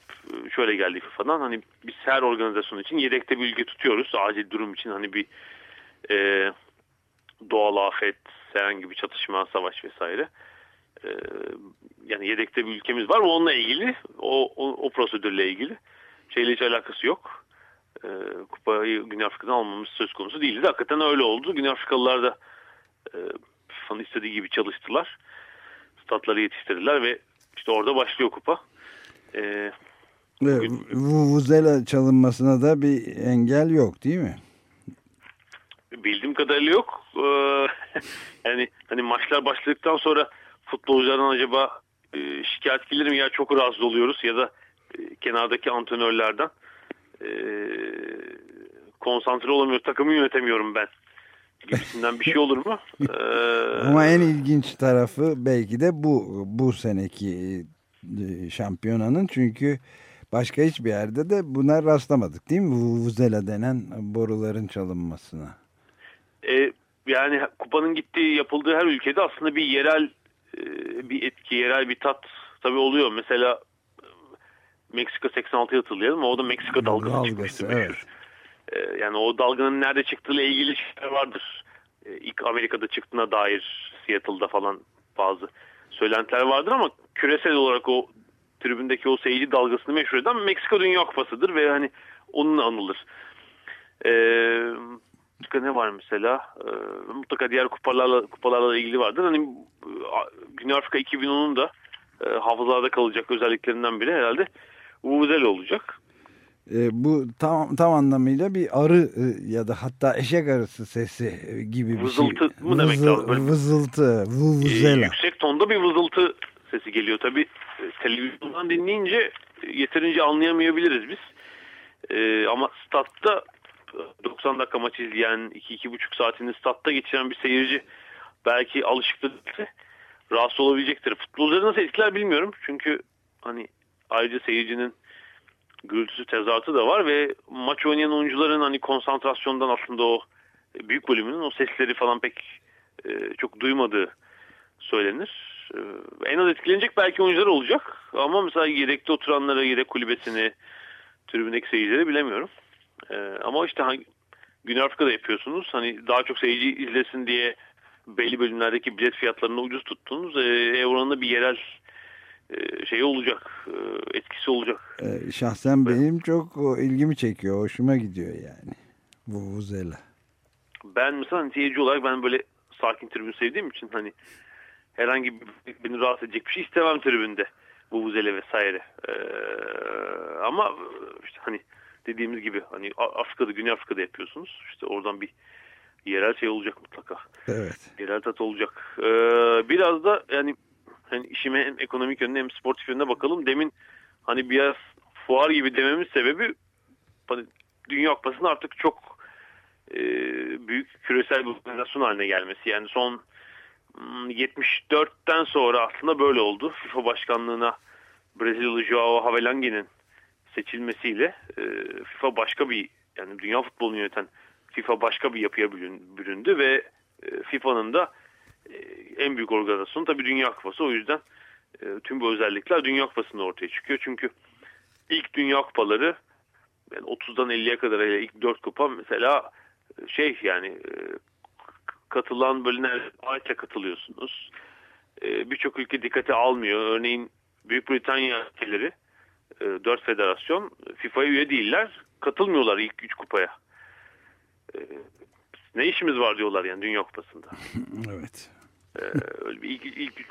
e, şöyle geldi FIFA'dan. Hani biz her organizasyon için yedekte bir ülke tutuyoruz. Acil durum için hani bir e, doğal afet, herhangi bir çatışma, savaş vesaire. E, yani yedekte bir ülkemiz var. Onunla ilgili, o, o, o prosedürle ilgili şeyle hiç alakası yok. E, kupayı Güney Afrika'dan almamız söz konusu değildi. Hakikaten öyle oldu. Güney Afrikalılar da e, FIFA'nın istediği gibi çalıştılar. Statları yetiştirdiler ve işte orada başlıyor kupa. E, Ve Vuvuzela çalınmasına da bir engel yok değil mi? bildiğim kadarıyla yok. Ee, yani hani maçlar başladıktan sonra futbolculardan acaba e, şikayet gelir mi ya çok rahatsız oluyoruz ya da e, kenardaki antrenörlerden e, konsantre olamıyor takımı yönetemiyorum ben gibisinden bir şey olur mu? Ee, Ama en ilginç tarafı belki de bu bu seneki e, şampiyonanın çünkü başka hiçbir yerde de buna rastlamadık değil mi? Vuvuzela denen boruların çalınmasına. E, yani kupanın gittiği yapıldığı her ülkede aslında bir yerel e, bir etki, yerel bir tat tabii oluyor. Mesela e, Meksika 86'yı hatırlayalım. O da Meksika dalgası çıkmıştı. evet. E, yani o dalganın nerede çıktığıyla ilgili şeyler vardır. E, ilk Amerika'da çıktığına dair Seattle'da falan bazı söylentiler vardır ama küresel olarak o tribündeki o seyirci dalgasını meşhur eden Meksika Dünya Kupası'dır ve hani onunla anılır. Eee Başka ne var mesela? Ee, mutlaka diğer kupalarla kupalarla ilgili vardır. Hani e, Güney Afrika 2010'un da e, hafızalarda kalacak özelliklerinden biri herhalde Vuvuzela olacak. E, bu tam tam anlamıyla bir arı e, ya da hatta eşek arısı sesi e, gibi bir vızıltı şey. mı demek lazım? Böyle- Vızıltı, vuvuzela. yüksek tonda bir vızıltı sesi geliyor. Tabii e, televizyondan dinleyince e, yeterince anlayamayabiliriz biz. E, ama statta e, 90 dakika maç izleyen 2-2,5 saatini statta geçiren bir seyirci belki alışıktır rahatsız olabilecektir. Futbolcuları nasıl etkiler bilmiyorum. Çünkü hani ayrıca seyircinin gürültüsü tezatı da var ve maç oynayan oyuncuların hani konsantrasyondan aslında o büyük bölümünün o sesleri falan pek e, çok duymadığı söylenir. E, en az etkilenecek belki oyuncular olacak ama mesela yedekte oturanlara, yedek kulübesini, tribündeki seyircileri bilemiyorum. E, ama işte hangi, Güney Afrika'da yapıyorsunuz. Hani daha çok seyirci izlesin diye belli bölümlerdeki bilet fiyatlarını ucuz tuttunuz. E, oranında bir yerel e, şey olacak, e, etkisi olacak. E, şahsen benim çok ilgimi çekiyor. Hoşuma gidiyor yani. Vuvuzela. Ben mesela hani seyirci olarak ben böyle sakin tribün sevdiğim için hani herhangi bir beni rahatsız edecek bir şey istemem tribünde. Vuvuzela vesaire. Ee, ama işte hani dediğimiz gibi hani Afrika'da Güney Afrika'da yapıyorsunuz. İşte oradan bir yerel şey olacak mutlaka. Evet. Yerel tat olacak. Ee, biraz da yani hani işime hem ekonomik yönüne hem sportif yönüne bakalım. Demin hani biraz fuar gibi dememin sebebi hani Dünya Kupası'nın artık çok e, büyük küresel bir organizasyon haline gelmesi. Yani son hmm, 74'ten sonra aslında böyle oldu. FIFA başkanlığına Brezilyalı Joao Havelange'nin seçilmesiyle e, FIFA başka bir yani dünya futbolunu yöneten FIFA başka bir yapıya bürün- büründü ve e, FIFA'nın da e, en büyük organizasyonu tabii Dünya Kupası. O yüzden e, tüm bu özellikler Dünya Kupası'nda ortaya çıkıyor. Çünkü ilk Dünya Kupaları yani 30'dan 50'ye kadar ilk 4 kupa mesela e, şey yani e, katılan bölümler ayça katılıyorsunuz. E, Birçok ülke dikkate almıyor. Örneğin Büyük Britanya ülkeleri e, 4 federasyon FIFA'ya üye değiller. Katılmıyorlar ilk 3 kupaya. E, ne işimiz var diyorlar yani Dünya Kupası'nda. evet. Öyle bir ilk, ilk,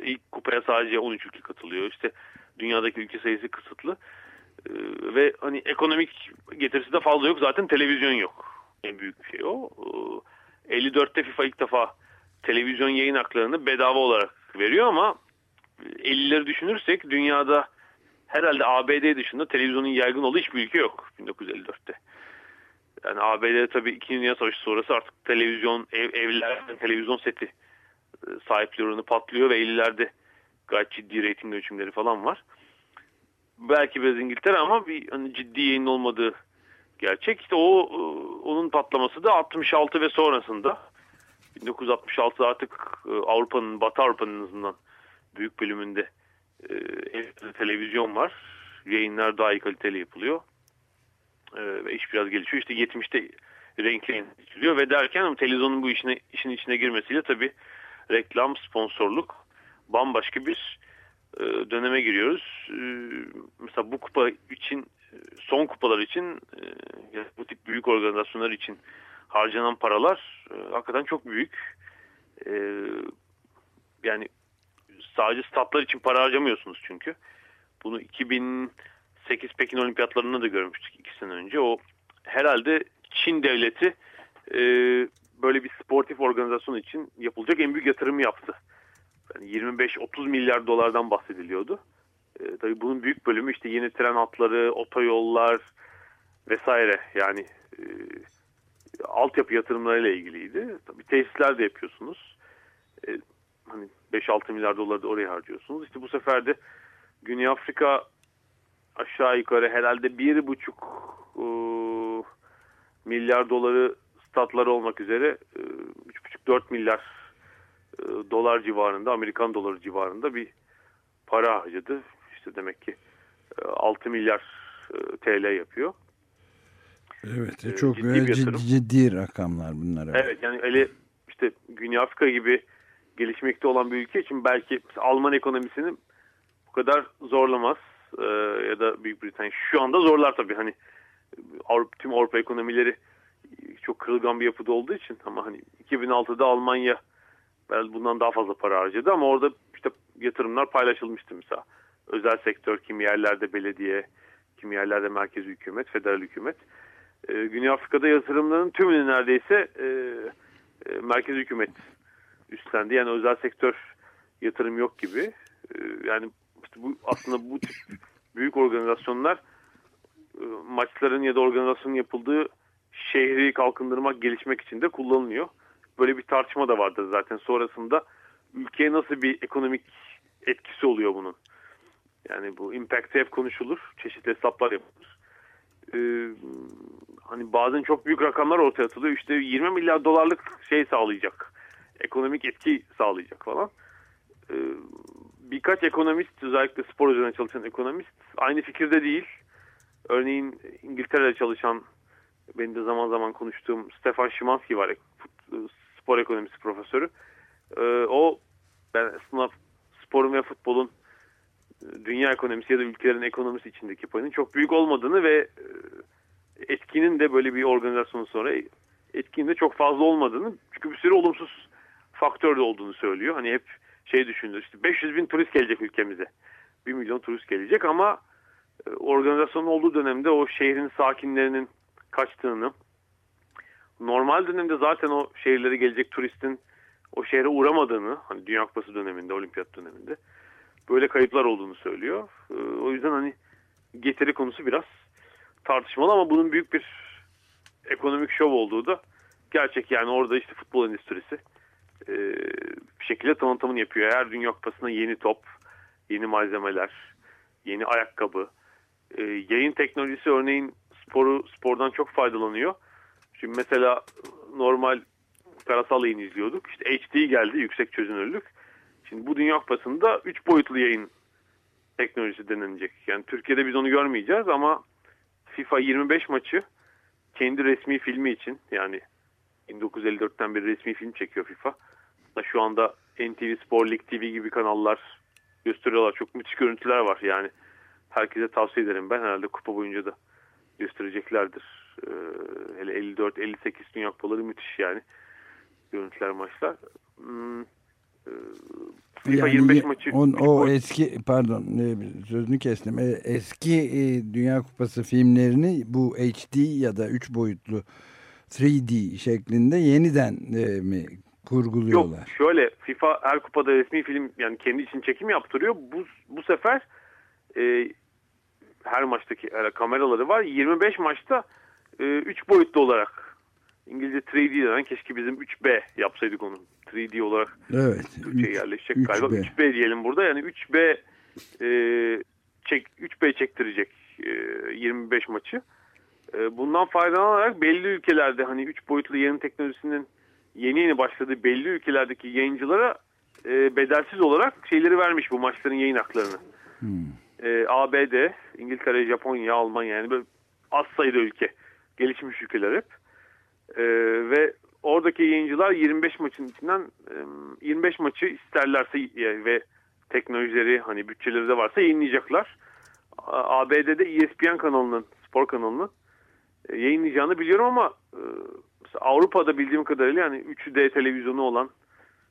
ilk kupaya sadece 13 ülke katılıyor. İşte dünyadaki ülke sayısı kısıtlı. Ee, ve hani ekonomik getirisi de fazla yok. Zaten televizyon yok. En büyük şey o. Ee, 54'te FIFA ilk defa televizyon yayın haklarını bedava olarak veriyor ama 50'leri düşünürsek dünyada herhalde ABD dışında televizyonun yaygın olduğu hiçbir ülke yok 1954'te. Yani ABD'de tabii 2. Dünya Savaşı sonrası artık televizyon, ev, evler, televizyon seti e, sahipleri oranı patlıyor ve 50'lerde gayet ciddi reyting ölçümleri falan var. Belki biraz İngiltere ama bir hani ciddi yayın olmadığı gerçek. İşte o e, onun patlaması da 66 ve sonrasında 1966 artık e, Avrupa'nın Batı Avrupa'nın büyük bölümünde e, evde televizyon var. Yayınlar daha iyi kaliteli yapılıyor. E, ve iş biraz gelişiyor. İşte 70'te renkli yayınlanıyor ve derken televizyonun bu işine, işin içine girmesiyle tabii reklam, sponsorluk bambaşka bir e, döneme giriyoruz. E, mesela bu kupa için son kupalar için e, bu tip büyük organizasyonlar için harcanan paralar e, hakikaten çok büyük. E, yani sadece statlar için para harcamıyorsunuz çünkü. Bunu 2008 Pekin Olimpiyatlarında da görmüştük iki sene önce. O herhalde Çin devleti e, böyle bir sportif organizasyon için yapılacak en büyük yatırımı yaptı. Yani 25-30 milyar dolardan bahsediliyordu. E, tabii bunun büyük bölümü işte yeni tren hatları, otoyollar vesaire yani e, altyapı yatırımlarıyla ilgiliydi. Tabii tesisler de yapıyorsunuz. E, hani 5-6 milyar doları da oraya harcıyorsunuz. İşte bu sefer de Güney Afrika aşağı yukarı herhalde 1,5 e, milyar doları statları olmak üzere e, 3,5-4 milyar e, dolar civarında, Amerikan doları civarında bir para harcadı. İşte demek ki e, 6 milyar e, TL yapıyor. Evet Ee, çok ciddi yatırım. ciddi rakamlar bunlar. evet. Evet yani öyle işte Güney Afrika gibi gelişmekte olan bir ülke için belki Alman ekonomisini bu kadar zorlamaz Ee, ya da Büyük Britanya şu anda zorlar tabii hani Avrupa, tüm Avrupa ekonomileri çok kırılgan bir yapıda olduğu için ama hani 2006'da Almanya belki bundan daha fazla para harcadı ama orada işte yatırımlar paylaşılmıştı mesela. Özel sektör, kimi yerlerde belediye, kimi yerlerde merkezi hükümet, federal hükümet. Ee, Güney Afrika'da yatırımların tümünü neredeyse e, e, merkezi hükümet üstlendi. Yani özel sektör yatırım yok gibi. Ee, yani işte bu aslında bu tip büyük organizasyonlar e, maçların ya da organizasyonun yapıldığı şehri kalkındırmak, gelişmek için de kullanılıyor. Böyle bir tartışma da vardır zaten sonrasında. Ülkeye nasıl bir ekonomik etkisi oluyor bunun? Yani bu impact hep konuşulur. Çeşitli hesaplar yapılır. Ee, hani bazen çok büyük rakamlar ortaya atılıyor. İşte 20 milyar dolarlık şey sağlayacak. Ekonomik etki sağlayacak falan. Ee, birkaç ekonomist özellikle spor üzerine çalışan ekonomist aynı fikirde değil. Örneğin İngiltere'de çalışan benim de zaman zaman konuştuğum Stefan Szymanski var spor ekonomisi profesörü. Ee, o ben aslında sporun ve futbolun e, dünya ekonomisi ya da ülkelerin ekonomisi içindeki payının çok büyük olmadığını ve e, etkinin de böyle bir organizasyonun sonra etkinin de çok fazla olmadığını çünkü bir sürü olumsuz faktör de olduğunu söylüyor. Hani hep şey düşünülür işte 500 bin turist gelecek ülkemize. 1 milyon turist gelecek ama e, organizasyonun olduğu dönemde o şehrin sakinlerinin kaçtığını normal dönemde zaten o şehirlere gelecek turistin o şehre uğramadığını hani Dünya Kupası döneminde, olimpiyat döneminde böyle kayıplar olduğunu söylüyor. Ee, o yüzden hani getiri konusu biraz tartışmalı ama bunun büyük bir ekonomik şov olduğu da gerçek yani orada işte futbol endüstrisi e, bir şekilde tanıtımını yapıyor. Her Dünya Kupası'na yeni top, yeni malzemeler, yeni ayakkabı, e, yayın teknolojisi örneğin sporu spordan çok faydalanıyor. Şimdi mesela normal karasal yayın izliyorduk. İşte HD geldi, yüksek çözünürlük. Şimdi bu Dünya Kupası'nda 3 boyutlu yayın teknolojisi denenecek. Yani Türkiye'de biz onu görmeyeceğiz ama FIFA 25 maçı kendi resmi filmi için yani 1954'ten bir resmi film çekiyor FIFA. Şu anda NTV Spor, Lig TV gibi kanallar gösteriyorlar. Çok müthiş görüntüler var yani. Herkese tavsiye ederim ben. Herhalde kupa boyunca da göstereceklerdir. Ee, hele 54-58 Dünya Kupaları müthiş yani. Görüntüler maçlar. Hmm, e, FIFA Yani 25 ye- maçı on- o eski pardon e, sözünü kestim. E, Eski e, Dünya Kupası filmlerini bu HD ya da 3 boyutlu 3D şeklinde yeniden e, mi kurguluyorlar? Yok şöyle FIFA her kupada resmi film yani kendi için çekim yaptırıyor. Bu bu sefer e, her maçtaki e, kameraları var. 25 maçta 3 boyutlu olarak İngilizce 3D denen keşke bizim 3B yapsaydık onu. 3D olarak Evet. Türkçe'ye yerleşecek 3B. galiba. 3B diyelim burada. Yani 3B e, çek 3B çektirecek e, 25 maçı. E, bundan faydalanarak belli ülkelerde hani 3 boyutlu yayın teknolojisinin yeni yeni başladığı belli ülkelerdeki yayıncılara e, bedelsiz olarak şeyleri vermiş bu maçların yayın haklarını. E, ABD, İngiltere, Japonya, Almanya yani böyle az sayıda ülke. Gelişmiş ülkeler hep. E, ve oradaki yayıncılar 25 maçın içinden e, 25 maçı isterlerse e, ve teknolojileri hani bütçeleri de varsa yayınlayacaklar. ABD'de ESPN kanalının, spor kanalının e, yayınlayacağını biliyorum ama e, Avrupa'da bildiğim kadarıyla yani 3D televizyonu olan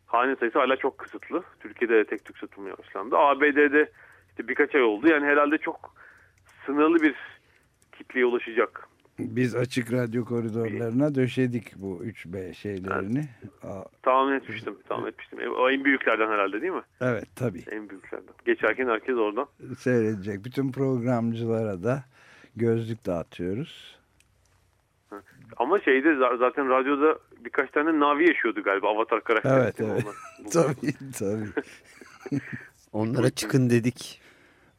hane sayısı hala çok kısıtlı. Türkiye'de de tek tük satılmaya başlandı. ABD'de işte birkaç ay oldu. Yani herhalde çok sınırlı bir kitleye ulaşacak. Biz açık radyo koridorlarına döşedik bu 3B şeylerini. Aa, Tahmin etmiştim. Tahmin etmiştim. E, O en büyüklerden herhalde değil mi? Evet tabii. En büyüklerden. Geçerken herkes oradan. Seyredecek. Bütün programcılara da gözlük dağıtıyoruz. Ama şeyde za- zaten radyoda birkaç tane Navi yaşıyordu galiba avatar karakteri. Evet evet. tabii tabii. Onlara çıkın dedik.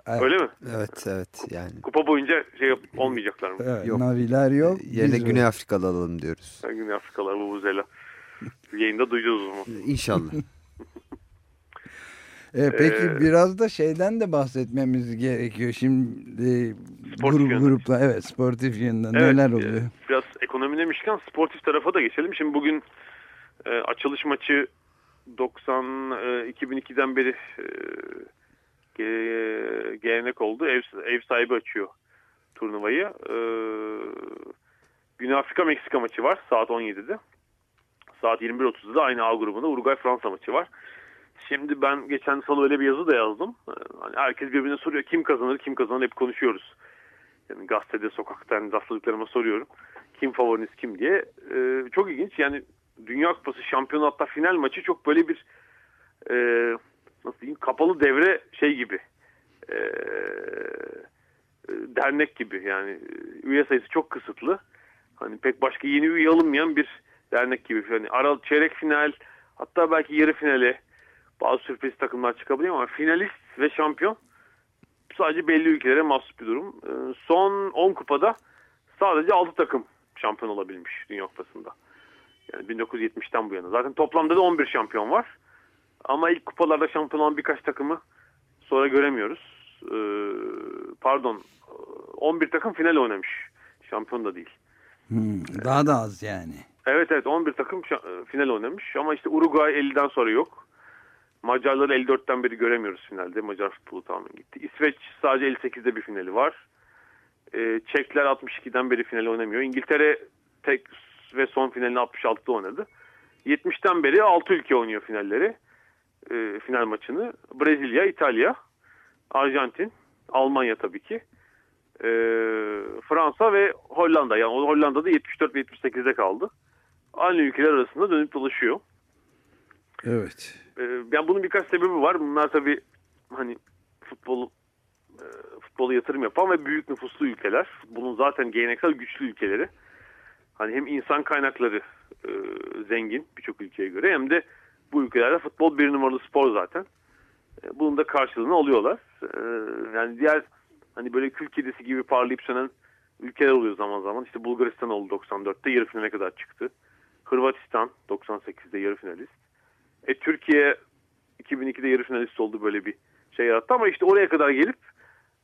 Öyle mi? Evet evet yani. Kupa boyunca şey yap- olmayacaklar mı? Evet, Naviler yok. Yerine biz Güney öyle. Afrikalı alalım diyoruz. Güney Afrikalar, Vuvuzela. Yayında duyacağız o zaman. İnşallah. E, peki Ee, biraz da şeyden de bahsetmemiz gerekiyor. Şimdi Sportif grup, grupla evet sportif yönden Evet, neler e, oluyor? Biraz ekonomi demişken sportif tarafa da geçelim. Şimdi bugün e, açılış maçı 90 e, 2002'den beri e, ge- gelenek oldu. Ev, ev sahibi açıyor turnuvayı. E, Güney Afrika Meksika maçı var saat 17'de. Saat 21.30'da da aynı A grubunda Uruguay Fransa maçı var. Şimdi ben geçen salı öyle bir yazı da yazdım. E, Hani herkes birbirine soruyor kim kazanır kim kazanır hep konuşuyoruz. Yani gazetede, sokakta hani rastladıklarıma soruyorum. Kim favoriniz kim diye. Ee, çok ilginç. Yani Dünya Kupası şampiyonu hatta final maçı çok böyle bir e, nasıl diyeyim kapalı devre şey gibi. E, dernek gibi yani e, üye sayısı çok kısıtlı. Hani pek başka yeni üye alınmayan bir dernek gibi. Yani ara çeyrek final hatta belki yarı finale bazı sürpriz takımlar çıkabiliyor ama finalist ve şampiyon sadece belli ülkelere mahsus bir durum. Ee, Son 10 kupada sadece 6 takım şampiyon olabilmiş Dünya Kupası'nda. Yani 1970'ten bu yana. Zaten toplamda da 11 şampiyon var. Ama ilk kupalarda şampiyon olan birkaç takımı sonra göremiyoruz. Ee, Pardon 11 takım final oynamış. Şampiyon da değil. Hmm, daha da az yani. Evet evet 11 takım final oynamış ama işte Uruguay 50'den sonra yok. Macarları 54'ten beri göremiyoruz finalde. Macar futbolu tamamen gitti. İsveç sadece 58'de bir finali var. Ee, Çekler 62'den beri final oynamıyor. İngiltere tek ve son finalini 66'da oynadı. 70'ten beri 6 ülke oynuyor finalleri. Ee, final maçını. Brezilya, İtalya, Arjantin, Almanya tabii ki. Ee, Fransa ve Hollanda. Yani Hollanda'da 74 ve 78'de kaldı. Aynı ülkeler arasında dönüp dolaşıyor. Evet. Ee, yani bunun birkaç sebebi var. Bunlar tabii hani futbol e, futbola yatırım yapan ve büyük nüfuslu ülkeler. Bunun zaten geleneksel güçlü ülkeleri. Hani hem insan kaynakları e, zengin birçok ülkeye göre hem de bu ülkelerde futbol bir numaralı spor zaten. E, bunun da karşılığını alıyorlar. E, yani diğer hani böyle kül kedisi gibi parlayıp sönen ülkeler oluyor zaman zaman. İşte Bulgaristan oldu 94'te yarı finale kadar çıktı. Hırvatistan 98'de yarı finalist. E, Türkiye 2002'de yarı finalist oldu böyle bir şey yarattı ama işte oraya kadar gelip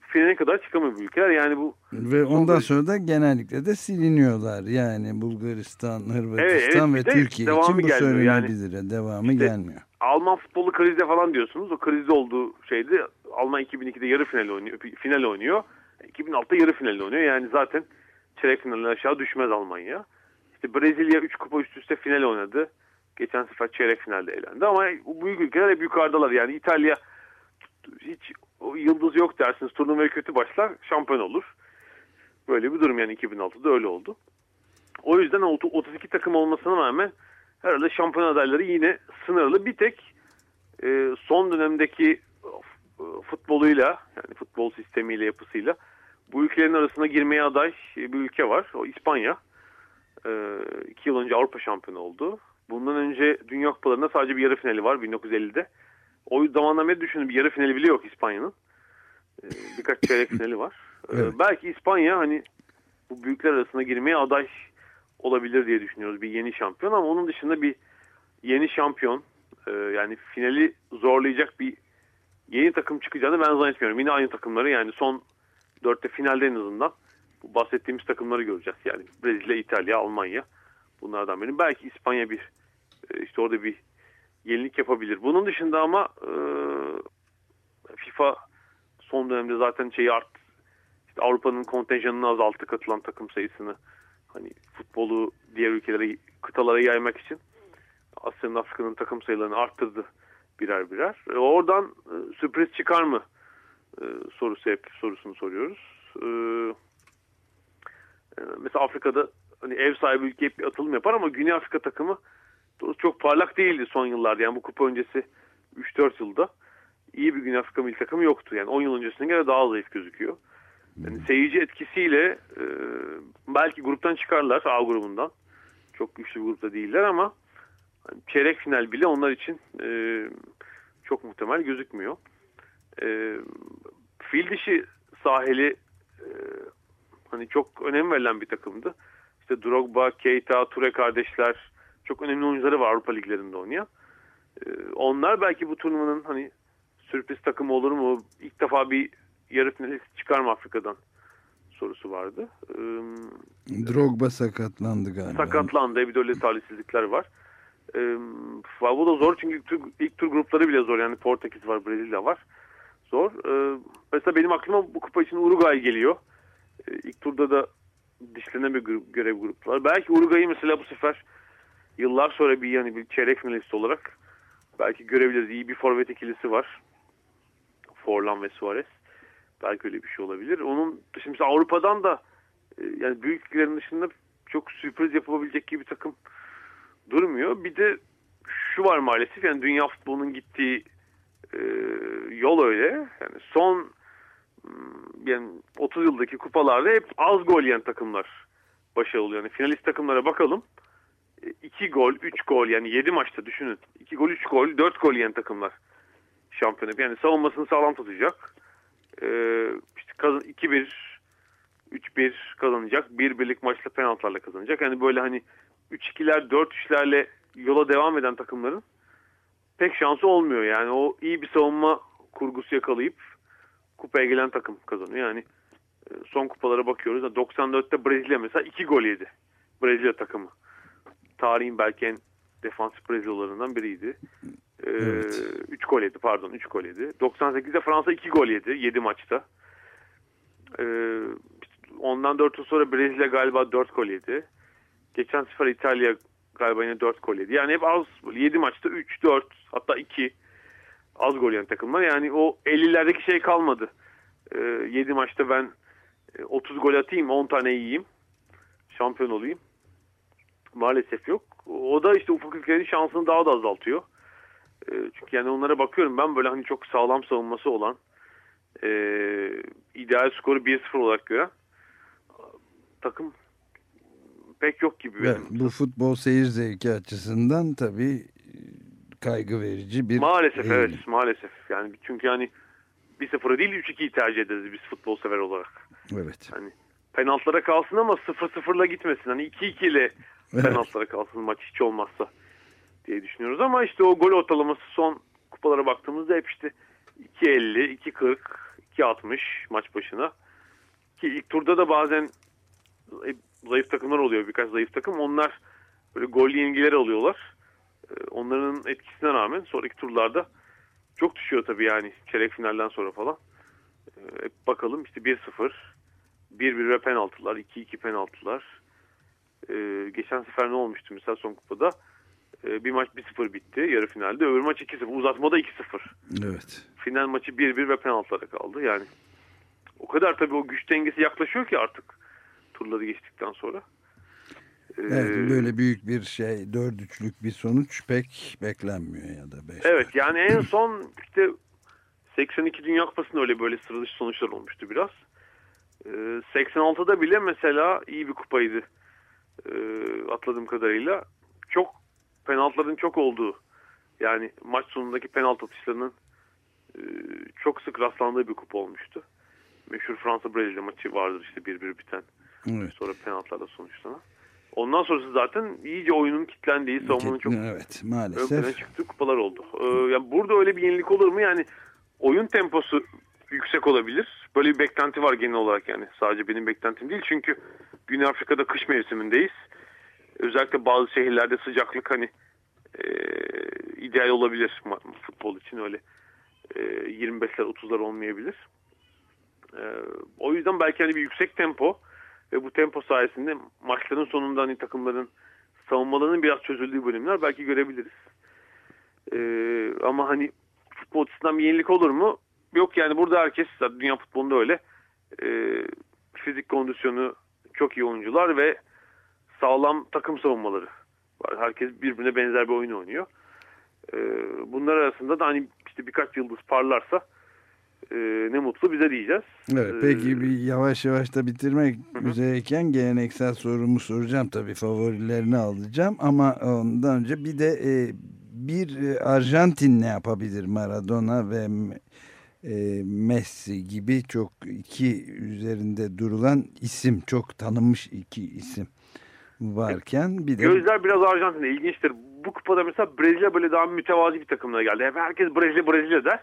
finale kadar çıkamıyor bu ülkeler. Yani bu Ve ondan sonra da genellikle de siliniyorlar. Yani Bulgaristan, Hırvatistan Evet, evet, ve Türkiye için bu gelmiyor yani. söylenebilir. Devamı İşte gelmiyor. Alman futbolu krizde falan diyorsunuz. O krizde olduğu şeyde Alman 2002'de yarı final oynuyor. Final oynuyor. 2006'da yarı final oynuyor. Yani zaten çeyrek finalden aşağı düşmez Almanya. İşte Brezilya 3 kupa üst üste final oynadı. Geçen sefer çeyrek finalde elendi ama bu büyük ülkeler hep yukarıdalar. Yani İtalya hiç o yıldız yok dersiniz. Turnuvaya kötü başlar şampiyon olur. Böyle bir durum yani 2006'da öyle oldu. O yüzden 32 takım olmasına rağmen herhalde şampiyon adayları yine sınırlı. Bir tek e, son dönemdeki e, futboluyla yani futbol sistemiyle yapısıyla bu ülkelerin arasına girmeye aday bir ülke var. O İspanya. E, iki yıl önce Avrupa şampiyonu oldu. Bundan önce Dünya Kupalarında sadece bir yarı finali var 1950'de. O zamandan beri düşünün bir yarı finali bile yok İspanya'nın. E, birkaç çeyrek finali var. E, Evet. belki İspanya hani bu büyükler arasına girmeye aday olabilir diye düşünüyoruz bir yeni şampiyon ama onun dışında bir yeni şampiyon e, yani finali zorlayacak bir yeni takım çıkacağını ben zannetmiyorum. Yine aynı takımları yani son dörtte finalde en azından bu bahsettiğimiz takımları göreceğiz. Yani Brezilya, İtalya, Almanya bunlardan biri. Belki İspanya bir e, işte orada bir yenilik yapabilir. Bunun dışında ama e, FIFA son dönemde zaten şeyi art işte Avrupa'nın kontenjanını azalttı katılan takım sayısını hani futbolu diğer ülkelere kıtalara yaymak için Asya'nın Afrika'nın takım sayılarını arttırdı birer birer. E, oradan e, sürpriz çıkar mı e, sorusu hep sorusunu soruyoruz. E, e, mesela Afrika'da hani ev sahibi ülke hep bir atılım yapar ama Güney Afrika takımı çok parlak değildi son yıllarda. Yani bu kupa öncesi 3-4 yılda iyi bir Güney Afrika milli takımı yoktu. Yani 10 yıl öncesine göre daha zayıf gözüküyor. Yani seyirci etkisiyle e, belki gruptan çıkarlar A grubundan. Çok güçlü bir grupta değiller ama hani çeyrek final bile onlar için e, çok muhtemel gözükmüyor. E, fil dişi sahili e, hani çok önem verilen bir takımdı. İşte Drogba, Keita, Ture kardeşler çok önemli oyuncuları var Avrupa liglerinde oynayan. E, onlar belki bu turnuvanın hani sürpriz takımı olur mu? İlk defa bir yarı finalist çıkar mı Afrika'dan sorusu vardı. E, Drogba sakatlandı galiba. sakatlandı. Bir de öyle talihsizlikler var. E, bu da zor çünkü ilk tur, ilk tur grupları bile zor. Yani Portekiz var, Brezilya var. Zor. E, mesela benim aklıma bu kupa için Uruguay geliyor. E, ilk turda da dişlenen bir grup, görev grup var. Belki Uruguay'ı mesela bu sefer yıllar sonra bir yani bir çeyrek finalist olarak belki görebiliriz. İyi bir forvet ikilisi var. Forlan ve Suarez. Belki öyle bir şey olabilir. Onun mesela Avrupa'dan da e, yani büyüklerin dışında çok sürpriz yapabilecek gibi bir takım durmuyor. Bir de şu var maalesef yani dünya futbolunun gittiği e, yol öyle. Yani son yani 30 yıldaki kupalarda hep az gol yiyen takımlar başarılı oluyor. Yani finalist takımlara bakalım. 2 gol, 3 gol yani 7 maçta düşünün. 2 gol, 3 gol, 4 gol yiyen takımlar şampiyonu. Yani savunmasını sağlam tutacak. Ee, işte kazan 2-1 3-1 kazanacak. Bir birlik maçla penaltılarla kazanacak. Yani böyle hani 3-2'ler 4-3'lerle yola devam eden takımların pek şansı olmuyor. Yani o iyi bir savunma kurgusu yakalayıp kupaya gelen takım kazanıyor. Yani e, son kupalara bakıyoruz. 94'te Brezilya mesela 2 gol yedi. Brezilya takımı. Tarihin belki en defansif Brezilyalarından biriydi. 3 ee, evet. gol yedi pardon 3 gol yedi. 98'de Fransa 2 gol yedi 7 maçta. Ee, ondan 4 yıl sonra Brezilya galiba 4 gol yedi. Geçen sefer İtalya galiba yine 4 gol yedi. Yani hep az 7 maçta 3, 4 hatta 2 az gol yiyen takımlar. Yani o 50'lerdeki şey kalmadı. Ee, 7 maçta ben 30 gol atayım 10 tane yiyeyim. Şampiyon olayım. Maalesef yok. O da işte ufak ülkelerin şansını daha da azaltıyor. E, çünkü yani onlara bakıyorum ben böyle hani çok sağlam savunması olan e, ideal skoru 1-0 olarak gören takım pek yok gibi. Benim. Bu futbol seyir zevki açısından tabii kaygı verici bir... Maalesef eğilim. evet maalesef. Yani çünkü yani 1-0'ı değil 3-2'yi tercih ederiz biz futbol sever olarak. Evet. Hani penaltılara kalsın ama 0-0'la gitmesin. Hani 2-2 ile evet. penaltılara kalsın maç hiç olmazsa diye düşünüyoruz. Ama işte o gol ortalaması son kupalara baktığımızda hep işte 2.50, 2.40, 2.60 maç başına. Ki ilk turda da bazen zayıf takımlar oluyor birkaç zayıf takım. Onlar böyle gol yenilgileri alıyorlar. Ee, onların etkisine rağmen sonraki turlarda çok düşüyor tabii yani çeyrek finalden sonra falan. Hep bakalım işte 1-0, 1-1 ve penaltılar, 2-2 penaltılar. Ee, geçen sefer ne olmuştu mesela son kupada? Ee, bir maç 1-0 bitti yarı finalde. Öbür maç 2-0. Uzatmada 2-0. Evet. Final maçı 1-1 ve penaltılara kaldı. Yani o kadar tabii o güç dengesi yaklaşıyor ki artık turları geçtikten sonra. Ee, evet, böyle büyük bir şey dört üçlük bir sonuç pek beklenmiyor ya da beş. Evet yani en son işte 82 Dünya Kupası'nda öyle böyle sıra dışı sonuçlar olmuştu biraz. Ee, 86'da bile mesela iyi bir kupaydı e, atladığım kadarıyla. Çok penaltıların çok olduğu yani maç sonundaki penaltı atışlarının çok sık rastlandığı bir kupa olmuştu. Meşhur Fransa Brezilya maçı vardır işte bir bir biten. Evet. Sonra penaltılarla sonuçlanan. Ondan sonrası zaten iyice oyunun kitlendiği, savunmanın çok evet, ön maalesef. plana çıktığı kupalar oldu. Ee, yani burada öyle bir yenilik olur mu? Yani oyun temposu yüksek olabilir. Böyle bir beklenti var genel olarak yani. Sadece benim beklentim değil. Çünkü Güney Afrika'da kış mevsimindeyiz. Özellikle bazı şehirlerde sıcaklık hani e, ideal olabilir futbol için öyle. E, 25'ler 30'lar olmayabilir. E, o yüzden belki hani bir yüksek tempo ve bu tempo sayesinde maçların sonunda hani takımların savunmalarının biraz çözüldüğü bölümler belki görebiliriz. E, ama hani futbol açısından bir yenilik olur mu? Yok yani burada herkes dünya futbolunda öyle. E, fizik kondisyonu çok iyi oyuncular ve sağlam takım savunmaları var. Herkes birbirine benzer bir oyun oynuyor. E, bunlar arasında da hani işte birkaç yıldız parlarsa e, ne mutlu bize diyeceğiz. Evet, peki bir yavaş yavaş da bitirmek üzereyken geleneksel sorumu soracağım tabii favorilerini alacağım ama ondan önce bir de e, bir e, Arjantin ne yapabilir Maradona ve e, Messi gibi çok iki üzerinde durulan isim çok tanınmış iki isim varken bir de Gözler biraz Arjantin'de ilginçtir. Bu kupada mesela Brezilya böyle daha mütevazi bir takımla geldi. Hep herkes Brezilya Brezilya der.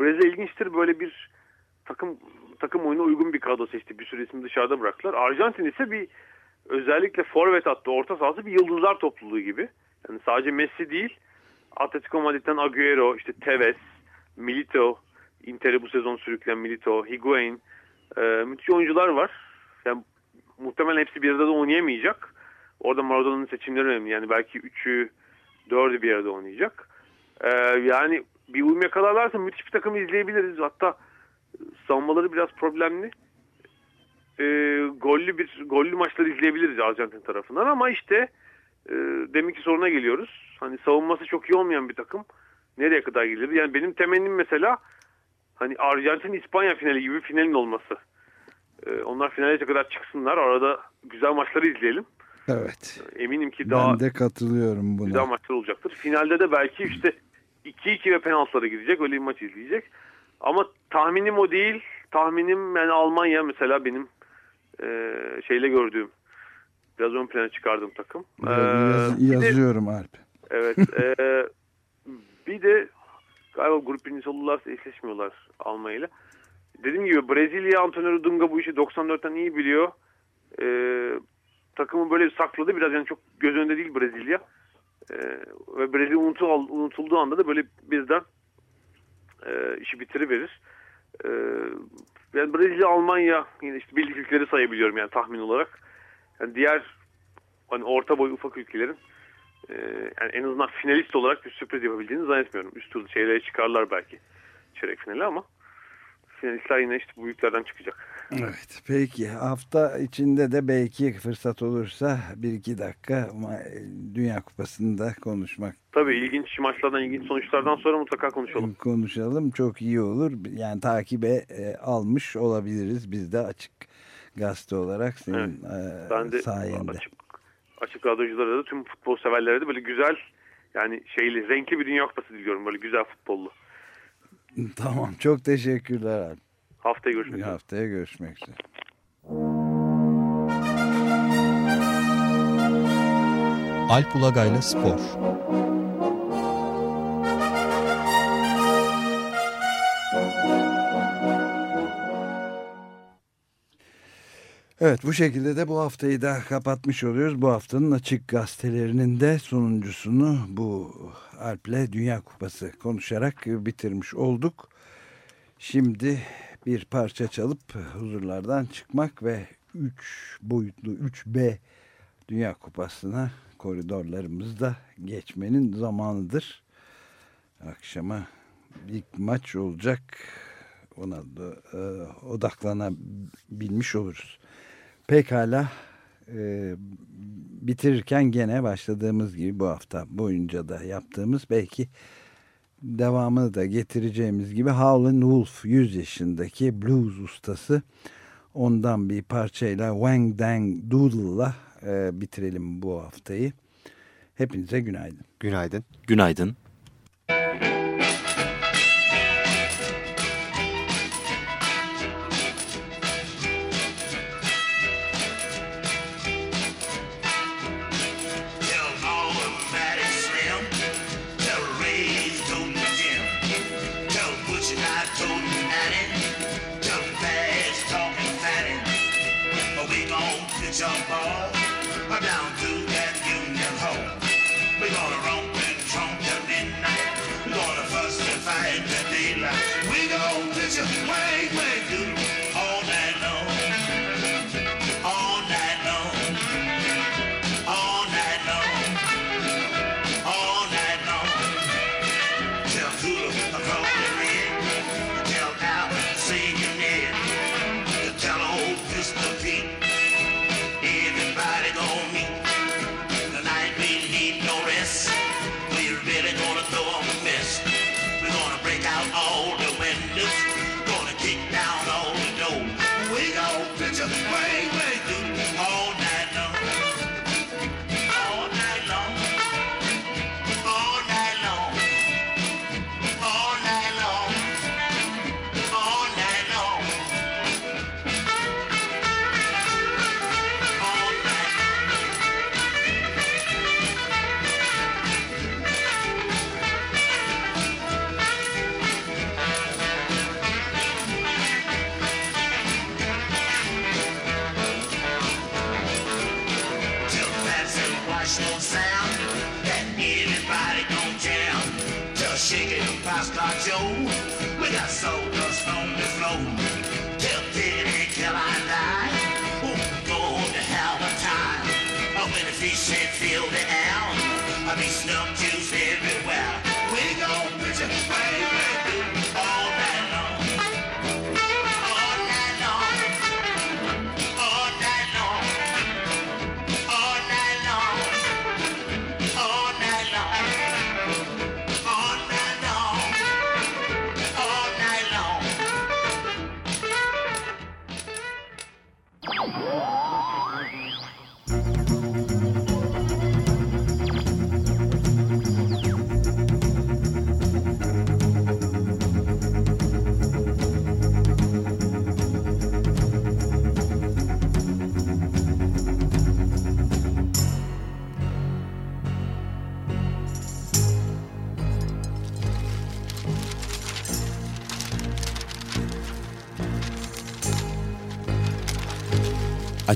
Brezilya ilginçtir böyle bir takım takım oyuna uygun bir kadro seçti. Bir sürü ismi dışarıda bıraktılar. Arjantin ise bir özellikle forvet attı. Orta sahası bir yıldızlar topluluğu gibi. Yani sadece Messi değil. Atletico Madrid'den Agüero, işte Tevez, Milito, Inter'e bu sezon sürükleyen Milito, Higuain. E, müthiş oyuncular var. Yani muhtemelen hepsi bir arada da oynayamayacak. Orada Maradona'nın seçimleri önemli. Yani belki üçü, dördü bir arada oynayacak. E, yani bir uyum yakalarlarsa müthiş bir takım izleyebiliriz. Hatta savunmaları biraz problemli. E, gollü bir gollü maçları izleyebiliriz Arjantin tarafından ama işte e, deminki soruna geliyoruz. Hani savunması çok iyi olmayan bir takım nereye kadar gelir? Yani benim temennim mesela hani Arjantin İspanya finali gibi finalin olması. E, onlar finale kadar çıksınlar. Arada güzel maçları izleyelim. evet Eminim ki daha ben de katılıyorum buna. güzel maçlar olacaktır. Finalde de belki işte 2-2 ve penaltılara gidecek. Öyle bir maç izleyecek. Ama tahminim o değil. Tahminim yani Almanya mesela benim e, şeyle gördüğüm biraz ön plana çıkardığım takım. Ee, Yaz- bir de- yazıyorum Alp. Evet. e, bir de galiba grup birincisi olurlarsa eşleşmiyorlar Almanya ile. Dediğim gibi Brezilya Antonio Dunga bu işi 94'ten iyi biliyor. E, takımı böyle sakladı. Biraz yani çok göz önünde değil Brezilya. E, ve Brezilya unutul, unutulduğu anda da böyle birden e, işi bitiriverir. E, yani Brezilya, Almanya yine işte bildik ülkeleri sayabiliyorum yani tahmin olarak. Yani diğer hani orta boy ufak ülkelerin e, yani en azından finalist olarak bir sürpriz yapabildiğini zannetmiyorum. Üst turda şeylere çıkarlar belki çeyrek finali ama finalistler yine işte bu büyüklerden çıkacak. Evet peki hafta içinde de belki fırsat olursa bir iki dakika ma- Dünya Kupası'nda konuşmak Tabii ilginç maçlardan, ilginç sonuçlardan sonra mutlaka konuşalım. konuşalım çok iyi olur. Yani takibe e, almış olabiliriz biz de açık gazete olarak senin e, Ben de sayende. açık, açık radyoculara da tüm futbol severlere de böyle güzel yani şeyli, renkli bir Dünya Kupası diliyorum. Böyle güzel futbollu. Tamam çok teşekkürler abi. Haftaya görüşmek üzere. Haftaya görüşmek üzere. Alp Ulagay'la Spor Evet bu şekilde de bu haftayı da kapatmış oluyoruz. Bu haftanın açık gazetelerinin de sonuncusunu bu Alp'le Dünya Kupası konuşarak bitirmiş olduk. Şimdi bir parça çalıp huzurlardan çıkmak ve 3 boyutlu 3B Dünya Kupası'na koridorlarımızda geçmenin zamanıdır. Akşama ilk maç olacak. Ona da e, odaklanabilmiş oluruz. Pekala e, bitirirken gene başladığımız gibi bu hafta boyunca da yaptığımız belki devamını da getireceğimiz gibi Howlin' Wolf 100 yaşındaki blues ustası ondan bir parçayla Wang Dang Doodle'la e, bitirelim bu haftayı. Hepinize günaydın. Günaydın. Günaydın.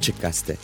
Açık Gazete.